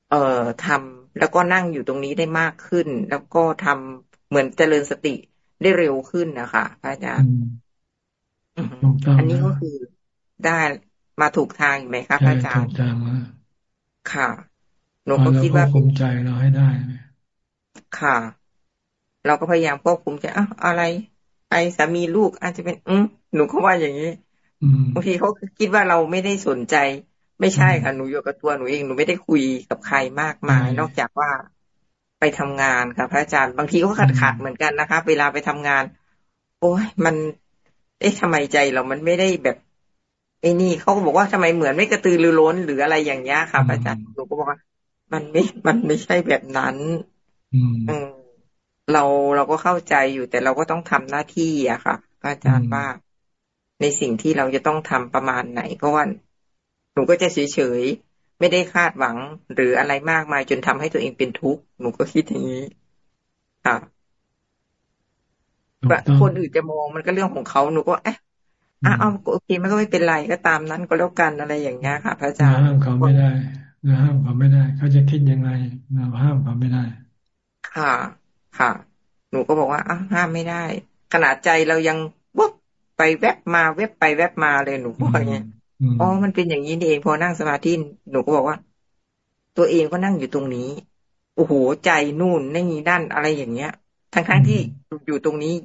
เอ่อทำแล้วก็นั่งอยู่ตรงนี้ได้มากขึ้น แล้วก็ทำเหมือนเจริญสติได้เร็วขึ้นนะคะพระอาจารย์อันนี้ก็คือได้มาถูกทางอยู่ไหมคะพระอาจารย์ถูกทางค่ะหนูก็คิดว่าควบคุมใจเราให้ได้ค่ะ เราก็พยายามควบคุมใจอะอะไรไอสามีลูกอาจจะเป็นอืมหนูก็ว่าอย่างนี้ บางทีเขาคิดว่าเราไม่ได้สนใจ ไม่ใช่ค่ะหนูอยู่กับตัวหนูเองหนูไม่ได้คุยกับใครมากมาย นอกจากว่าไปทำงานค่ะพระอาจารย์บางทีก็ขัดขัดเหมือนกันนะคะ เวลาไปทำงาน โอ้ยมัน เอ๊ะทำไมใจเรามันไม่ได้แบบไอ้นี่เขาก็บอกว่าทำไมเหมือนไม่กระตือรือร้นหรืออะไรอย่างเงี้ยค่ะพระอาจารย์หนูก็บอกว่า มันไม่มันไม่ใช่แบบนั้น อืมเราเราก็เข้าใจอยู่แต่เราก็ต้องทำหน้าที่อะค่ะอาจารย์ว่า ในสิ่งที่เราจะต้องทำประมาณไหนก็ว่าหนูก็จะเฉยเฉยไม่ได้คาดหวังหรืออะไรมากมายจนทำให้ตัวเองเป็นทุกข์หนูก็คิดอย่างนี้ค่ะคนอื่นจะมองมันก็เรื่องของเขาหนูก็เอ๊ะอะเอาโอเคมันก็ไม่เป็นไรก็ตามนั้นก็แล้วกันอะไรอย่างเงี้ยค่ะ พระอาจารย์ห้ามเขาไม่ได้เราห้ามเขาไม่ได้ เขาจะคิดยังไงเราห้ามเขาไม่ได้ ค่ะ ค่ะ หนูก็บอกว่าอะห้ามไม่ได้ ขนาดใจเรายังวบ ไปแวบมาแวบไปแวบมาเลยหนูก็อย่างเงี้ยอ๋อ มันเป็นอย่างนี้เองพอนั่งสมาธิหนูก็บอกว่า ตัวเองก็นั่งอยู่ตรงนี้ โอ้โหใจนู่นนี่นั่นอะไรอย่างเงี้ย ทั้งทั้งที่อยู่ตรงนี้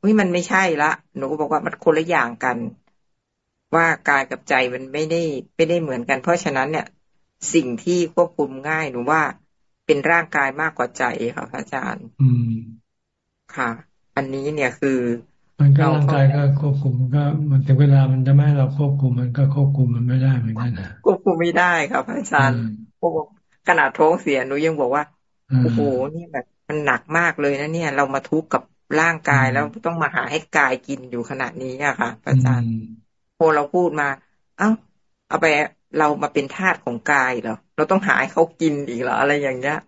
เฮ้ยมันไม่ใช่ละ หนูก็บอกว่ามันคนละอย่างกัน ว่ากายกับใจมันไม่ได้ไม่ได้เหมือนกัน เพราะฉะนั้นเนี่ย สิ่งที่ควบคุมง่ายหนูว่าเป็นร่างกายมากกว่าใจค่ะพระอาจารย์ อืมค่ะ อันนี้เนี่ยคือ มันก็ร่างกายก็ควบคุมก็มันถึงเวลามันจะไม่ให้เราควบคุมมันก็ควบคุมมันไม่ได้เหมือนกันนะควบคุมไม่ได้ครับพระอาจารย์ขนาดท้องเสียหนูยังบอกว่าโอ้โหนี่แบบมันหนักมากเลยนะเนี่ย เรามาทุกข์กับร่างกายแล้วต้องมาหาให้กายกินอยู่ขนาดนี้อะค่ะพระอาจารย์พอเราพูดมา เอ้า เอาไปเรามาเป็นทาสของกายเหรอเราต้องหาให้เขากินอีกเหรออะไรอย่างเงี้ย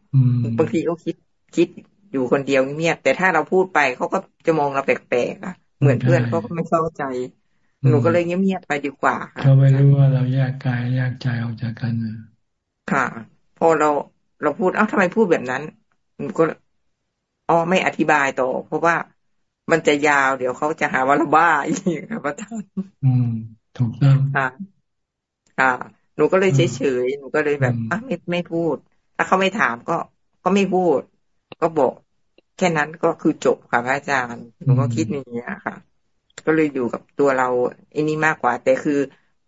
บางทีเขาคิดคิดอยู่คนเดียวเงียบแต่ถ้าเราพูดไปเขาก็จะมองเราแปลกๆอะ เหมือนเพื่อนเขาก็ไม่เข้าใจ หนูก็เลยเงียบๆไปดีกว่าเขาไม่รู้ว่าเราแยกกายแยกใจออกจากกันค่ะ พอเราเราพูดเอ้าทำไมพูดแบบนั้นหนูก็อ๋อไม่อธิบายต่อเพราะว่ามันจะยาวเดี๋ยวเขาจะหาว่าเราบ้าอีกครับอาจารย์อืมถูกต้องค่ะค่ะหนูก็เลยเฉยเฉยหนูก็เลยแบบอะไม่ไม่พูด ถ้าเขาไม่ถามก็ก็ไม่พูด ก็บอก แค่นั้นก็คือจบค่ะพระอาจารย์หนูก็คิดอย่างนี้ค่ะ ก็เลยอยู่กับตัวเราอันนี้มากกว่า แต่คือ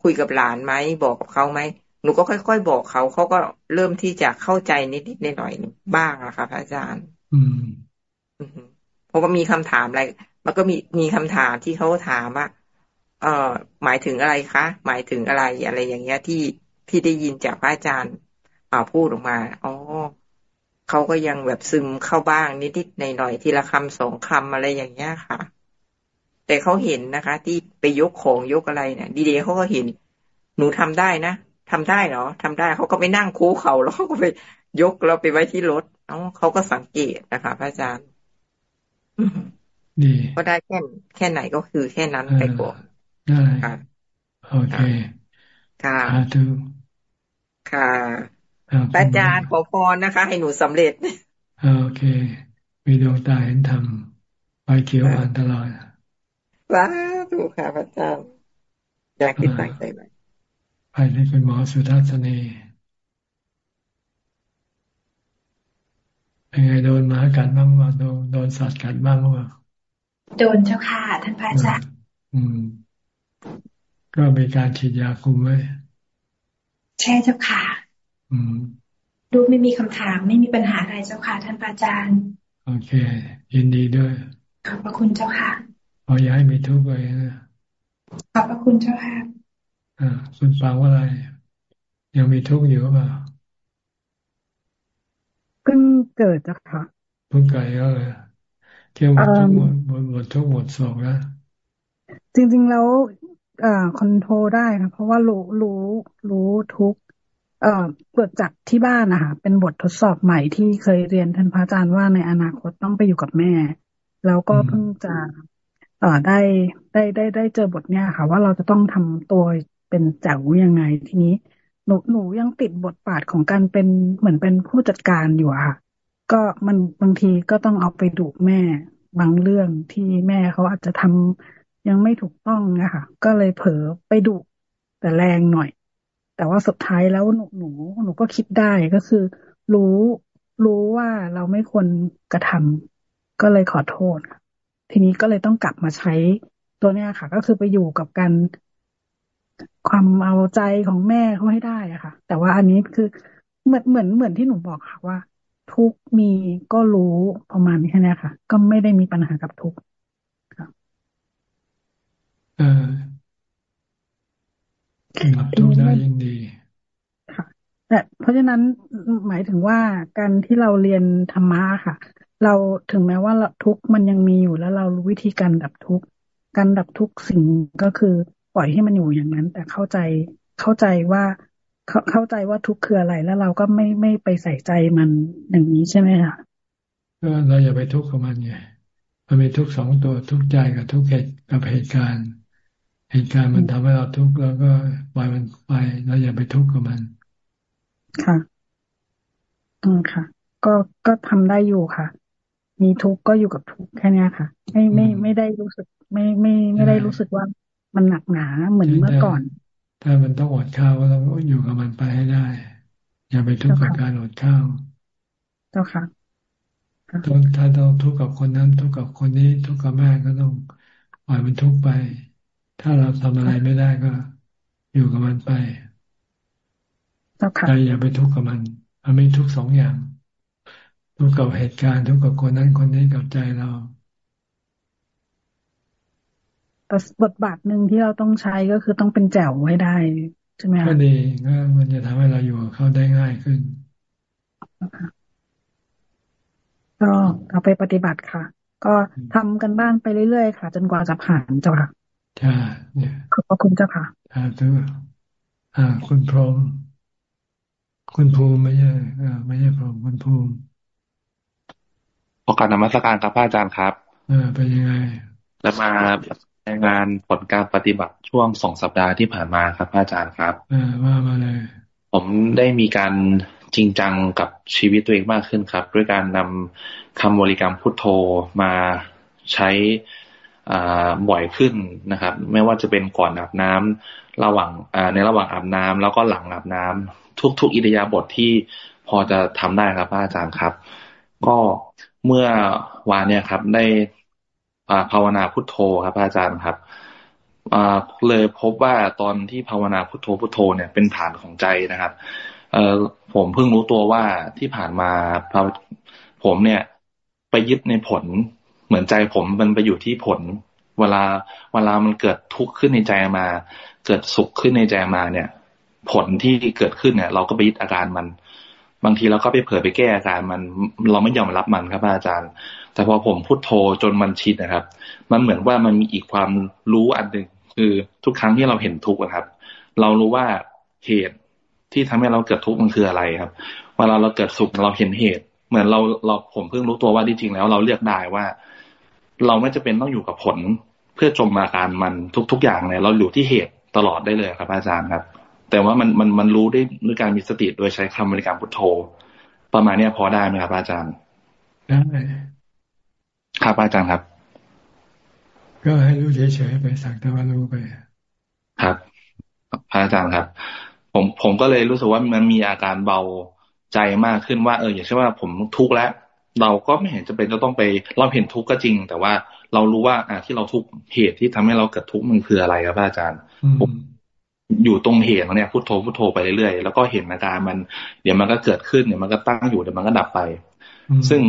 คุยกับหลานไหมบอกกับเขาไหมหนูก็ค่อยๆบอกเขาเขาก็เริ่มที่จะเข้าใจนิดๆหน่อยๆบ้างอะค่ะพระอาจารย์ อืมเพราะว่ามีคำถามอะไร มันก็มีมีคำถามที่เขาถามว่าเอ่อ หมายถึงอะไรคะ หมายถึงอะไรอะไรอย่างเงี้ยที่ที่ได้ยินจากพระอาจารย์อ่าพูดออกมา อ๋อ เขาก็ยังแบบซึมเข้าบ้างนิดๆหน่อยๆทีละคำสองคำอะไรอย่างเงี้ยค่ะ แต่เขาเห็นนะคะ ที่ไปยกของยกอะไรเนี่ยดีเดย์เขาก็เห็น หนูทำได้นะทำได้เหรอทำได้เขาก็ไปนั่งคูเขาแล้วเขาก็ไปยกเราไปไว้ที่รถเอ้าเขาก็สังเกตนะคะ พระอาจารย์ดีก็ได้แค่แค่ไหนก็คือแค่นั้นไปก่อนได้โอเคค่ะสาธุค่ะ อาจารย์ขอพรนะคะ ให้หนูสำเร็จโอเค มีดวงตาเห็นธรรมไปเขียวผ่านตลอดว้าถูกค่ะอาจารย์อยากคิดตั้งใจไหมไปที่คุณหมอสุทัศนีเป็นไงโดนหมากัดบ้างว่าโดนโดนสัตว์กัดบ้างว่าโดนเจ้าค่ะท่านพระอาจารย์อืม ก็มีการฉีดยาคุมไว้ใช่เจ้าค่ะ อืมดูไม่มีคำถามไม่มีปัญหาอะไรเจ้าค่ะ ท่านอาจารย์ โอเค ยินดีด้วย ขอบพระคุณเจ้าค่ะขอย้ายมีทุกข์เลยนะขอบพระคุณเจ้าค่ะอ่าคุณฟังว่าอะไร ยังมีทุกข์อยู่หรือเปล่าเพิ่งเกิดจ้ะค่ะเพิ่งเกิดก็เลยเที่ยวหมดทุกหมดหมดหมดทุกหมดโศกแล้วจริง ๆ แล้วเอ่อคอนโทรได้ค่ะเพราะว่ารู้รู้รู้ทุก เอ่อเกิดจากที่บ้านนะคะเป็นบททดสอบใหม่ที่เคยเรียนท่านพระอาจารย์ว่าในอนาคตต้องไปอยู่กับแม่ แล้วก็เพิ่งจะเอ่อได้ได้ได้ได้เจอบทเนี้ยค่ะ ว่าเราจะต้องทำตัวเป็นแจ๋วยังไงทีนี้หนูหนูยังติดบทบาทของการเป็นเหมือนเป็นผู้จัดการอยู่ค่ะ ก็มันบางทีก็ต้องเอาไปดุแม่บางเรื่องที่แม่เขาอาจจะทำยังไม่ถูกต้องนะคะก็เลยเผลอไปดุแต่แรงหน่อย แต่ว่าสุดท้ายแล้วหนูหนูหนูก็คิดได้ก็คือ รู้รู้ว่าเราไม่ควรกระทำก็เลยขอโทษทีนี้ก็เลยต้องกลับมาใช้ตัวเนี้ยค่ะ ก็คือไปอยู่กับการความเอาใจของแม่เขาให้ได้อะค่ะ แต่ว่าอันนี้คือเหมือนเหมือนเหมือนที่หนูบอกค่ะว่า ทุกมีก็รู้ประมาณนี้แค่นี้ค่ะ ก็ไม่ได้มีปัญหากับทุกเออ รับทุกได้ยิ่งดีค่ะแต่เพราะฉะนั้นหมายถึงว่าการที่เราเรียนธรรมะค่ะ เราถึงแม้ว่าทุกมันยังมีอยู่แล้วเรารู้วิธีการดับทุกการดับทุกสิ่งก็คือปล่อยให้มันอยู่อย่างนั้น แต่เข้าใจเข้าใจว่าเข้าเข้าใจว่าทุกข์คืออะไร แล้วเราก็ไม่ไม่ไปใส่ใจมันอย่างนี้ใช่ไหมคะก็เราอย่าไปทุกข์กับมันไงมันมีทุกสองตัวทุกใจกับทุกเหตุกับเหตุการณ์ เหตุการณ์มันทำให้เราทุกข์แล้วก็ปล่อยมันไปเราอย่าไปทุกข์กับมัน ค่ะอืมค่ะ ก็ก็ทำได้อยู่ค่ะ มีทุกข์ก็อยู่กับทุกข์แค่นี้ค่ะ ไม่ไม่ไม่ได้รู้สึก ไม่ไม่ไม่ได้รู้สึกว่ามันหนักหนาเหมือนเมื่อก่อน ถ้ามันต้องอดข้าวก็ต้องอยู่กับมันไปให้ได้ อย่าไปทุกข์กับการอดข้าวเจ้าค่ะต้องถ้าต้องทุกข์กับคนนั้น ทุกข์กับคนนี้ทุกข์กับแม่ก็ต้องปล่อยมันทุกข์ไป ถ้าเราทำอะไรไม่ได้ก็ อยู่กับมันไปใจอย่าไปทุกข์กับมัน มันไม่ทุกข์สองอย่าง ทุกข์กับเหตุการณ์ ทุกข์กับคนนั้นคนนี้กับใจเราบทบาทหนึ่งที่เราต้องใช้ก็คือต้องเป็นแจ๋วให้ได้ ใช่ไหมก็ดีก็มันจะทำให้เราอยู่เข้าได้ง่ายขึ้น ก็เอาไปปฏิบัติค่ะ ก็ทำกันบ้างไปเรื่อยๆค่ะ จนกว่าจะผ่านเจ้าค่ะ ใช่เนี่ยขอบพระคุณเจ้าค่ะอ่าตัวอ่า คุณพรหมคุณภูมิไม่ใช่อ่าไม่ใช่พรหมคุณภูมิโอกาสนมัสการครับพระอาจารย์ครับเออเป็นยังไงจะมารายงานผลการปฏิบัติช่วงสองสัปดาห์ที่ผ่านมาครับอาจารย์ครับว่ามาเลยผมได้มีการจริงจังกับชีวิตตัวเองมากขึ้นครับ ด้วยการนำคำบริกรรมพุทโธมาใช้ บ่อยขึ้นนะครับ ไม่ว่าจะเป็นก่อนอาบน้ำระหว่างในระหว่างอาบน้ำแล้วก็หลังอาบน้ำทุก ๆ อิริยาบถทที่พอจะทำได้ครับอาจารย์ครับ ก็เมื่อวานเนี่ยครับ ได้ภาวนาพุทโธครับอาจารย์ครับเลยพบว่าตอนที่ภาวนาพุทโธพุทโธเนี่ยเป็นฐานของใจนะครับเออผมเพิ่งรู้ตัวว่าที่ผ่านมาผมเนี่ย ไปยึดในผล เหมือนใจผมมันไปอยู่ที่ผล เวลาเวลามันเกิดทุกข์ขึ้นในใจมา เกิดสุขขึ้นในใจมาเนี่ย ผลที่เกิดขึ้นเนี่ย เราก็ไปยึดอาการมัน บางทีเราก็ไปเผลอไปแก้อาการมัน เราไม่ยอมรับมันครับอาจารย์ แต่พอผมพุโทโธจนมันชิดนะครับ มันเหมือนว่ามันมีอีกความรู้อันหนึ่งคือทุกครั้งที่เราเห็นทุกข์ครับ เรารู้ว่าเหตุที่ทำให้เราเกิดทุกข์มันคืออะไรครับเวลาเราเกิดสุขเราเห็นเหตุ เหมือนเราเราผมเพิ่งรู้ตัวว่าที่จริงแล้ว เราเลือกได้ว่า เราไม่จะเป็นต้องอยู่กับผลเพื่อจมมาการมันทุก ๆ อย่างเนี่ยเราอยู่ที่เหตุตลอดได้เลยครับอาจารย์ครับ แต่ว่ามันมันมันรู้ได้ด้วยการมีสติโดยใช้คำบริการพุทโธ ประมาณเนี้ยพอได้ไหมครับอาจารย์ได้ครับอาจารย์ครับ ก็ให้รู้เฉยๆไปสักแต่ว่ารู้ไปครับพระอาจารย์ครับ ผมผมก็เลยรู้สึกว่ามันมีอาการเบาใจมากขึ้นว่าเอออย่างเช่นว่าผมทุกข์แล้ว เราก็ไม่เห็นจะเป็นจะต้องไป เราเห็นทุกข์ก็จริง แต่ว่าเรารู้ว่า อ่าที่เราทุกข์เหตุที่ทำให้เราเกิดทุกข์มันคืออะไรครับอาจารย์ผมอยู่ตรงเหตุเนี่ยพุทโธพุทโธไปเรื่อยๆแล้วก็เห็นอาการมัน เดี๋ยวมันก็เกิดขึ้นเดี๋ยวมันก็ตั้งอยู่เดี๋ยวมันก็ดับไป ซึ่ง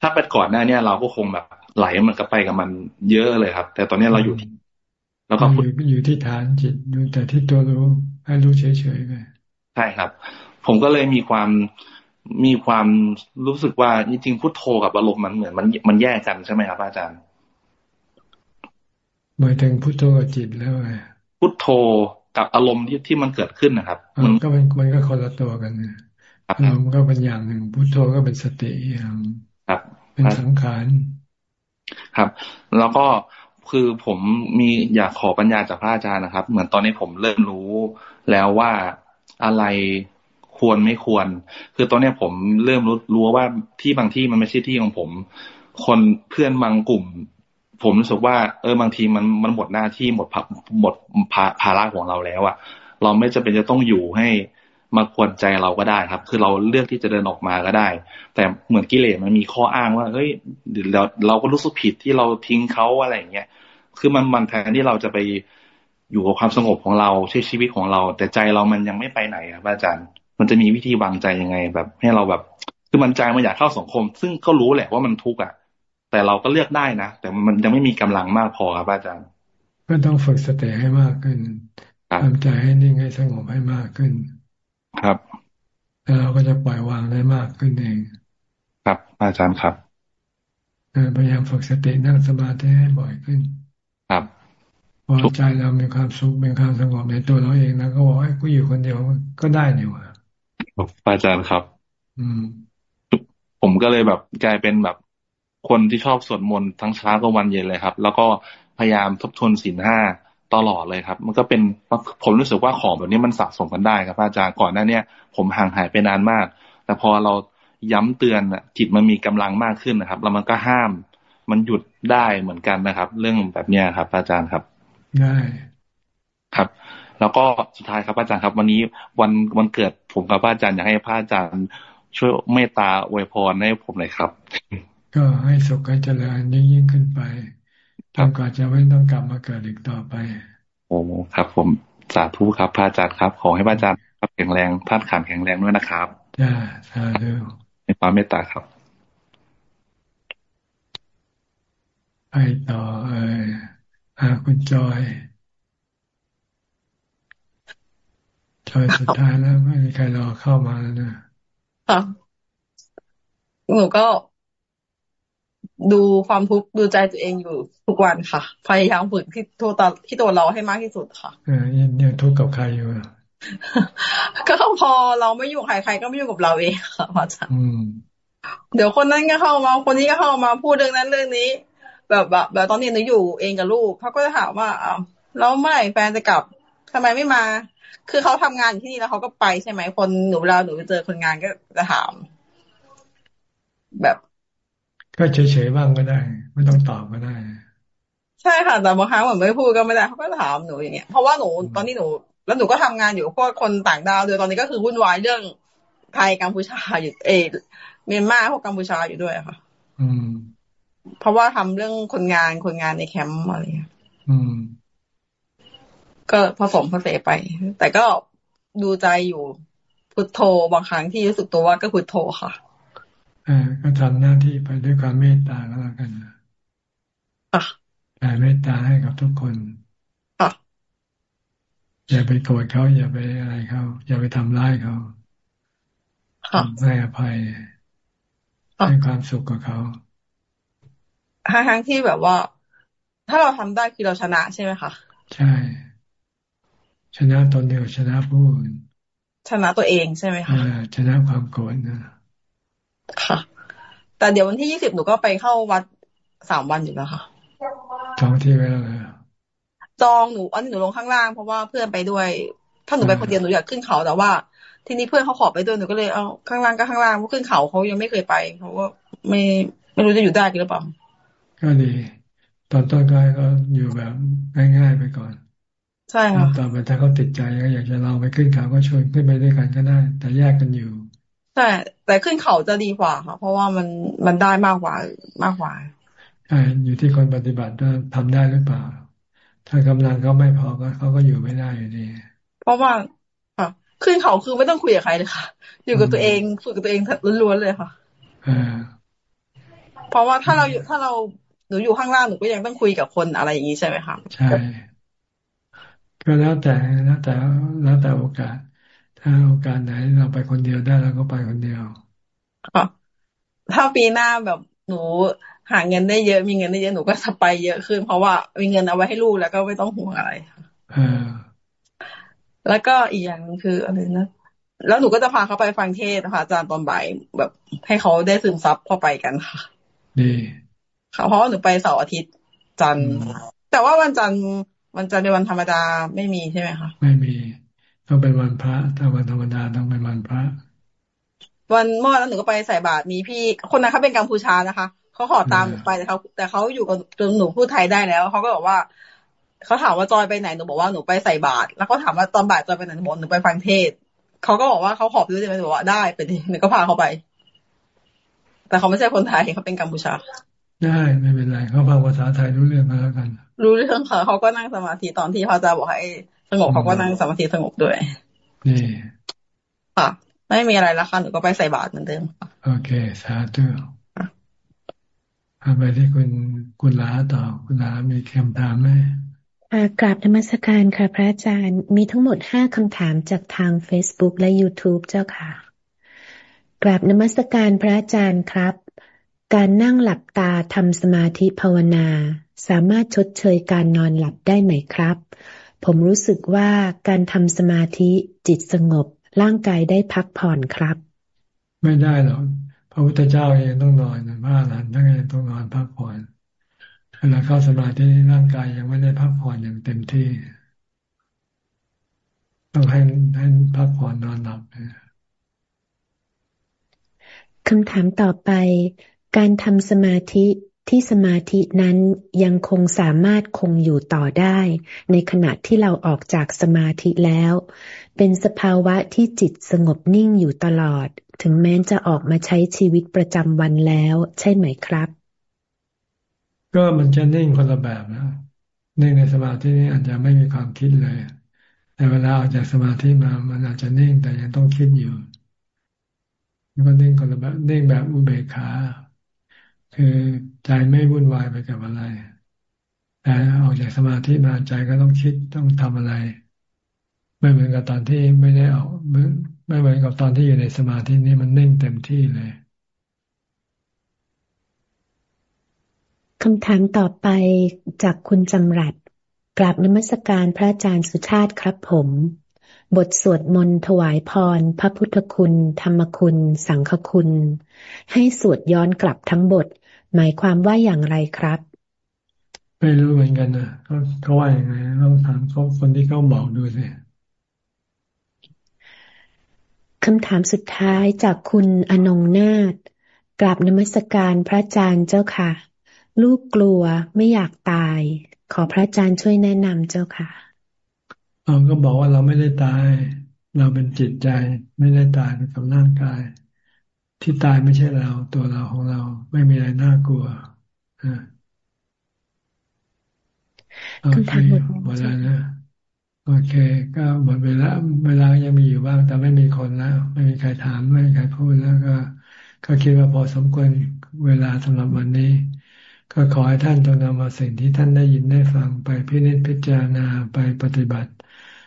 ถ้าเป็นก่อนหน้าเนี่ยเราก็คงแบบไหลมันก็ไปกับมันเยอะเลยครับ แต่ตอนนี้เราอยู่ที่แล้วก็อยู่ที่ฐานจิตอยู่แต่ที่ตัวรู้ให้รู้เฉยๆไปใช่ครับ ผมก็เลยมีความ มีความรู้สึกว่าจริงๆพุทโธกับอารมณ์มันเหมือนมันมันแยกกันใช่ไหมครับอาจารย์หมายถึงพุทโธกับจิตแล้วไงพุทโธกับอารมณ์ที่ที่มันเกิดขึ้นนะครับ มันก็เป็นมันก็คนละตัวกันนะอารมณ์ก็เป็นอย่างหนึ่งพุทโธก็เป็นสติอย่างครับ เป็นสังขารครับ แล้วก็คือผมมีอยากขอปัญญาจากพระอาจารย์นะครับ เหมือนตอนนี้ผมเริ่มรู้แล้วว่าอะไร ควรไม่ควร คือตอนนี้ผมเริ่มรู้รู้ว่าที่บางที่มันไม่ใช่ที่ของผม คนเพื่อนบางกลุ่ม ผมรู้สึกว่าเออบางทีมันมันหมดหน้าที่หมดหมดภาระของเราแล้วอะเราไม่จำเป็นจะต้องอยู่ให้มาควรใจเราก็ได้ครับ คือเราเลือกที่จะเดินออกมาก็ได้ แต่เหมือนกิเลสมันมีข้ออ้างว่าเฮ้ยเราเราก็รู้สึกผิดที่เราทิ้งเขาอะไรอย่างเงี้ย คือมันมันแทนที่เราจะไปอยู่กับความสงบของเราใช้ชีวิตของเรา แต่ใจเรามันยังไม่ไปไหนครับอาจารย์ มันจะมีวิธีวางใจยังไง แบบ ให้เราแบบคือมันใจมันอยากเข้าสังคม ซึ่งก็รู้แหละว่ามันทุกข์อะ แต่เราก็เลือกได้นะแต่มันยังไม่มีกำลังมากพอครับอาจารย์ก็ต้องฝึกสติให้มากขึ้นทำใจให้นิ่งให้สงบให้มากขึ้น ครับแล้วเราก็จะปล่อยวางได้มากขึ้นเอง ครับอาจารย์ครับพยายามฝึกสตินั่งสมาธิให้บ่อยขึ้น ครับพอใจเรามีความสุขมีความสงบในตัวเราเองแล้วก็บอกให้กูอยู่คนเดียวก็ได้นี่วะ อาจารย์ครับ อืม ผมก็เลยแบบกลายเป็นแบบคนที่ชอบสวดมนต์ทั้งเช้ากับวันเย็นเลยครับ แล้วก็พยายามทบทวนศีลห้าตลอดเลยครับ มันก็เป็นผมรู้สึกว่าของแบบนี้มันสะสมกันได้ครับอาจารย์ก่อนหน้าเนี้ยผมห่างหายไปนานมาก แต่พอเราย้ำเตือนจิตมันมีกำลังมากขึ้นนะครับ แล้วมันก็ห้าม มันหยุดได้เหมือนกันนะครับ เรื่องแบบเนี้ยครับ อาจารย์ครับ ได้ ครับ แล้วก็สุดท้ายครับอาจารย์ครับ วันนี้วันวันเกิดผมกับอาจารย์อยากให้พระอาจารย์ ช่วยเมตตาอวยพรให้ผมหน่อยครับ ก็ให้สุขให้เจริญยิ่งยิ่งขึ้นไปทำก่อนจะไม่ต้องกลับมาเกิดอีกต่อไป โอ้ครับ ผมสาธุครับพระอาจารย์ครับ ขอให้พระอาจารย์แข็งแรงท่านขันแข็งแรงด้วยนะครับจ้าสาธุในความเมตตาครับไปต่อเอออาคุณจอย จอยสุดท้ายแล้วไม่มีใครรอเข้ามาแล้วนะค่ะหนูก็ดูความทุกข์ดูใจตัวเองอยู่ทุกวันค่ะ พยายามฝึกที่ตัวตที่ตัวเราให้มากที่สุดค่ะเออยังทุกข์กับใครอยู่ก็พอเราไม่อยู่ใครใครก็ไม่อยู่กับเราเองค่ะพระอาจารย์เดี๋ยวคนนั้นก็เข้ามา คนนี้ก็เข้ามาพูดเรื่องนั้นเรื่องนี้ แบบแบบแบบตอนนี้หนูอยู่เองกับลูกเขาก็จะถามว่าอ้าวแล้วเมื่อไหร่แฟนจะกลับ ทำไมไม่มา คือเขาทำงานอยู่ที่นี่แล้วเขาก็ไปใช่ไหมคนหนูเวลาหนูไปเจอคนงานก็จะถาม แบบก็เฉยๆบ้างก็ได้ ไม่ต้องตอบก็ได้ ใช่ใช่ค่ะแต่บางครั้งเหมือนไม่พูดก็ไม่ได้เขาก็ถามหนูอย่างเงี้ยเพราะว่าหนูตอนนี้หนู แล้วหนูก็ทำงานอยู่พวกคนต่างดาวด้วยตอนนี้ก็คือวุ่นวายเรื่องไทยกัมพูชาอยู่เอเมียนมาพวกกัมพูชาอยู่ด้วยค่ะ อืม เพราะว่าทำเรื่องคนงานคนงานในแคมป์อะไรเงี้ยอืม ก็ผสมผสมไป แต่ก็ดูใจอยู่พุทโธบางครั้งที่รู้สึกตัวว่าก็พุทโธค่ะอ่าก็ทำหน้าที่ไปด้วยความเมตตาก็แล้วกันอะแผ่เมตตาให้กับทุกคนอะอย่าไปโกรธเขาอย่าไปอะไรเขาอย่าไปทำร้ายเขาให้อภัยให้ความสุขกับเขาทั้งที่แบบว่า ถ้าเราทำได้คือเราชนะใช่ไหมคะใช่ ชนะตนเดียวชนะผู้อื่นชนะตัวเองใช่ไหมคะชนะความโกรธนะค่ะ แต่เดี๋ยววันที่ยี่สิบหนูก็ไปเข้าวัดสามวันอยู่แล้วค่ะจองที่ไว้แล้วเลยจองหนูอันนี้หนูลงข้างล่างเพราะว่าเพื่อนไปด้วย ถ้าหนูไปคนเดียวหนูอยากขึ้นเขาแต่ว่า ทีนี้เพื่อนเขาขอไปด้วยหนูก็เลยเอาข้างล่างก็ข้างล่างเพราะขึ้นเขาเขายังไม่เคยไปเขาก็ไม่ไม่รู้จะอยู่ได้หรือเปล่าก็ดี ตอนต้นก็ก็อยู่แบบง่ายๆไปก่อน ใช่ค่ะต่อไปถ้าเขาติดใจก็อยากจะลองไปขึ้นเขาก็ชวนขึ้นไปด้วยกันก็ได้ แต่แยกกันอยู่ใช่แต่ขึ้นเขาจะดีกว่าค่ะ เพราะว่ามันมันได้มากกว่ามากกว่าใช่อยู่ที่คนปฏิบัติว่าทำได้หรือเปล่า ถ้ากำลังเขาไม่พอก็เขาก็อยู่ไม่ได้อยู่ดี เพราะว่าค่ะขึ้นเขาคือไม่ต้องคุยกับใครเลยค่ะ อยู่กับตัวเองฝึกกับตัวเองล้วนๆเลยค่ะเพราะว่าถ้าเราอยู่ถ้าเราหนูอยู่ข้างล่างหนูก็ยังต้องคุยกับคนอะไรอย่างนี้ใช่ไหมคะใช่ ก็แล้วแต่แล้วแต่แล้วแต่โอกาส ถ้าโอกาสไหนเราไปคนเดียวได้เราก็ไปคนเดียวค่ะถ้าปีหน้าแบบหนูหาเงินได้เยอะมีเงินได้เยอะหนูก็จะไปเยอะขึ้น เพราะว่ามีเงินเอาไว้ให้ลูกแล้วก็ไม่ต้องห่วงอะไรแล้วก็อีกอย่างคืออะไรนะแล้วหนูก็จะพาเขาไปฟังเทศนะคะอาจารย์ตอนบ่ายแบบให้เขาได้ซึมซับเข้าไปกันค่ะดีค่ะเพราะว่าหนูไปเสาร์อาทิตย์จันทร์แต่ว่าวันจันทร์ วันจันทร์ในวันธรรมดาไม่มีใช่ไหมคะไม่มีต้องเป็นวันพระถ้าวันธรรมดาต้องเป็นวันพระ วันเมื่อวานหนูก็ไปใส่บาตรมีพี่ คนนั้นเขาเป็นกัมพูชานะคะเขาขอตามหนูไปแต่เขาแต่เขาอยู่กับจนหนูพูดไทยได้แล้วเขาก็บอกว่าเขาถามว่าจอยไปไหนหนูบอกว่าหนูไปใส่บาตรแล้วเขาถามว่าตอนบ่ายจอยไปไหนหนูบอกหนูไปฟังเทศเขาก็บอกว่าเขาขอไปด้วยใช่ไหมหนูบอกว่าได้ไปดิหนูก็พาเขาไป แต่เขาไม่ใช่คนไทยเขาเป็นกัมพูชา ได้ไม่เป็นไรเขาฟังภาษาไทยรู้เรื่องมาแล้วกัน รู้เรื่องค่ะเขาก็นั่งสมาธิตอนที่พระอาจารย์บอกให้สงบเขาก็นั่งสมาธิสงบด้วยนี่ค่ะ ไม่มีอะไรแล้วค่ะหนูก็ไปใส่บาตรเหมือนเดิมโอเค สาธุไปที่คุณคุณลาต่อคุณลามีคำถามไหมกราบธรรมสการค่ะ พระอาจารย์มีทั้งหมดห้าคำถามจากทาง Facebook และ YouTube เจ้าค่ะ กราบนมัสการพระอาจารย์ครับ การนั่งหลับตาทำสมาธิภาวนา สามารถชดเชยการนอนหลับได้ไหมครับ ผมรู้สึกว่าการทำสมาธิจิตสงบ ร่างกายได้พักผ่อนครับ ไม่ได้หรอกพระพุทธเจ้าเองต้องนอนพระอรหันต์ทั้งเองต้องนอนพักผ่อนเวลาเข้าสมาธิร่างกายยังไม่ได้พักผ่อนอย่างเต็มที่ต้องให้ให้พักผ่อนนอนหลับคำถามต่อไป การทำสมาธิที่สมาธินั้นยังคงสามารถคงอยู่ต่อได้ ในขณะที่เราออกจากสมาธิแล้ว เป็นสภาวะที่จิตสงบนิ่งอยู่ตลอด ถึงแม้จะออกมาใช้ชีวิตประจำวันแล้ว ใช่ไหมครับ ก็มันจะนิ่งคนละแบบนะนิ่งในสมาธินี้อาจจะไม่มีความคิดเลย แต่เวลาออกจากสมาธิมา มันอาจจะนิ่งแต่ยังต้องคิดอยู่มันก็นิ่งคนละแบบนิ่งแบบอุเบกขา คือใจไม่วุ่นวายไปกับอะไร แต่ออกจากสมาธิมาใจก็ต้องคิดต้องทำอะไร ไม่เหมือนกับตอนที่ไม่ได้ออกไม่เหมือนกับตอนที่อยู่ในสมาธินี้มันนิ่งเต็มที่เลยคำถามต่อไปจากคุณจำรัดกราบนมัสการพระอาจารย์สุชาติครับผม บทสวดมนต์ถวายพร พระพุทธคุณ ธรรมคุณ สังฆคุณ ให้สวดย้อนกลับทั้งบท หมายความว่าอย่างไรครับ ไม่รู้เหมือนกันนะเขาเขาว่าอย่างไรต้องถามเขาคนที่เขาบอกดูสิคำถามสุดท้ายจากคุณอนงนาฏกราบนมัสการพระอาจารย์เจ้าค่ะ ลูกกลัวไม่อยากตาย ขอพระอาจารย์ช่วยแนะนำเจ้าค่ะเราก็บอกว่าเราไม่ได้ตาย เราเป็นจิตใจไม่ได้ตายไปกับร่างกาย ที่ตายไม่ใช่เรา ตัวเราของเราไม่มีอะไรน่ากลัวโอเคหมดแล้วนะโอเค ก็หมดเวลาเวลายังมีอยู่บ้าง แต่ไม่มีคนแล้ว ไม่มีใครถามไม่มีใครพูดแล้วก็ ก็คิดว่าพอสมควรเวลาสำหรับวันนี้ ก็ขอให้ท่านจงนำมาสิ่งที่ท่านได้ยินได้ฟังไปพิจิตพิจารณาไปปฏิบัติ